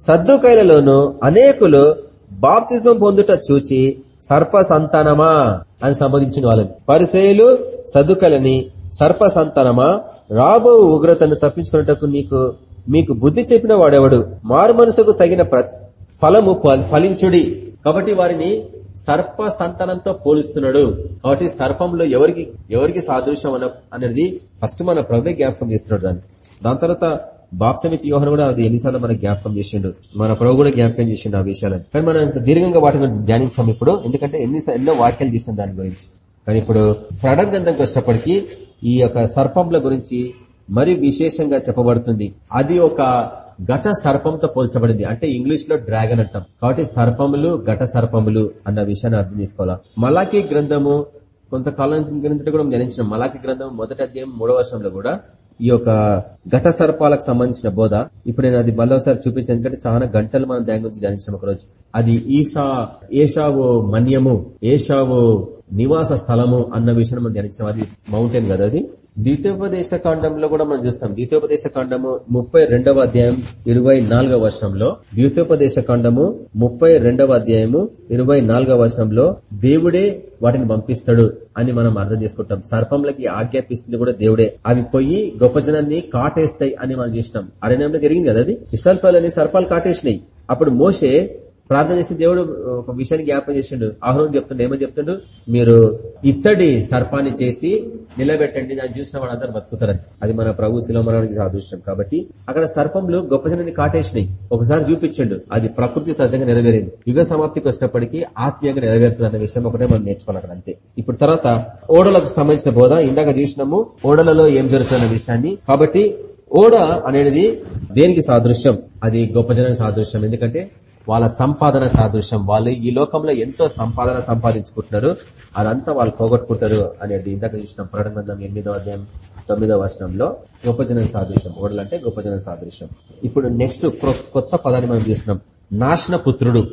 సద్దుకైలలోను అనేకులు బాప్తిజం పొందుట చూచి సర్ప సంతానమా అని సంబోధించిన వాళ్ళని. పరిశైలు సద్దుకలని సర్ప సంతానమా రాబో ఉగ్రతను తప్పించుకున్నటకు నీకు మీకు బుద్ధి చెప్పిన వాడెవడు? మారు మనసుకు తగిన ఫలము ఫలించుడి. కాబట్టి వారిని సర్ప సంతానంతో పోలుస్తున్నాడు. కాబట్టి సర్పంలో ఎవరికి ఎవరికి సాదృశ్యం అనేది ఫస్ట్ మన ప్రభు జ్ఞాపకం చేస్తున్నాడు దాన్ని. దాని తర్వాత బాప్సమిచ్చి యోహన్ కూడా అది ఎన్నిసార్లు మనకు జ్ఞాపకం చేసిండు. మన ప్రభు కూడా జ్ఞాపకం చేసిండు ఆ విషయాలను. కానీ మనం దీర్ఘంగా వాటిని ధ్యానించాం ఇప్పుడు. ఎందుకంటే ఎన్ని ఎన్నో వాక్యాలు చేసిన దాని గురించి. కానీ ఇప్పుడు ప్రకటన గ్రంథంకి వచ్చినప్పటికీ ఈ యొక్క సర్పంల గురించి మరి విశేషంగా చెప్పబడుతుంది. అది ఒక ఘట సర్పంతో పోల్చబడింది. అంటే ఇంగ్లీష్లో డ్రాగన్ అంటాం. కాబట్టి సర్పములు ఘట సర్పములు అన్న విషయాన్ని అర్థం చేసుకోవాలా? మలాకి గ్రంథము కొంతకాలం క్రిందట కూడా ధ్యానించిన. మలాకి గ్రంథం మొదటి అధ్యాయం మూడవ వర్షంలో కూడా ఈ యొక్క ఘట సర్పాలకు సంబంధించిన బోధ. ఇప్పుడు నేను అది మరోసారి చూపించాను. ఎందుకంటే చాలా గంటలు మనం దాని గురించి ధ్యానించిన ఒకరోజు. అది ఈషా ఏషావు మన్యము ఏషావు నివాస స్థలము అన్న విషయం మనం ధ్యానించాం అది మౌంటైన్ కదా అది? ద్వితోపదేశ కాండంలో కూడా మనం చూస్తాం. ద్వితోపదేశ కాండము ముప్పై రెండవ అధ్యాయం ఇరవై నాలుగవ వర్షంలో ద్వితోపదేశ కాండము ముప్పై రెండవ అధ్యాయము ఇరవై నాలుగవ వర్షంలో దేవుడే వాటిని పంపిస్తాడు అని మనం అర్థం చేసుకుంటాం. సర్పంలకి ఆజ్ఞాపిస్తుంది కూడా దేవుడే. అవి పోయి గొప్ప జనాన్ని కాటేస్తాయి అని మనం చూసినాం. అరణ్యంలో జరిగింది కదా అది? ఇసల్పాలని సర్పాలు కాటేసినాయి. అప్పుడు మోసే ప్రార్థన చేసి దేవుడు ఒక విషయాన్ని జ్ఞాపం చేసిండు. ఆహ్వానం చెప్తుండే ఏమని చెప్తుండు? మీరు ఇత్తడి సర్పాన్ని చేసి నిలబెట్టండి దాన్ని చూసిన వాళ్ళందరూ బతుకుతారని. అది మన ప్రభు శిలోమరానికి సాదృష్టం కాబట్టి అక్కడ సర్పంలు గొప్ప జనాన్ని కాటేసినాయి. ఒకసారి చూపించండు. అది ప్రకృతి సహజంగా నెరవేరింది. యుగ సమాప్తికి వచ్చినప్పటికీ ఆత్మీయంగా నెరవేరుతుంది అన్న విషయం ఒకటే మనం నేర్చుకోవాలి అక్కడ అంతే. ఇప్పుడు తర్వాత ఓడలకు సంబంధించిన బోధ. ఇందాక చూసినాము ఓడలలో ఏం జరుగుతున్న విషయాన్ని. కాబట్టి ఓడ అనేది దేనికి సాదృశ్యం? అది గొప్ప జనానికి సాదృశ్యం. ఎందుకంటే వాళ్ళ సంపాదన సాదృశ్యం. వాళ్ళు ఈ లోకంలో ఎంతో సంపాదన సంపాదించుకుంటున్నారు. అదంతా వాళ్ళు పోగొట్టుకుంటారు అనేది ఇందాక చూసిన ప్రకటన ఎనిమిదో అధ్యాయం తొమ్మిదో వర్షంలో గొప్ప జనం సాదృశ్యం. ఓడలంటే గొప్ప జనం సాదృశ్యం. ఇప్పుడు నెక్స్ట్ కొత్త పదాన్ని మనం చూస్తున్నాం. నాశన పుత్రుడు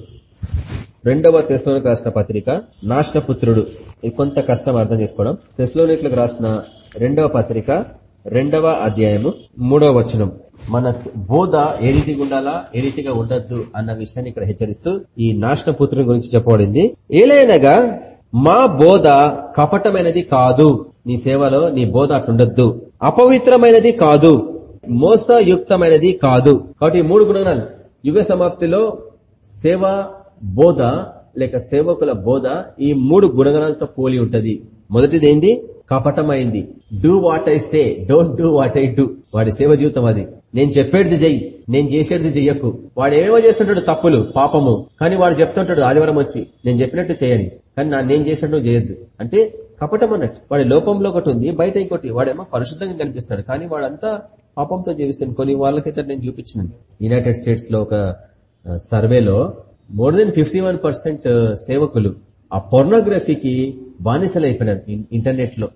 రెండవ తెస్లోనికి రాసిన పత్రిక నాశన పుత్రుడు ఇది కొంత కష్టం అర్థం చేసుకోవడం. తెస్లోనికులకు రాసిన రెండవ పత్రిక రెండవ అధ్యాయము మూడవ వచనం. మన బోధ ఏ రీతిగా ఉండాలా ఏ రీతిగా ఉండద్దు అన్న విషయాన్ని ఇక్కడ హెచ్చరిస్తూ ఈ నాశన పుత్రుని గురించి చెప్పబడింది. ఏలైనగా మా బోధ కపటమైనది కాదు. నీ సేవలో నీ బోధ అట్లుండద్దు. అపవిత్రమైనది కాదు. మోసయుక్తమైనది కాదు. కాబట్టి మూడు గుణాలు యుగ సమాప్తిలో సేవ బోధ లేక సేవకుల బోధ ఈ మూడు గుణగణాలతో పోలి ఉంటది. మొదటిది ఏంది? కపటమైంది. Do what I say don't do what I do వాడి సేవ జీవితం అది. నేను చెప్పేది చెయ్యి నేను చేసేది చెయ్యకు. వాడు ఏమేమో చేస్తుంటాడు తప్పులు పాపము. కానీ వాడు చెప్తుంటాడు ఆదివారం వచ్చి నేను చెప్పినట్టు చేయని. కానీ నా నేను చేసినట్టు చేయొద్దు. అంటే కపటం అన్నట్టు. వాడి లోపంలో ఒకటి ఉంది బయట ఇంకోటి. వాడేమో పరిశుద్ధంగా కనిపిస్తాడు కానీ వాడంతా పాపంతో జీవిస్తాను కొన్ని వాళ్ళకైతే నేను చూపించినాను. యునైటెడ్ స్టేట్స్లో ఒక సర్వేలో more than fifty one percent సేవకులు ఆ పొర్నోగ్రఫీకి బానిసలైపోయినారు అయిపోయినారు ఇంటర్నెట్లో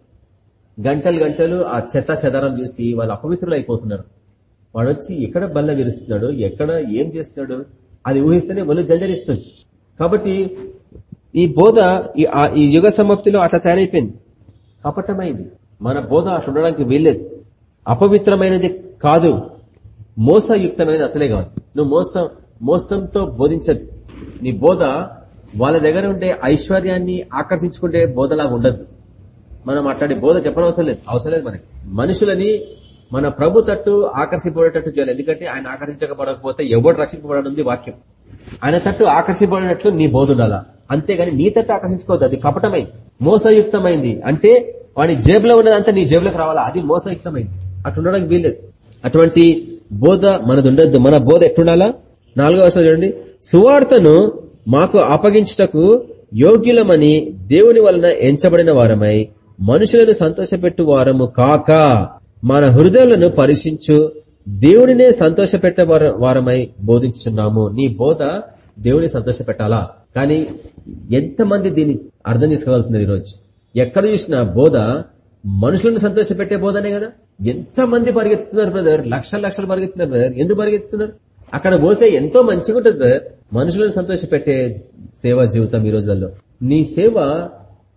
గంటలు గంటలు ఆ చెత్త చెదారం చూసి వాళ్ళు అపవిత్రులు అయిపోతున్నారు. వాడు వచ్చి ఎక్కడ బల్ల విరుస్తున్నాడు? ఎక్కడ ఏం చేస్తున్నాడు? అది ఊహిస్తేనే ఒళ్ళు జల్దరిస్తుంది కాబట్టి ఈ బోధ ఈ- ఈ యుగ సమాప్తిలో అట్లా తయారైపోయింది. కపటమైంది. మన బోధ అట్లా ఉండడానికి వీల్లేదు. అపవిత్రమైనది కాదు. మోసయుక్తమైనది అసలే కాదు. నువ్వు మోసం మోసంతో బోధించదు. నీ బోధ వాళ్ళ దగ్గర ఉండే ఐశ్వర్యాన్ని ఆకర్షించుకుంటే బోధలాగా ఉండద్దు మనం అట్లాంటి బోధ చెప్పనవసరం లేదు. అవసరం లేదు మనకి. మనుషులని మన ప్రభు తట్టు ఆకర్షిపోయేటట్టు చేయాలి. ఎందుకంటే ఆయన ఆకర్షించకపోకపోతే ఎవడు రక్షింపబడనుంది వాక్యం. ఆయన తట్టు ఆకర్షింపబడినట్లు నీ బోధ ఉండాలా? అంతేగాని నీ తట్టు ఆకర్షించుకోవద్దు. అది కపటమైంది. మోసయుక్తమైంది. అంటే వాడి జేబులో ఉన్నదంతా నీ జేబులోకి రావాలా? అది మోసయుక్తమైంది. అటు ఉండడానికి వీల్లేదు. అటువంటి బోధ మనది ఉండద్దు. మన బోధ ఎట్టుండాలా? నాలుగో వర్షం చూడండి. సువార్తను మాకు అప్పగించటకు యోగ్యులమని దేవుని వలన ఎంచబడిన వారమై మనుషులను సంతోషపెట్టు వారము కాక మన హృదయాలను పరీక్షించు దేవుడినే సంతోషపెట్టే వార- వారమై బోధించున్నాము నీ బోధ దేవుని సంతోషపెట్టాలా? కానీ ఎంతమంది దీన్ని అర్థం చేసుకోగలుగుతున్నారు ఈరోజు? ఎక్కడ చూసిన బోధ మనుషులను సంతోషపెట్టే బోధనే కదా? ఎంత మంది పరిగెత్తుతున్నారు బ్రదర్? లక్షల లక్షలు పరిగెత్తున్నారు బ్రదర్. ఎందుకు పరిగెత్తుతున్నారు? అక్కడ పోతే ఎంతో మంచిగా ఉంటుంది బ్రదర్. మనుషులను సంతోషపెట్టే సేవా జీవితం ఈ రోజుల్లో. నీ సేవ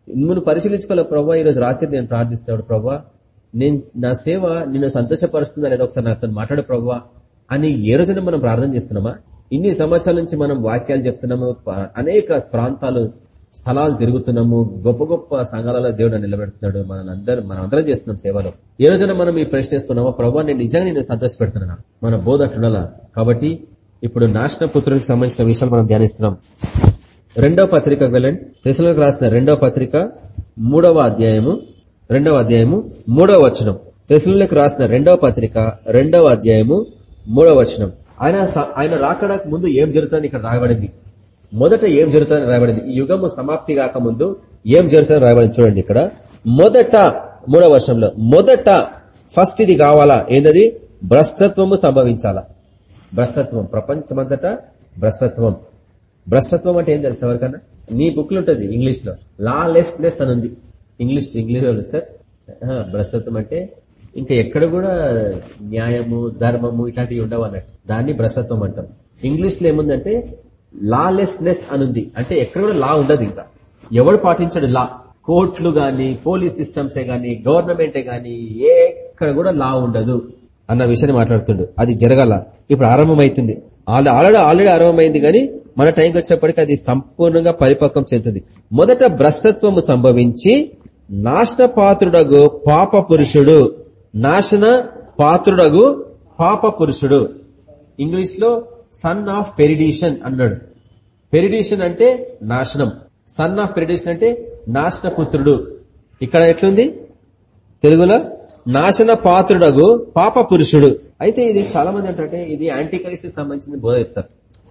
నువ్వు పరిశీలించుకోవాలి ప్రభావ ఈ రోజు రాత్రి నేను ప్రార్థిస్తాడు ప్రభా నేను నా సేవ నిన్ను సంతోషపరుస్తుందా లేదా ఒకసారి నాతో మాట్లాడు ప్రభా అని ఏ రోజున మనం ప్రార్థన చేస్తున్నామా? ఇన్ని సంవత్సరాల నుంచి మనం వాక్యాలు చెప్తున్నాము అనేక ప్రాంతాలు స్థలాలు తిరుగుతున్నాము గొప్ప గొప్ప సంఘాలలో దేవుడు నిలబెడుతున్నాడు మన అందరం మనం అందరం చేస్తున్నాం సేవలో. ఏ రోజున మనం ఈ ప్రశ్న వేసుకున్నామా? నేను నిజంగా నేను సంతోషపెడుతున్నా మన బోధ అట్లుండాలా? కాబట్టి ఇప్పుడు నాశన పుత్రునికి సంబంధించిన విషయాలు మనం ధ్యానిస్తున్నాం. రెండవ పత్రికకు వెళ్ళండి. తెసలకు రాసిన రెండవ పత్రిక మూడవ అధ్యాయము రెండవ అధ్యాయము మూడవ వచనం. తెసలకు రాసిన రెండవ పత్రిక రెండవ అధ్యాయము మూడవ వచనం. ఆయన స- ఆయన రాకడానికి ముందు ఏం జరుగుతుందని ఇక్కడ రాయబడింది. మొదట ఏం జరుగుతుందని రాయబడింది. ఈ యుగము సమాప్తి కాక ముందు ఏం జరుగుతుందని రాయబడింది చూడండి ఇక్కడ. మొదట మూడవ వర్షంలో మొదట ఫస్ట్ ఇది కావాలా? ఏందది? భ్రష్టత్వము సంభవించాలా? భ్రష్టత్వం ప్రపంచమంతటా భ్రష్టత్వం. భ్రష్టత్వం అంటే ఏం తెలుసు ఎవరికన్నా? నీ బుక్లో ఉంటుంది ఇంగ్లీష్లో లాలెస్నెస్ అని ఉంది. ఇంగ్లీష్ ఇంగ్లీష్లో సార్. భ్రష్టత్వం అంటే ఇంకా ఎక్కడ కూడా న్యాయము ధర్మము ఇట్లాంటివి ఉండవు అన్నట్టు. దాన్ని భ్రష్టత్వం అంటాం. ఇంగ్లీష్లో ఏముందంటే లాలెస్నెస్ అనుంది అని ఉంది. అంటే ఎక్కడ కూడా లా ఉండదు ఇంకా. ఎవడు పాటించడు లా. కోర్టులు గాని పోలీస్ సిస్టమ్సే గాని గవర్నమెంటే గాని ఎక్కడ కూడా లా ఉండదు. అన్న విషయాన్ని మాట్లాడుతుండు. అది జరగాల. ఇప్పుడు ఆరంభమైతుంది. ఆల్రెడీ ఆల్రెడీ ఆరంభమైంది కానీ మన టైంకి వచ్చినప్పటికీ అది సంపూర్ణంగా పరిపక్వం చెందుతుంది. మొదట భ్రష్టత్వము సంభవించి నాశన పాత్రుడగు పాప పురుషుడు నాశన పాత్రుడగు పాప పురుషుడు ఇంగ్లీష్లో సన్ ఆఫ్ పెరిడిషన్ అన్నాడు. పెరిడిషన్ అంటే నాశనం. సన్ ఆఫ్ పెరిడిషన్ అంటే నాశన పుత్రుడు ఇక్కడ ఎట్లుంది? తెలుగులో నాశన పాత్రుడగు పాప పురుషుడు అయితే ఇది చాలా మంది అంటే ఇది యాంటీకరిస్ట్ సంబంధించిన బోధ చెప్తారు.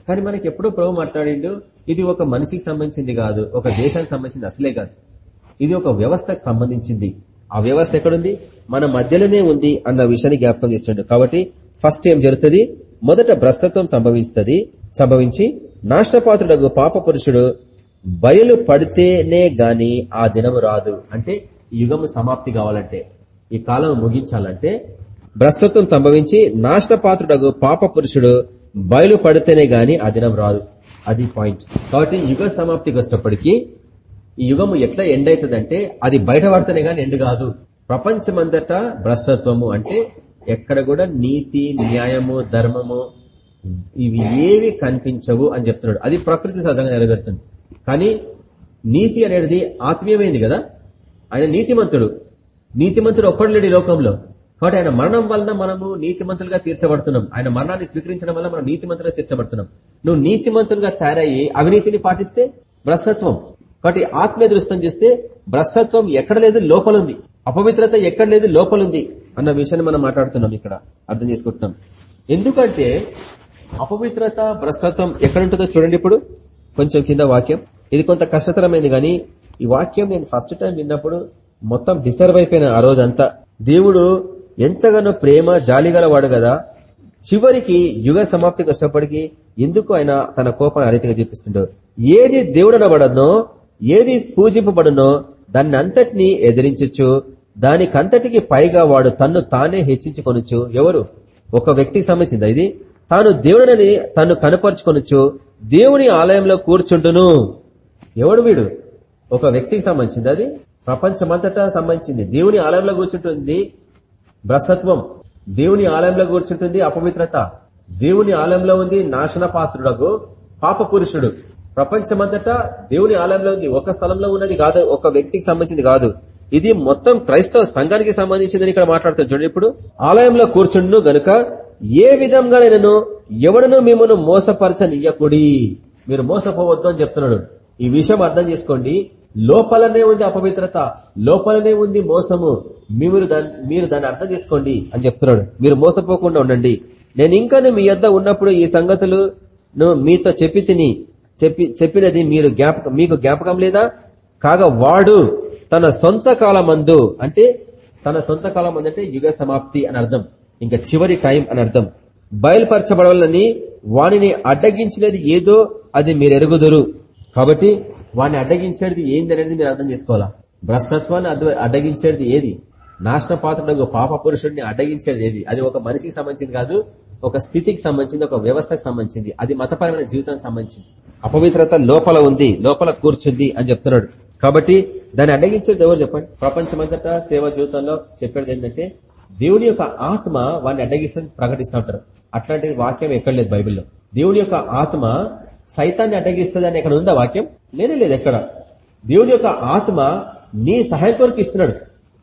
కానీ మనకి ఎప్పుడు ప్రభు మాట్లాడిండు ఇది ఒక మనిషికి సంబంధించింది కాదు ఒక దేశానికి సంబంధించింది అసలే కాదు. ఇది ఒక వ్యవస్థకు సంబంధించింది. ఆ వ్యవస్థ ఎక్కడుంది? మన మధ్యలోనే ఉంది అన్న విషయాన్ని జ్ఞాపకం చేస్తుండే కాబట్టి ఫస్ట్ ఏం జరుగుతుంది? మొదట భ్రష్టత్వం సంభవిస్తుంది సంభవించి నాశనపాత్రుడగు పాప పురుషుడు బయలు పడితేనే గాని ఆ దినము రాదు. అంటే యుగము సమాప్తి కావాలంటే. ఈ కాలం ముగించాలంటే భ్రష్టత్వం సంభవించి నాశనపాత్రుడగు పాప పురుషుడు బయలు పడితేనే గాని ఆ దినం రాదు. అది పాయింట్. కాబట్టి యుగ సమాప్తికి వచ్చినప్పటికీ ఈ యుగము ఎట్లా ఎండ్ అవుతుందంటే అది బయట పడితేనే గాని ఎండ్ కాదు. ప్రపంచమంతటా భ్రష్టత్వము అంటే ఎక్కడ కూడా నీతి న్యాయము ధర్మము ఇవి ఏవి కనిపించవు అని చెప్తున్నాడు. అది ప్రకృతి సహజంగా నెరవేరుతుంది. కానీ నీతి అనేది ఆత్మీయమైంది కదా? ఆయన నీతిమంతుడు. నీతిమంతుడు ఒక్కడు లేడు ఈ లోకంలో. కాబట్టి ఆయన మరణం వలన మనము నీతిమంతులుగా తీర్చబడుతున్నాం. ఆయన మరణాన్ని స్వీకరించడం వల్ల మనం నీతిమంతులుగా తీర్చబడుతున్నాం. నువ్వు నీతిమంతులుగా తయారయ్యి అవినీతిని పాటిస్తే భ్రష్టత్వం. కాబట్టి ఆత్మీయ దృష్టం చేస్తే భ్రష్టత్వం ఎక్కడ లేదు లోపలుంది అపవిత్రత ఎక్కడ లేదు లోపలుంది అన్న విషయాన్ని మనం మాట్లాడుతున్నాం ఇక్కడ. అర్థం చేసుకుంటున్నాం. ఎందుకంటే అపవిత్రత భ్రష్టత్వం ఎక్కడుంటుందో చూడండి ఇప్పుడు. కొంచెం కింద వాక్యం. ఇది కొంత కష్టతరమైంది కానీ ఈ వాక్యం నేను ఫస్ట్ టైం విన్నప్పుడు మొత్తం డిస్టర్బ్ అయిపోయిన ఆ రోజంతా. దేవుడు ఎంతగానో ప్రేమ జాలిగల వాడు కదా. చివరికి యుగ సమాప్తికి వచ్చేప్పటికి ఎందుకు ఆయన తన కోపాన్ని అరీతిగా చూపిస్తుండో? ఏది దేవుడనబడనో ఏది పూజింపబడనో దాన్ని అంతటినీ ఎదిరించచ్చు. దానికంతటికి పైగా వాడు తన్ను తానే హెచ్చించుకొనొచ్చు. ఎవరు? ఒక వ్యక్తికి సంబంధించింది ఇది? తాను దేవుడనని తను కనపరుచుకొనొచ్చు. దేవుని ఆలయంలో కూర్చుంటును. ఎవడు వీడు? ఒక వ్యక్తికి సంబంధించింది అది? ప్రపంచమంతటా సంబంధించింది. దేవుని ఆలయంలో కూర్చుంటుంది భ్రష్టత్వం. దేవుని ఆలయంలో కూర్చుంటుంది అపవిత్రత. దేవుని ఆలయంలో ఉంది నాశన పాత్రుడకు పాప పురుషుడు ప్రపంచమంతటా దేవుని ఆలయంలో ఉంది. ఒక స్థలంలో ఉన్నది కాదు ఒక వ్యక్తికి సంబంధించింది కాదు. ఇది మొత్తం క్రైస్తవ సంఘానికి సంబంధించిందని ఇక్కడ మాట్లాడుతాను చూడండి ఇప్పుడు. ఆలయంలో కూర్చుండు గనుక ఏ విధంగా నేను ఎవడను మిమ్మల్ని మోసపరచనియ్యకుడి మీరు మోసపోవద్దు అని చెప్తున్నాడు. ఈ విషయం అర్థం చేసుకోండి. లోపలనే ఉంది అపవిత్రత లోపలనే ఉంది మోసము. మీరు దాన్ని మీరు దాన్ని అర్థం చేసుకోండి అని చెప్తున్నాడు. మీరు మోసపోకుండా ఉండండి. నేను ఇంకా మీ యొద్ ఉన్నప్పుడు ఈ సంగతులు మీతో చెప్పి తిని చెప్పి చెప్పినది మీరు జ్ఞాపకం మీకు జ్ఞాపకం లేదా? కాగా వాడు తన సొంత కాలమందు అంటే తన సొంత కాలం అంటే యుగ సమాప్తి అని అర్థం. ఇంకా చివరి టైం అని అర్థం. బయలుపరచబడవలని వానిని అడ్డగించినది ఏదో అది మీరు ఎరుగుదురు కాబట్టి వాడిని అడ్డగించేది ఏంది అనేది మీరు అర్థం చేసుకోవాలా? భ్రష్టత్వాన్ని అడ్డగించేది ఏది? నాశనపాత్రుడు పాప పురుషుడిని అడ్డగించేది ఏది? అది ఒక మనిషికి సంబంధించింది కాదు ఒక స్థితికి సంబంధించింది ఒక వ్యవస్థకు సంబంధించింది. అది మతపరమైన జీవితానికి సంబంధించింది. అపవిత్రత లోపల ఉంది లోపల కూర్చుంది అని చెప్తున్నాడు. కాబట్టి దాన్ని అడ్డగించేది ఎవరు చెప్పండి? ప్రపంచమంతటా సేవ జీవితంలో చెప్పేది ఏంటంటే దేవుని యొక్క ఆత్మ వాడిని అడ్డగిస్తుంది ప్రకటిస్తూ ఉంటారు. అట్లాంటి వాక్యం ఎక్కడ లేదు బైబిల్లో. దేవుని యొక్క ఆత్మ సైతాన్ని అటగిస్తుంది అని ఎక్కడ ఉందా వాక్యం? లేనే లేదు ఎక్కడ. దేవుని యొక్క ఆత్మ నీ సహాయం కొరకు ఇస్తున్నాడు.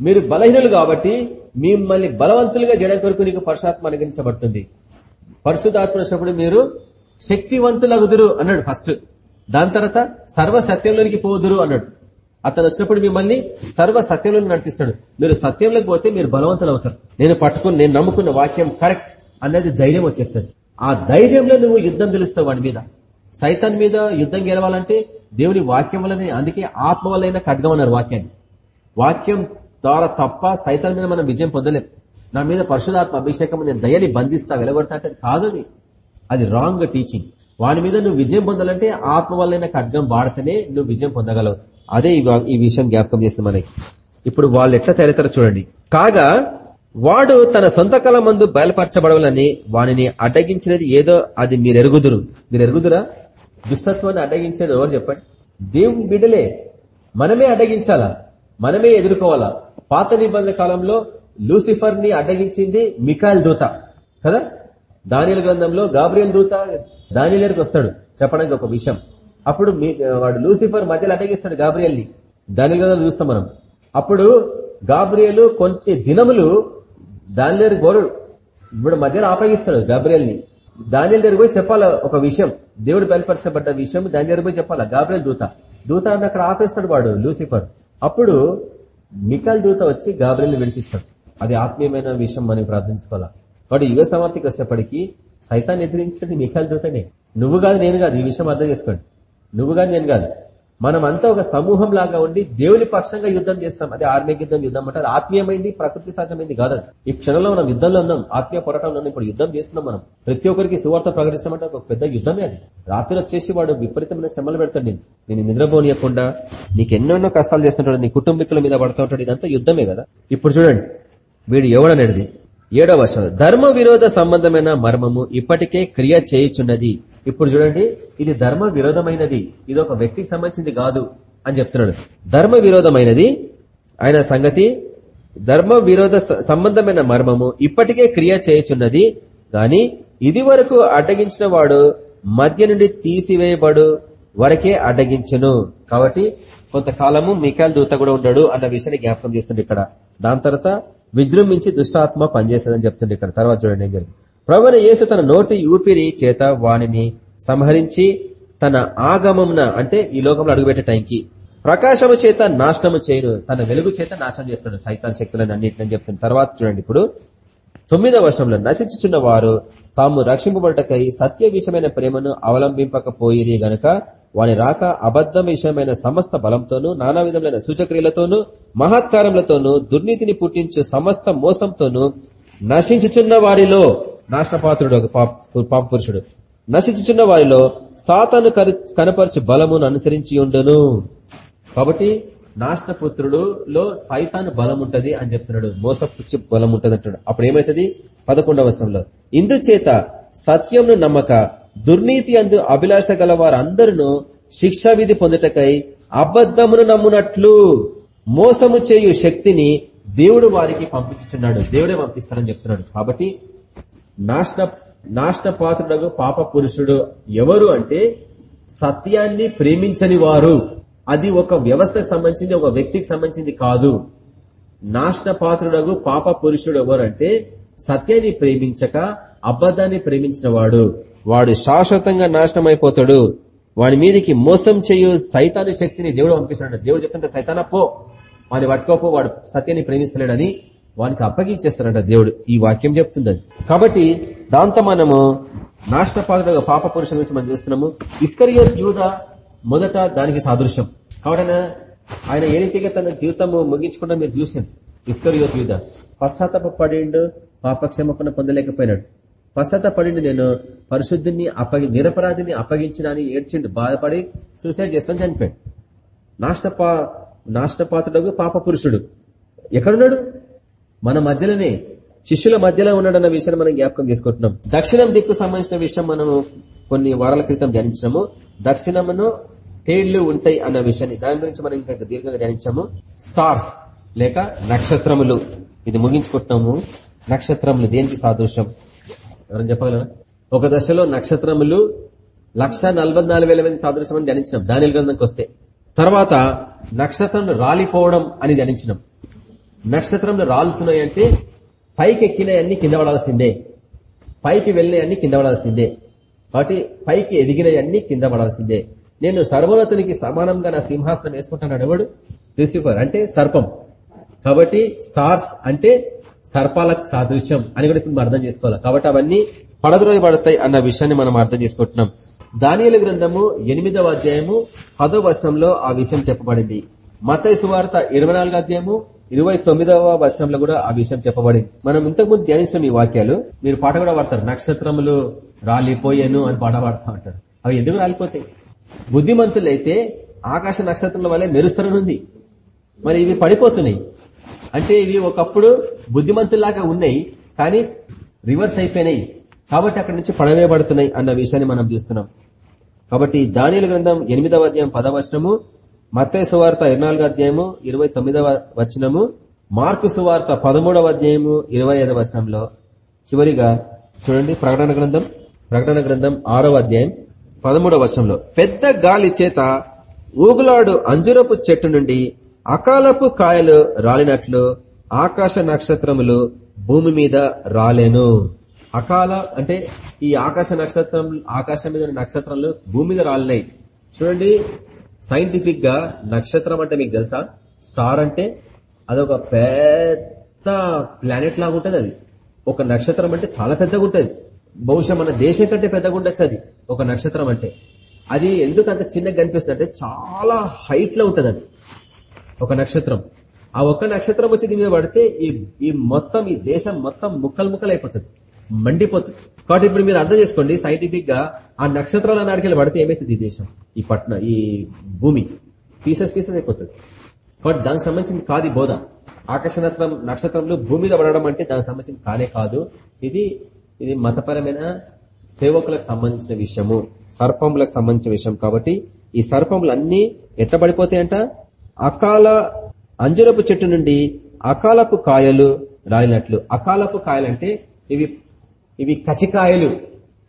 మీరు బలహీనులు కాబట్టి మిమ్మల్ని బలవంతులుగా చేయడం కొరకు నీకు పరుషాత్మ అనుగ్రహించబడుతుంది. పరిశుధాత్మ వచ్చినప్పుడు మీరు శక్తివంతులగుదురు అన్నాడు ఫస్ట్. దాని తర్వాత సర్వ సత్యంలోనికి పోదురు అన్నాడు. అతను వచ్చినప్పుడు మిమ్మల్ని సర్వ సత్యంలో నడిపిస్తాడు. మీరు సత్యంలోకి పోతే మీరు బలవంతులు అవుతారు. నేను పట్టుకుని నేను నమ్ముకున్న వాక్యం కరెక్ట్ అనేది ధైర్యం వచ్చేస్తుంది. ఆ ధైర్యంలో నువ్వు యుద్ధం గెలుస్తావు వాడి మీద. సైతాన్ మీద యుద్ధం గెలవాలంటే దేవుని వాక్యం వల్లనే అందుకే ఆత్మ వల్లైనా ఖడ్గం అన్నారు వాక్యాన్ని. వాక్యం ద్వారా తప్ప సైతాన్ మీద మనం విజయం పొందలేం. నా మీద పరిశుధాత్మ అభిషేకం నేను దయని బంధిస్తా వెలగొడతా అంటే కాదు అది అది రాంగ్ టీచింగ్. వాని మీద నువ్వు విజయం పొందాలంటే ఆత్మ వల్లైన ఖడ్గం వాడితేనే నువ్వు విజయం పొందగలవు. అదే ఈ విషయం జ్ఞాపకం చేస్తుంది మనకి. ఇప్పుడు వాళ్ళు ఎట్లా తయారవుతారో చూడండి. కాగా వాడు తన సొంత కళ మందు బయలుపరచబడవాలని వానిని అడ్డగించినది ఏదో అది మీరు ఎరుగుదురు మీరు ఎరుగుదురా దుష్టత్వాన్ని అడ్డగించేది ఎవరు చెప్పండి? దేవుని బిడ్డలే. మనమే అడ్డగించాలా? మనమే ఎదుర్కోవాలా? పాత నిబంధన కాలంలో లూసిఫర్ని అడ్డగించింది మికాయల్ దూత. కదా? దానియల్ గ్రంథంలో గాబ్రియల్ దూత దానియలకి వస్తాడు. చెప్పడానికి ఒక విషయం. అప్పుడు వాడు లూసిఫర్ మధ్యలో అడ్డగిస్తాడు గాబ్రియల్ని దాని గ్రంథం చూస్తాం మనం. అప్పుడు గాబ్రియలు కొన్ని దినములు దానిలేరు గోడు ఇప్పుడు మధ్యలో ఆపగిస్తాడు గాబ్రియల్ని. దాని దగ్గర పోయి చెప్పాలా ఒక విషయం. దేవుడు బయలుపరచబడ్డ విషయం దాని దగ్గర పోయి చెప్పాలా? గాబ్రియల్ దూత. దూత అని అక్కడ ఆపేస్తాడు వాడు లూసిఫర్. అప్పుడు మికల్ దూత వచ్చి గాబ్రియల్ని వినిపిస్తాడు అది ఆత్మీయమైన విషయం మనం ప్రార్థించుకోవాలా? వాడు యుగ సమాప్తికి వచ్చేప్పటికీ సైతాన్ని ఎదిరించేది మిఖాల్ దూతనే. నువ్వు కాదు నేను కాదు. ఈ విషయం అర్థం చేసుకోండి. నువ్వు కాదు నేను కాదు. మనం అంతా ఒక సమూహం లాగా ఉండి దేవుని పక్షంగా యుద్ధం చేస్తాం. అదే ఆర్మీ యుద్ధం యుద్ధం అంటే ఆత్మీయమైంది ప్రకృతి సహజమైంది కాదు ఈ క్షణంలో మనం యుద్ధంలో ఉన్నాం. ఆత్మీయ పోరాటంలో ఉన్నాం. ఇప్పుడు యుద్ధం చేస్తున్నాం మనం. ప్రతి ఒక్కరికి సువార్త ప్రకటిస్తామంటే ఒక పెద్ద యుద్ధమే అది. రాత్రి వచ్చేసి వాడు విపరీతమైన శ్రమలు పెడతాడు. నేను నేను నిద్రపోనియకుండా నీకు ఎన్నెన్నో కష్టాలు చేస్తుంటాడు. నీ కుటుంబీకుల మీద పడుతూ ఉంటాడు. ఇదంతా యుద్ధమే కదా. ఇప్పుడు చూడండి. వీడు ఎవడనేది? ఏడవ వర్షం ధర్మ విరోధ సంబంధమైన మర్మము ఇప్పటికే క్రియ చేయుచున్నది. ఇప్పుడు చూడండి ఇది ధర్మ విరోధమైనది ఇది ఒక వ్యక్తికి సంబంధించింది కాదు అని చెప్తున్నాడు. ధర్మ విరోధమైనది ఆయన సంగతి ధర్మ విరోధ సంబంధమైన మర్మము ఇప్పటికే క్రియ చేయుచున్నది గాని ఇది వరకు అడ్డగించిన వాడు మధ్య నుండి తీసివేయబడు వరకే అడ్డగించును. కాబట్టి కొంతకాలము మికాయల దూత కూడా ఉండడు అన్న విషయాన్ని జ్ఞాపకం చేస్తుంది ఇక్కడ. దాని తర్వాత విజృంభించి దుష్టాత్మ పనిచేస్తుందని చెప్తుంది ఇక్కడ. తర్వాత చూడండి ఏం జరిగింది. ప్రవణ యేసు తన నోటి ఊపిరి చేత వానిని సంహరించి తన ఆగమమున అంటే ఈ లోకంలో అడుగుపెట్టే టైంకి ప్రకాశము చేత నాశనము చేయను తన వెలుగు చేత నాశనం చేస్తాడు సైతాన్ శక్తులను అన్నింటిని చెప్తున్న తర్వాత చూడండి ఇప్పుడు. తొమ్మిదవ వర్షంలో నశించుచున్న వారు తాము రక్షింపబడటకై సత్య విషయమైన ప్రేమను అవలంబింపకపోయిరి గనక వాని రాక అబద్ధ విషయమైన సమస్త బలంతోనూ నానా విధములైన సూచక్రియలతోనూ మహత్కారములతోనూ దుర్నీతిని పుట్టించు సమస్త మోసంతోనూ నశించుచున్న వారిలో నాశనపాత్రుడు ఒక పాప పురుషుడు. నశించుచున్న వారిలో సాతాను కనపరచు బలమును అనుసరించి ఉండును. కాబట్టి నాశనపుత్రుడులో సైతాను బలం ఉంటది అని చెప్తున్నాడు. మోసపుచ్చు బలం ఉంటది అంటాడు అప్పుడు ఏమైతుంది? పదకొండవ వర్షంలో ఇందుచేత సత్యంను నమ్మక దుర్నీతి అందు అభిలాష గల వారందరూ శిక్షా విధి పొందుటకై అబద్ధమును నమ్మునట్లు మోసము చేయు శక్తిని దేవుడు వారికి పంపించున్నాడు దేవుడే పంపిస్తాడని చెప్తున్నాడు. కాబట్టి నాశన నాశనపాత్రుడు పాప పురుషుడు ఎవరు అంటే సత్యాన్ని ప్రేమించని వారు. అది ఒక వ్యవస్థకు సంబంధించింది ఒక వ్యక్తికి సంబంధించింది కాదు. నాశనపాత్రుడగు పాప పురుషుడు ఎవరంటే సత్యాన్ని ప్రేమించక అబద్ధాన్ని ప్రేమించిన వాడు వాడు శాశ్వతంగా నాశనం అయిపోతాడు వాడి మీదకి మోసం చేయు సైతాను శక్తిని దేవుడు పంపిస్తున్నాడు దేవుడు చెప్తుంటే సైతాన పో. వాడిని పట్టుకోపో వాడు సత్యాన్ని ప్రేమిస్తలేడని వానికి అప్పగించేస్తాడంట దేవుడు. ఈ వాక్యం చెప్తుంది కాబట్టి దాంతో మనము నాశనపాత్రుడు పాప పురుషుల నుంచి మనం చూస్తున్నాము. ఇస్కరియో యూద మొదట దానికి సాదృశ్యం. కాబట్టి ఆయన- ఆయన ఏ రీతిగా తన జీవితము ముగించకుండా మీరు చూసింది ఇస్కరియోత్ యూద. పశ్చాత్తాపడిండు పాపక్షమపణ పొందలేకపోయినాడు. పశ్చాత్తపడిండు నేను పరిశుద్ధిని అప్పగి నిరపరాధిని అప్పగించిన అని ఏడ్చిండు. బాధపడి సూసైడ్ చేసుకొని చనిపోయాడు. నాశనపా నాశనపాత్రుడు పాప పురుషుడు. ఎక్కడున్నాడు? మన మధ్యలోనే శిష్యుల మధ్యలో ఉన్నాడన్న విషయాన్ని మనం జ్ఞాపకం చేసుకుంటున్నాం. దక్షిణం దిక్కు సంబంధించిన విషయం మనము కొన్ని వారాల క్రితం ధ్యానించాము దక్షిణమును తేళ్ళు ఉంటాయి అన్న విషయాన్ని దాని గురించి మనం ఇంకా దీర్ఘంగా ధ్యానించాము. స్టార్స్ లేక నక్షత్రములు. ఇది ముగించుకుంటున్నాము. నక్షత్రములు దేనికి సాదృశ్యం? ఎవరైనా చెప్పగలరా? ఒక దశలో నక్షత్రములు లక్ష నలభై నాలుగు వేల మంది సాదృశ్యం అని ధ్యానించినాం. దాని గ్రంథంకి వస్తే. తర్వాత నక్షత్రం రాలిపోవడం అని ధ్యానించినాం. నక్షత్రంలో రాలుతున్నాయంటే పైకి ఎక్కినాయన్ని కింద పడాల్సిందే. పైకి వెళ్ళినాయన్ని కింద పడాల్సిందే. కాబట్టి పైకి ఎదిగినాయన్ని కింద పడాల్సిందే. నేను సర్వోన్నతునికి సమానంగా నా సింహాసనం వేసుకుంటాను ఎవడు లూసిఫర్ అంటే సర్పం. కాబట్టి స్టార్స్ అంటే సర్పాలకు సాదృశ్యం అని కూడా ఇప్పుడు అర్థం చేసుకోవాలి. కాబట్టి అవన్నీ పడద్రోయబడతాయి అన్న విషయాన్ని మనం అర్థం చేసుకుంటున్నాం. దానియలు గ్రంథము ఎనిమిదవ అధ్యాయము పదో వర్షంలో ఆ విషయం చెప్పబడింది. మత సువార్త ఇరవై నాలుగు అధ్యాయము ఇరవై తొమ్మిదవ వర్షంలో కూడా ఆ విషయం చెప్పబడింది. మనం ఇంతకుముందు ధ్యానించిన ఈ వాక్యాలు మీరు పాట కూడా పాడతారు. నక్షత్రములు రాలిపోయాను అని పాట పాడుతూ ఉంటారు. అవి ఎందుకు రాలిపోతాయి? బుద్ధిమంతులైతే ఆకాశ నక్షత్రాల వల్లే మెరుస్తరనుంది. మరి ఇవి పడిపోతున్నాయి. అంటే ఇవి ఒకప్పుడు బుద్ధిమంతుల్లాగా ఉన్నాయి కానీ రివర్స్ అయిపోయినాయి. కాబట్టి అక్కడి నుంచి పడవేయబడుతున్నాయి అన్న విషయాన్ని మనం చూస్తున్నాం. కాబట్టి దానిల గ్రంథం ఎనిమిదవ అధ్యాయం పదవచనము మత్తయ్య సువార్త ఇరవై అధ్యాయము ఇరవై తొమ్మిదవ వచనము మార్కు సువార్త పదమూడవ అధ్యాయము ఇరవై ఐదవ వచనంలో చివరిగా చూడండి ప్రకటన గ్రంథం ప్రకటన గ్రంథం ఆరవ అధ్యాయం పదమూడవ వచనంలో. పెద్ద గాలి చేత ఊగులాడు అంజురపు చెట్టు నుండి అకాలపు కాయలు రాలినట్లు ఆకాశ నక్షత్రములు భూమి మీద రాలేను. అకాల అంటే ఈ ఆకాశ నక్షత్రం ఆకాశం మీద నక్షత్రాలు భూమి మీద రాలినాయి. చూడండి సైంటిఫిక్గా నక్షత్రం అంటే మీకు తెలుసా? స్టార్ అంటే అదొక పెద్ద ప్లానెట్ లాగా ఉంటుంది అది. ఒక నక్షత్రం అంటే చాలా పెద్దగా ఉంటుంది. బహుశా మన దేశం కంటే పెద్దగా ఉండొచ్చు అది ఒక నక్షత్రం అంటే. అది ఎందుకు అంత చిన్నగా కనిపిస్తుంది అంటే చాలా హైట్లో ఉంటుంది అది ఒక నక్షత్రం. ఆ ఒక్క నక్షత్రం వచ్చి దీని మీద పడితే ఈ ఈ మొత్తం ఈ దేశం మొత్తం ముక్కలు ముక్కలు అయిపోతుంది. మండిపోతుంది. కాబట్టి ఇప్పుడు మీరు అర్థం చేసుకోండి సైంటిఫిక్గా ఆ నక్షత్రాల నాడికెళ్ళి పడితే ఏమైతుంది ఈ దేశం? ఈ పట్న ఈ భూమి పీసెస్ పీసెస్ అయిపోతుంది. కాబట్టి దానికి సంబంధించింది కాదు బోధ. ఆకాశ నక్షత్రం నక్షత్రంలో భూమి మీద పడడం అంటే దానికి సంబంధించింది కానే కాదు. ఇది ఇది మతపరమైన సేవకులకు సంబంధించిన విషయము సర్పములకు సంబంధించిన విషయం కాబట్టి ఈ సర్పములన్నీ అన్ని ఎట్లా పడిపోతాయంట? అకాల అంజురపు చెట్టు నుండి అకాలపు కాయలు రాలినట్లు. అకాలపు కాయలంటే ఇవి ఇవి కచికాయలు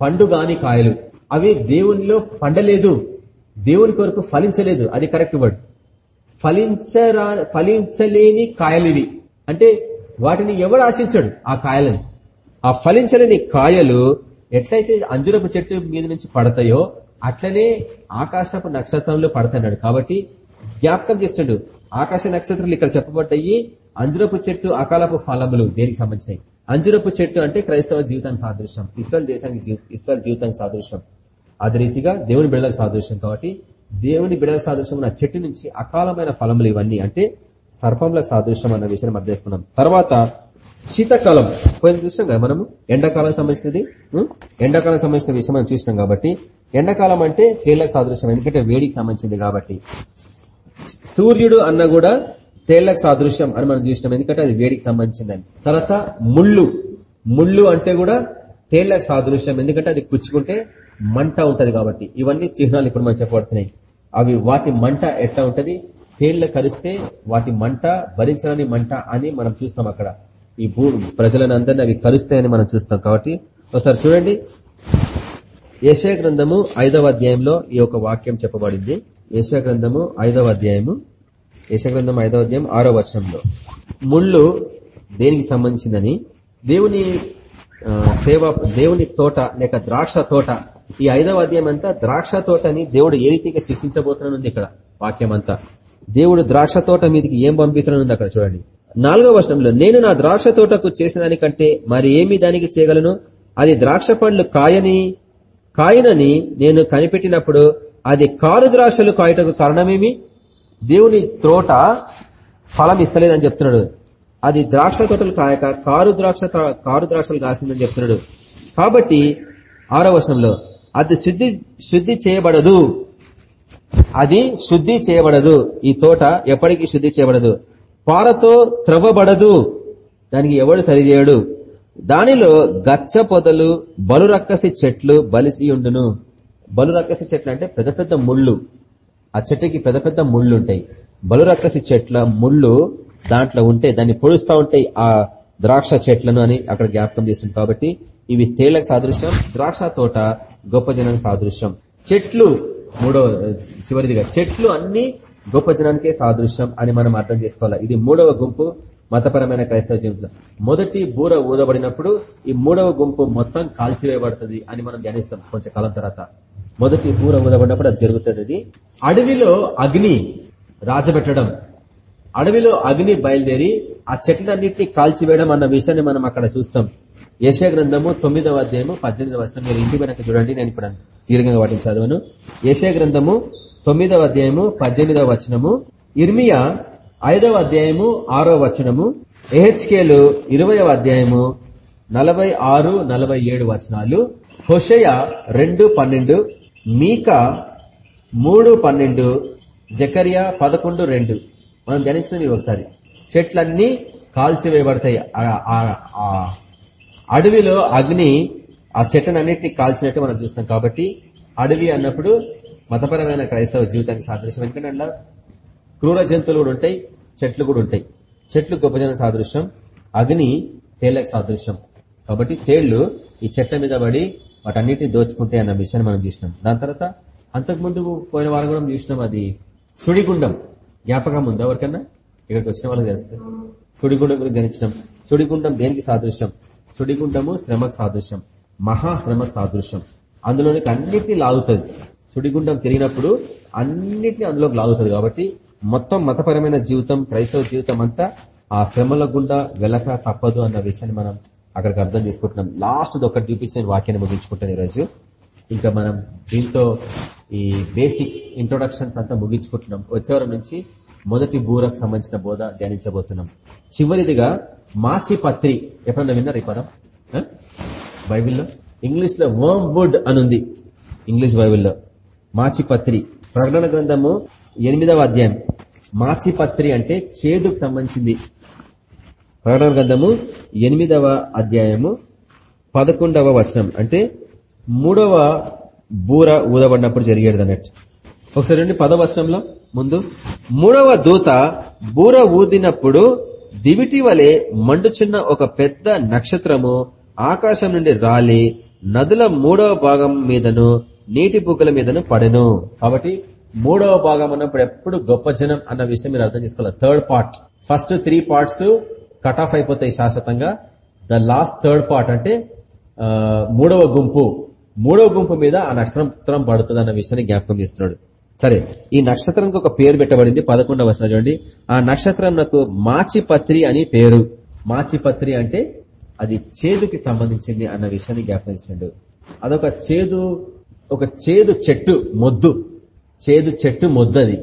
పండుగాని కాయలు. అవి దేవునిలో పండలేదు. దేవుని కొరకు ఫలించలేదు. అది కరెక్ట్ వర్డ్. ఫలించరా ఫలించలేని కాయలు ఇవి అంటే వాటిని ఎవడు ఆశించాడు? ఆ కాయలని. ఆ ఫలించలేని కాయలు ఎట్లయితే అంజురపు చెట్టు మీద నుంచి పడతాయో అట్లనే ఆకాశపు నక్షత్రంలో పడతాడు కాబట్టి జ్ఞాపకం చేస్తుండు. ఆకాశ నక్షత్రాలు ఇక్కడ చెప్పబడ్డాయి. అంజురపు చెట్టు అకాలపు ఫలములు దేనికి సంబంధించినవి? అంజురపు చెట్టు అంటే క్రైస్తవ జీవితానికి సాదృశ్యం. ఇస్రాయల్ దేశానికి ఇస్రాయల్ జీవితానికి సాదృశ్యం. అదే రీతిగా దేవుని బిడలకు సాదృశ్యం కాబట్టి దేవుని బిడలకు సాదృశ్యం ఉన్న చెట్టు నుంచి అకాలమైన ఫలములు ఇవన్నీ అంటే సర్పంలకు సాదృశ్యం అన్న విషయాన్ని అర్థం తర్వాత శీతాకాలం. పోయిన చూసినాం కదా మనము? ఎండాకాలం సంబంధించినది? ఎండాకాలం సంబంధించిన విషయం మనం చూసినాం కాబట్టి ఎండాకాలం అంటే తేళ్ళకు సాదృశ్యం. ఎందుకంటే వేడికి సంబంధించింది కాబట్టి. సూర్యుడు అన్న కూడా తేళ్ళకు సాదృశ్యం అని మనం చూసినాం. ఎందుకంటే అది వేడికి సంబంధించిందని. తర్వాత ముళ్ళు. ముళ్ళు అంటే కూడా తేళ్ళకు సాదృశ్యం. ఎందుకంటే అది పుచ్చుకుంటే మంట ఉంటది కాబట్టి. ఇవన్నీ చిహ్నాలు ఇప్పుడు మనం చెప్పబడుతున్నాయి. అవి వాటి మంట ఎట్లా ఉంటది? తేళ్ళ కలిస్తే వాటి మంట భరించని మంట అని మనం చూస్తాం అక్కడ. ఈ భూ ప్రజలను అందరినీ అవి కలుస్తాయని మనం చూస్తాం కాబట్టి. ఒకసారి చూడండి. యశయ గ్రంథము ఐదవ అధ్యాయంలో ఈ యొక్క వాక్యం చెప్పబడింది. యశయ గ్రంథము ఐదవ అధ్యాయము యశగ్రంథం ఐదో అధ్యాయం ఆరో వచనంలో. ముళ్ళు దేనికి సంబంధించిందని? దేవుని సేవ దేవుని తోట లేక ద్రాక్ష తోట. ఈ ఐదవ అధ్యాయం అంతా ద్రాక్ష తోటని దేవుడు ఏ రీతిగా శిక్షించబోతున్నానుంది ఇక్కడ? వాక్యం అంతా. దేవుడు ద్రాక్ష తోట మీదకి ఏం పంపిస్తున్నానుంది అక్కడ చూడండి. నాలుగో వర్షంలో నేను నా ద్రాక్ష తోటకు చేసిన దానికంటే మరి ఏమి దానికి చేయగలను? అది ద్రాక్ష పండ్లు కాయని కాయనని నేను కనిపెట్టినప్పుడు అది కారు ద్రాక్షలు కాయటకు కారణమేమి? దేవుని తోట ఫలం ఇస్తలేదని చెప్తున్నాడు. అది ద్రాక్ష తోటలు కాయక కారు ద్రాక్ష కారు ద్రాక్షలు కాసిందని చెప్తున్నాడు. కాబట్టి ఆరో వర్షంలో అది శుద్ధి శుద్ధి చేయబడదు. అది శుద్ధి చేయబడదు. ఈ తోట ఎప్పటికీ శుద్ధి చేయబడదు. పారతో త్రవ్వబడదు. దానికి ఎవడు సరిచేయడు? దానిలో గచ్చ పొదలు బలురక్కసి చెట్లు బలిసి ఉండును. బలురక్కసి చెట్లు అంటే పెద్ద పెద్ద ముళ్ళు. ఆ చెట్టుకి పెద్ద పెద్ద ముళ్ళు ఉంటాయి బలురక్కసి చెట్ల ముళ్ళు దాంట్లో ఉంటే దాన్ని పొడుస్తూ ఉంటాయి ఆ ద్రాక్ష చెట్లను అని అక్కడ జ్ఞాపకం చేస్తుంది కాబట్టి ఇవి తేళ్ళకు సాదృశ్యం ద్రాక్ష తోట గొప్ప జనానికి సాదృశ్యం. చెట్లు మూడో చివరిదిగా చెట్లు అన్ని గొప్ప జనానికే సాదృశ్యం అని మనం అర్థం చేసుకోవాలి. ఇది మూడవ గుంపు మతపరమైన క్రైస్తవ జీవితం మొదటి బూర ఊదబడినప్పుడు ఈ మూడవ గుంపు మొత్తం కాల్చివేయబడుతుంది అని మనం ధ్యానిస్తాం కొంచెం కాలం తర్వాత. మొదటి పూర ఊదబడినప్పుడు అది జరుగుతుంది. అది అడవిలో అగ్ని రాజబెట్టడం అడవిలో అగ్ని బయలుదేరి ఆ చెట్లన్నింటినీ కాల్చివేయడం అన్న విషయాన్ని మనం అక్కడ చూస్తాం. యశా గ్రంథము తొమ్మిదవ అధ్యాయము పద్దెనిమిదవ వర్షం మీరు ఇంటి వెనక చూడండి నేను ఇప్పుడు తీరిగా వాటిని చదవను. యశా గ్రంథము తొమ్మిదవ అధ్యాయము పద్దెనిమిదవ వచనము. ఇర్మియా ఐదవ అధ్యాయము ఆరో వచనము. ఎహెచ్కేలు ఇరవయవ అధ్యాయము నలభై ఆరు నలభై ఏడు వచనాలు. హుషయ రెండు పన్నెండు. మీకా మూడు పన్నెండు జకరియా పదకొండు రెండు. మనం ధ్యానించినవి ఒకసారి చెట్లన్నీ కాల్చివేయబడతాయి. అడవిలో అగ్ని ఆ చెట్లన్నింటినీ కాల్చినట్టు మనం చూస్తాం కాబట్టి అడవి అన్నప్పుడు మతపరమైన క్రైస్తవ జీవితానికి సాదృశ్యం. ఎందుకంటే అందులో క్రూర జంతువులు కూడా ఉంటాయి చెట్లు కూడా ఉంటాయి. చెట్లు గొప్ప జన సాదృశ్యం అగ్ని తేళ్ళకు సాదృశ్యం. కాబట్టి తేళ్ళు ఈ చెట్ల మీద పడి వాటన్నిటిని దోచుకుంటే అన్న విషయాన్ని మనం చూసినాం. దాని తర్వాత అంతకుముందు పోయిన వారం కూడా చూసినాం అది సుడిగుండం. జ్ఞాపకం ఉందా ఎవరికన్నా? ఇక్కడికి వచ్చిన వాళ్ళకి తెలుస్తుంది సుడిగుండం గురించి గణించినాం. సుడిగుండం దేనికి సాదృశ్యం? సుడిగుండము శ్రమకు సాదృశ్యం. మహాశ్రమకు సాదృశ్యం. అందులోనికి అన్నిటినీ లాగుతుంది. సుడిగుండం తిరిగినప్పుడు అన్నిటినీ అందులోకి లాగుతుంది కాబట్టి మొత్తం మతపరమైన జీవితం క్రైస్తవ జీవితం అంతా ఆ శ్రమల గుండా వెళ్ళక తప్పదు అన్న విషయాన్ని మనం అక్కడికి అర్థం చేసుకుంటున్నాం. లాస్ట్ ఒకటి చూపించిన వాక్యాన్ని ముగించుకుంటాను ఈరోజు. ఇంకా మనం దీంతో ఈ బేసిక్స్ ఇంట్రొడక్షన్స్ అంతా ముగించుకుంటున్నాం. వచ్చేవారం నుంచి మొదటి బూరకు సంబంధించిన బోధ ధ్యానించబోతున్నాం. చివరిదిగా మాచి పత్రి. ఎప్పుడన్నా విన్నారు ఈ పదం? బైబిల్లో? ఇంగ్లీష్లో వర్మ్ వుడ్ అనుంది. ఇంగ్లీష్ బైబిల్లో. మాచిపత్రి ప్రకటన గ్రంథము ఎనిమిదవ అధ్యాయం. మాచిపత్రి అంటే చేదుకు సంబంధించింది. ప్రకటన గ్రంథము ఎనిమిదవ అధ్యాయము పదకొండవ వచనం. అంటే మూడవ బూర ఊదబడినప్పుడు జరిగేది అన్నట్టు. ఒకసారి రండి పదవచనంలో ముందు. మూడవ దూత బూర ఊదినప్పుడు దివిటి వలె మండుచున్న ఒక పెద్ద నక్షత్రము ఆకాశం నుండి రాలి నదుల మూడవ భాగం మీదను నీటి బుగ్గల మీదను పడెను. కాబట్టి మూడవ భాగం అన్నప్పుడు ఎప్పుడు గొప్ప జనం అన్న విషయం మీరు అర్థం చేసుకోవాలి. Third part first three parts cut off అయిపోతాయి శాశ్వతంగా. ద లాస్ట్ థర్డ్ పార్ట్ అంటే మూడవ గుంపు. మూడవ గుంపు మీద ఆ నక్షత్రం పడుతుంది అన్న విషయాన్ని జ్ఞాపకం చేస్తున్నాడు. సరే ఈ నక్షత్రంకి ఒక పేరు పెట్టబడింది పదకొండవ వర్షం చూడండి. ఆ నక్షత్రం నాకు మాచిపత్రి అని పేరు. మాచిపత్రి అంటే అది చేదుకి సంబంధించింది అన్న విషయాన్ని జ్ఞాపకం చేసిండు అదొక చేదు ఒక చేదు చెట్టు మొద్దు. చేదు చెట్టు మొద్దది.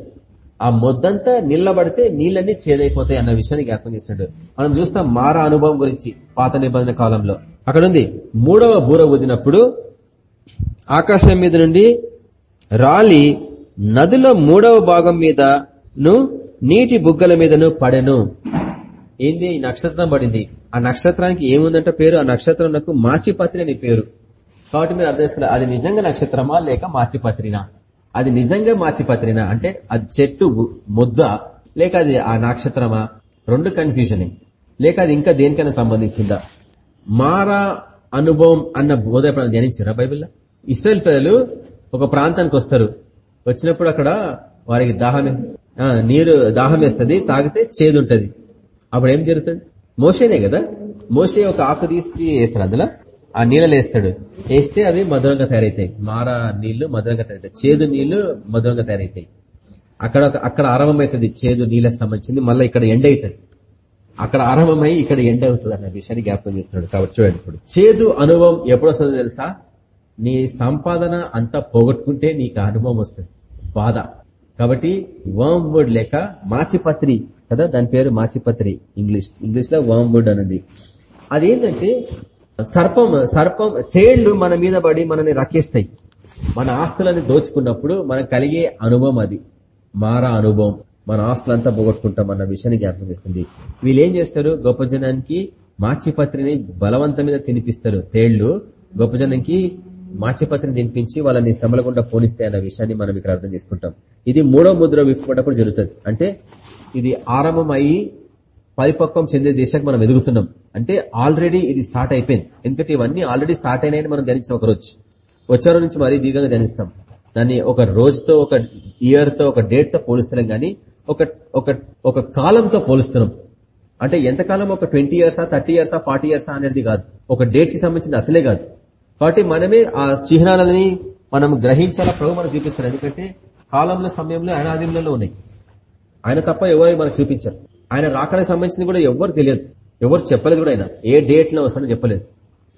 ఆ మొద్దంతా నిల్లబడితే నీళ్ళన్నీ చేదైపోతాయి అన్న విషయాన్ని జ్ఞాపకం చేస్తాడు. మనం చూస్తాం మారా అనుభవం గురించి పాత నిబంధన కాలంలో. అక్కడ ఉంది మూడవ బూర ఊదినప్పుడు ఆకాశం మీద నుండి రాలి నదుల మూడవ భాగం మీదను నీటి బుగ్గల మీదను పడెను. ఏంది? ఈ నక్షత్రం పడింది. ఆ నక్షత్రానికి ఏముందంట పేరు? ఆ నక్షత్రం నాకు మాచిపత్రి అని పేరు. కాబట్టి మీరు అర్థం చేసుకోవాలి. అది నిజంగా నక్షత్రమా లేక మాచిపత్రినా? అది నిజంగా మాచిపత్రిన? అంటే అది చెట్టు ముద్ద లేక అది ఆ నక్షత్రమా? రెండు కన్ఫ్యూజన్ లేక అది ఇంకా దేనికైనా సంబంధించిందా? మారా అనుభవం అన్న బోధ ఎప్పుడైనా ధ్యానించారా బైబిల్లో? ఇస్రాయల్ ప్రజలు ఒక ప్రాంతానికి వస్తారు. వచ్చినప్పుడు అక్కడ వారికి దాహం నీరు దాహం వేస్తుంది తాగితే చేదుంటది. అప్పుడు ఏం జరుగుతుంది? మోసేనే కదా? మోసే ఒక ఆకు తీసి వేస్తారు అందులో. ఆ నీళ్ళని వేస్తాడు. వేస్తే అవి మధురంగా తయారవుతాయి మారా నీళ్ళు మధురంగా తయారవుతాయి చేదు నీళ్ళు మధురంగా తయారవుతాయి అక్కడ అక్కడ ఆరంభమవుతుంది చేదు నీళ్ళకి సంబంధించింది. మళ్ళీ ఇక్కడ ఎండ అవుతుంది అక్కడ ఆరంభమై ఇక్కడ ఎండ అవుతుంది అన్న విషయాన్ని జ్ఞాపకం చేస్తున్నాడు. కాబట్టి చూడండి ఇప్పుడు. చేదు అనుభవం ఎప్పుడు వస్తుందో తెలుసా? నీ సంపాదన అంతా పోగొట్టుకుంటే నీకు ఆ అనుభవం వస్తుంది. బాధ. కాబట్టి వర్మ్ వుడ్ లేక మాచిపత్రి కదా? దాని పేరు మాచిపత్రి. ఇంగ్లీష్ ఇంగ్లీష్లో వామ్ వుడ్ అనేది. అదేంటంటే సర్పం సర్పం తేళ్ళు మన మీద పడి మనని రకేస్తాయి మన ఆస్తులని దోచుకున్నప్పుడు మనకు కలిగే అనుభవం అది. మారా అనుభవం. మన ఆస్తులంతా పోగొట్టుకుంటాం అన్న విషయాన్ని జ్ఞాపకం చేస్తుంది. వీళ్ళు ఏం చేస్తారు? గొప్ప జనానికి మాచిపత్రిని బలవంతం మీద తినిపిస్తారు. తేళ్ళు గొప్ప జనానికి మాచిపత్రిని తినిపించి వాళ్ళని శ్రమల గుండా పోనిస్తాయి అన్న విషయాన్ని మనం ఇక్కడ అర్థం చేసుకుంటాం. ఇది మూడో ముద్ర విప్పుకున్నప్పుడు జరుగుతుంది. అంటే ఇది ఆరంభం అయ్యి పరిపక్వం చెందే దేశానికి మనం ఎదుగుతున్నాం. అంటే ఆల్రెడీ ఇది స్టార్ట్ అయిపోయింది. ఎందుకంటే ఇవన్నీ ఆల్రెడీ స్టార్ట్ అయినాయని మనం ధ్యానించిన ఒక రోజు వచ్చే నుంచి మరీ దీర్ఘంగా ధ్యానిస్తాం. దాన్ని ఒక రోజుతో ఒక ఇయర్తో ఒక డేట్తో పోలుస్తున్నాం గానీ ఒక ఒక ఒక కాలంతో పోలుస్తున్నాం. అంటే ఎంతకాలం ఒక ట్వంటీ ఇయర్సా థర్టీ ఇయర్సా ఫార్టీ ఇయర్సా అనేది కాదు. ఒక డేట్కి సంబంధించింది అసలే కాదు. కాబట్టి మనమే ఆ చిహ్నాలని మనం గ్రహించాలా ప్రభు మనకు చూపిస్తారు. ఎందుకంటే కాలంలో సమయంలో అనాదిములలో ఉన్నాయి. ఆయన తప్ప ఎవరు మనకు చూపించారు. ఆయన రాకడానికి సంబంధించింది కూడా ఎవరు తెలియదు. ఎవరు చెప్పలేదు కూడా ఆయన. ఏ డేట్లో వస్తాడో చెప్పలేదు.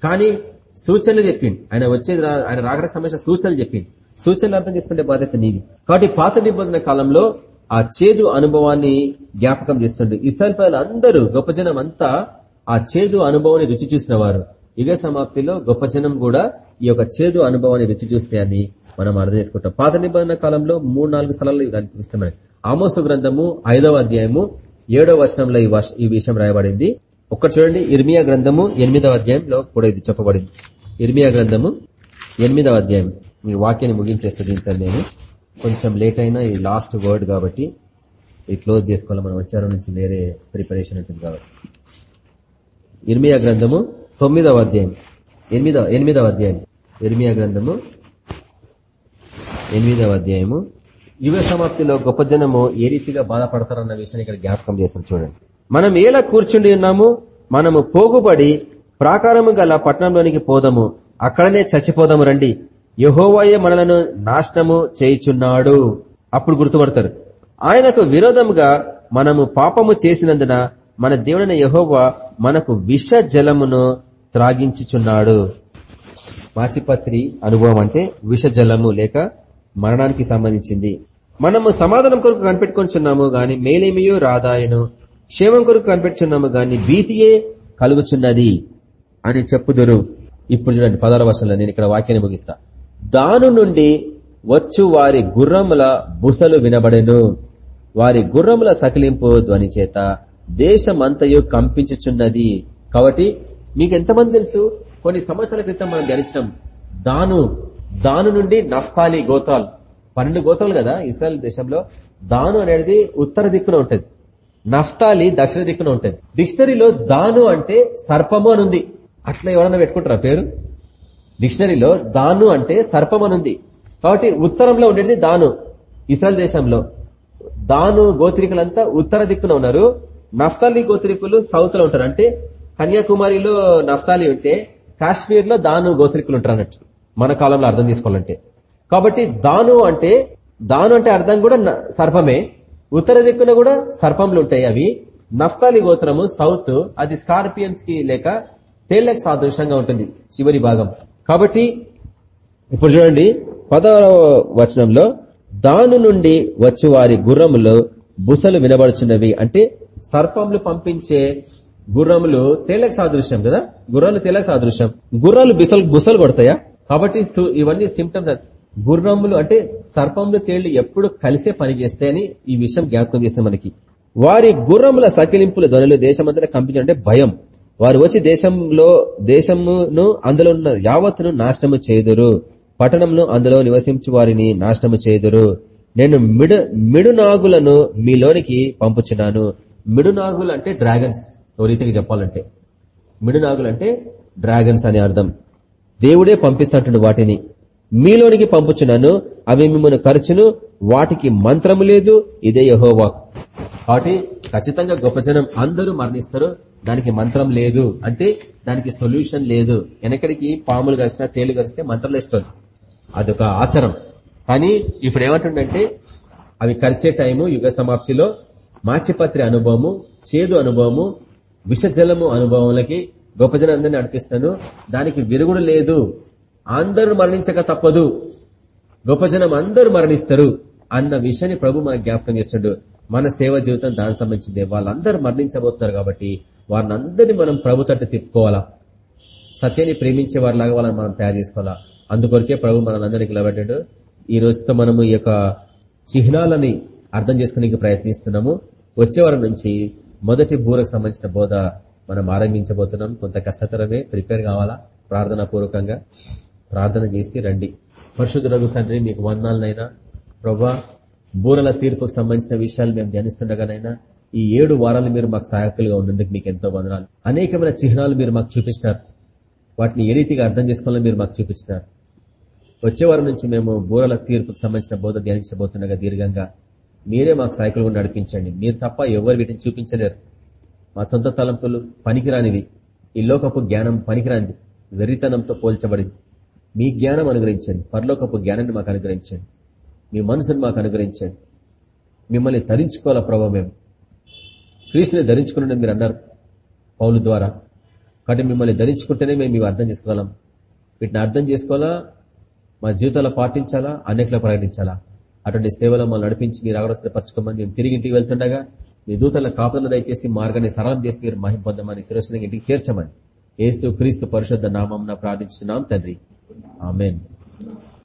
కానీ సూచనలు చెప్పిండు. ఆయన వచ్చేది ఆయన రాకడానికి సంబంధించిన సూచనలు చెప్పిండు. సూచనలు అర్థం చేసుకుంటే బాధ్యత నీది. కాబట్టి పాత నిబంధన కాలంలో ఆ చేదు అనుభవాన్ని జ్ఞాపకం చేస్తుండ్రు ఇస్రాయల్ ప్రజలు అందరూ గొప్ప జనం అంతా ఆ చేదు అనుభవాన్ని రుచి చూసిన వారు. యుగ సమాప్తిలో గొప్ప జనం కూడా ఈ యొక్క చేదు అనుభవాన్ని రుచి చూస్తాయని మనం అర్థం చేసుకుంటాం. పాత నిబంధన కాలంలో మూడు నాలుగు స్థలాలు ఇవి కనిపిస్తున్నాయి ఆమోసు గ్రంథము ఐదవ అధ్యాయము ఏడవ వర్షంలో ఈ వర్ష- ఈ విషయం రాయబడింది. ఒక్కటి చూడండి. ఇర్మియా గ్రంథము ఎనిమిదవ అధ్యాయంలో కూడా ఇది చెప్పబడింది. ఇర్మియా గ్రంథము ఎనిమిదవ అధ్యాయం. ఈ వాక్యాన్ని ముగించేస్తే దీంతో నేను కొంచెం లేట్ అయినా ఈ లాస్ట్ వర్డ్ కాబట్టి ఇది క్లోజ్ చేసుకోవాలి మనం వచ్చారం నుంచి వేరే ప్రిపరేషన్ ఉంటుంది కాబట్టి. ఇర్మియా గ్రంథము తొమ్మిదవ అధ్యాయం. ఎనిమిదవ ఎనిమిదవ అధ్యాయం. ఇర్మియా గ్రంథము ఎనిమిదవ అధ్యాయము యుగ సమాప్తిలో గొప్ప జనము ఏ రీతిగా బాధపడతారన్న విషయాన్ని ఇక్కడ జ్ఞాపకం చేస్తాం చూడండి. మనం ఎలా కూర్చుండి ఉన్నాము? మనము పోగుబడి ప్రాకారము గల పట్టణంలోనికి పోదాము. అక్కడనే చచ్చిపోదాము రండి. యహోవాయే మనలను నాశనము చేయుచున్నాడు. అప్పుడు గుర్తుపడతారు. ఆయనకు విరోధముగా మనము పాపము చేసినందున మన దేవుడైన యహోవా మనకు విష జలమును త్రాగించుచున్నాడు. మాచిపత్రి అనుభవం అంటే విష జలము లేక మరణానికి సంబంధించింది. మనము సమాధానం కొరకు కనిపెట్టుకొనిచున్నాము గాని మేలేమియో రాదాయను. క్షేమం కొరకు కనిపెట్టుచున్నాము గాని భీతియే కలుగుచున్నది అని చెప్పుదురు. ఇప్పుడు చూడండి పదాల వర్షంలో నేను ఇక్కడ వాక్యాన్ని ముగిస్తా. దాను నుండి వచ్చు వారి గుర్రముల బుసలు వినబడెను. వారి గుర్రముల సకిలింపు ధ్వని చేత దేశమంతయు కంపించుచున్నది. కాబట్టి మీకు ఎంతమంది తెలుసు? కొన్ని సంవత్సరాల క్రితం మనం ధ్యానించినాం. దాను దాను నుండి నఫ్తాలి గోతాల్. పన్నెండు గోత్రాలు కదా ఇస్రాయల్ దేశంలో. దాను అనేది ఉత్తర దిక్కున ఉంటుంది. నఫ్తాలి దక్షిణ దిక్కున ఉంటుంది. డిక్షనరీలో దాను అంటే సర్పము అని ఉంది. అట్లా ఎవరన్నా పెట్టుకుంటారా పేరు? డిక్షనరీలో దాను అంటే సర్పం అని ఉంది. కాబట్టి ఉత్తరంలో ఉండేది దాను ఇస్రాయల్ దేశంలో. దాను గోత్రికులంతా ఉత్తర దిక్కున ఉన్నారు. నఫ్తాలి గోత్రికులు సౌత్లో ఉంటారు. అంటే కన్యాకుమారిలో నఫ్తాలి ఉంటే కాశ్మీర్లో దాను గోత్రికులు ఉంటారు అన్నట్టు మన కాలంలో అర్థం తీసుకోవాలంటే కాబట్టి దాను అంటే దాను అంటే అర్థం కూడా న- సర్పమే. ఉత్తర దిక్కున కూడా సర్పంలు ఉంటాయి అవి. నఫ్తాలి గోత్రము సౌత్ అది స్కార్పియన్స్కి లేక తేళ్ళకు సాదృశ్యంగా ఉంటుంది చివరి భాగం. కాబట్టి ఇప్పుడు చూడండి పదవ వచనంలో దాను నుండి వచ్చి వారి గుర్రములు బుసలు వినబడుచున్నవి. అంటే సర్పంలు పంపించే గుర్రములు తేలకు సాదృశ్యం కదా? గుర్రాలు తేలకు సాదృశ్యం. గుర్రాలు బిసలు బుసలు కొడతాయా కాబట్టి సు- ఇవన్నీ సిమ్టమ్స్ గుర్రములు అంటే సర్పములు తేళ్ళు ఎప్పుడు కలిసే పని చేస్తాయని ఈ విషయం జ్ఞాపకం చేస్తే మనకి. వారి గుర్రముల సకిలింపుల ధ్వనులు దేశమంతటా కంపించాలంటే భయం. వారు వచ్చి దేశంలో దేశమును అందులో ఉన్న యావత్తును నాశనము చేదురు పట్టణంను అందులో నివసించు వారిని నాశనము చేదురు నేను మిడు మిడునాగులను మీలోనికి పంపుచున్నాను. మిడునాగులు అంటే డ్రాగన్స్ ఓ రీతికి చెప్పాలంటే. మిడునాగులు అంటే డ్రాగన్స్ అని అర్థం. దేవుడే పంపిస్తున్నట్టు వాటిని. మీలోనికి పంపుచున్నాను అవి మిమ్మల్ని ఖర్చును వాటికి మంత్రము లేదు ఇదే యహోవా కాబట్టి ఖచ్చితంగా గొప్ప జనం అందరూ మరణిస్తారు దానికి మంత్రం లేదు. అంటే దానికి సొల్యూషన్ లేదు. వెనకడికి పాములు కలిసినా తేలు కలిస్తే మంత్రం ఇస్తుంది అదొక ఆచారం. కానీ ఇప్పుడు ఏమంటుండంటే అవి కలిసే టైము యుగ సమాప్తిలో మాచిపత్రి అనుభవము చేదు అనుభవము విషజలము అనుభవములకి గొప్ప జనం అందరినీ నడిపిస్తాను దానికి విరుగుడు లేదు. అందరూ మరణించక తప్పదు. గొప్ప జనం అందరూ మరణిస్తారు అన్న విషయాన్ని ప్రభు మనకు జ్ఞాపకం చేస్తాడు. మన సేవ జీవితం దానికి సంబంధించిందే. వాళ్ళందరూ మరణించబోతున్నారు కాబట్టి వారిని అందరినీ మనం ప్రభు తట్టు తిప్పుకోవాలా? సత్యాన్ని ప్రేమించే వారిలాగా వాళ్ళని మనం తయారు చేసుకోవాలా? అందుకొరకే ప్రభు మనందరికీ నిలబడ్డాడు ఈ రోజుతో మనము ఈ యొక్క చిహ్నాలని అర్థం చేసుకునే ప్రయత్నిస్తున్నాము. వచ్చే వారం నుంచి మొదటి బూరకు సంబంధించిన బోధ మనం ఆరంభించబోతున్నాం. కొంత కష్టతరమే ప్రిపేర్ కావాలా? ప్రార్థనా పూర్వకంగా ప్రార్థన చేసి రండి. పరిశుద్ధులకు తండ్రి మీకు వందాలనైనా ప్రభా బూరల తీర్పుకు సంబంధించిన విషయాలు మేము ధ్యానిస్తుండగానైనా ఈ ఏడు వారాలు మీరు మాకు సహాయకులుగా ఉన్నందుకు మీకు ఎంతో వందనాలు. అనేకమైన చిహ్నాలు మీరు మాకు చూపించినారు. వాటిని ఏ రీతిగా అర్థం చేసుకోవాలని మీరు మాకు చూపించినారు. వచ్చే వారం నుంచి మేము బూరల తీర్పుకు సంబంధించిన బోధ ధ్యానించబోతుండగా దీర్ఘంగా మీరే మాకు సహాయకులుగా నడిపించండి. మీరు తప్ప ఎవరు వీటిని చూపించలేరు. మా సొంత తలంపులు పనికిరానివి. ఈ లోకపు జ్ఞానం పనికిరానిది. వెర్రితనంతో పోల్చబడింది. మీ జ్ఞానం అనుగ్రహించండి. పరలోకపు జ్ఞానాన్ని మాకు అనుగ్రహించండి. మీ మనసును మాకు అనుగ్రహించండి. మిమ్మల్ని ధరించుకోవాలా ప్రభావ మేము? క్రీస్తుని ధరించుకున్న మీరు అన్నారు పౌలు ద్వారా. కాబట్టి మిమ్మల్ని ధరించుకుంటేనే మేము ఇవి అర్థం చేసుకోగలం. వీటిని అర్థం చేసుకోవాలా? మా జీవితాల్లో పాటించాలా? అనేకలో ప్రకటించాలా అటువంటి సేవలో మమ్మల్ని నడిపించి మీరు అగడ పరచుకోమని మేము తిరిగి ఇంటికి వెళ్తుండగా మీ దూతల కాపులను దయచేసి మార్గాన్ని సరళం చేసి మీరు మహిం పొందమని సురక్షితంగా ఇంటికి చేర్చమని. ఏసు క్రీస్తు పరిశుద్ధ నామం ప్రార్థించున్నాం తండ్రి. ఆమెన్.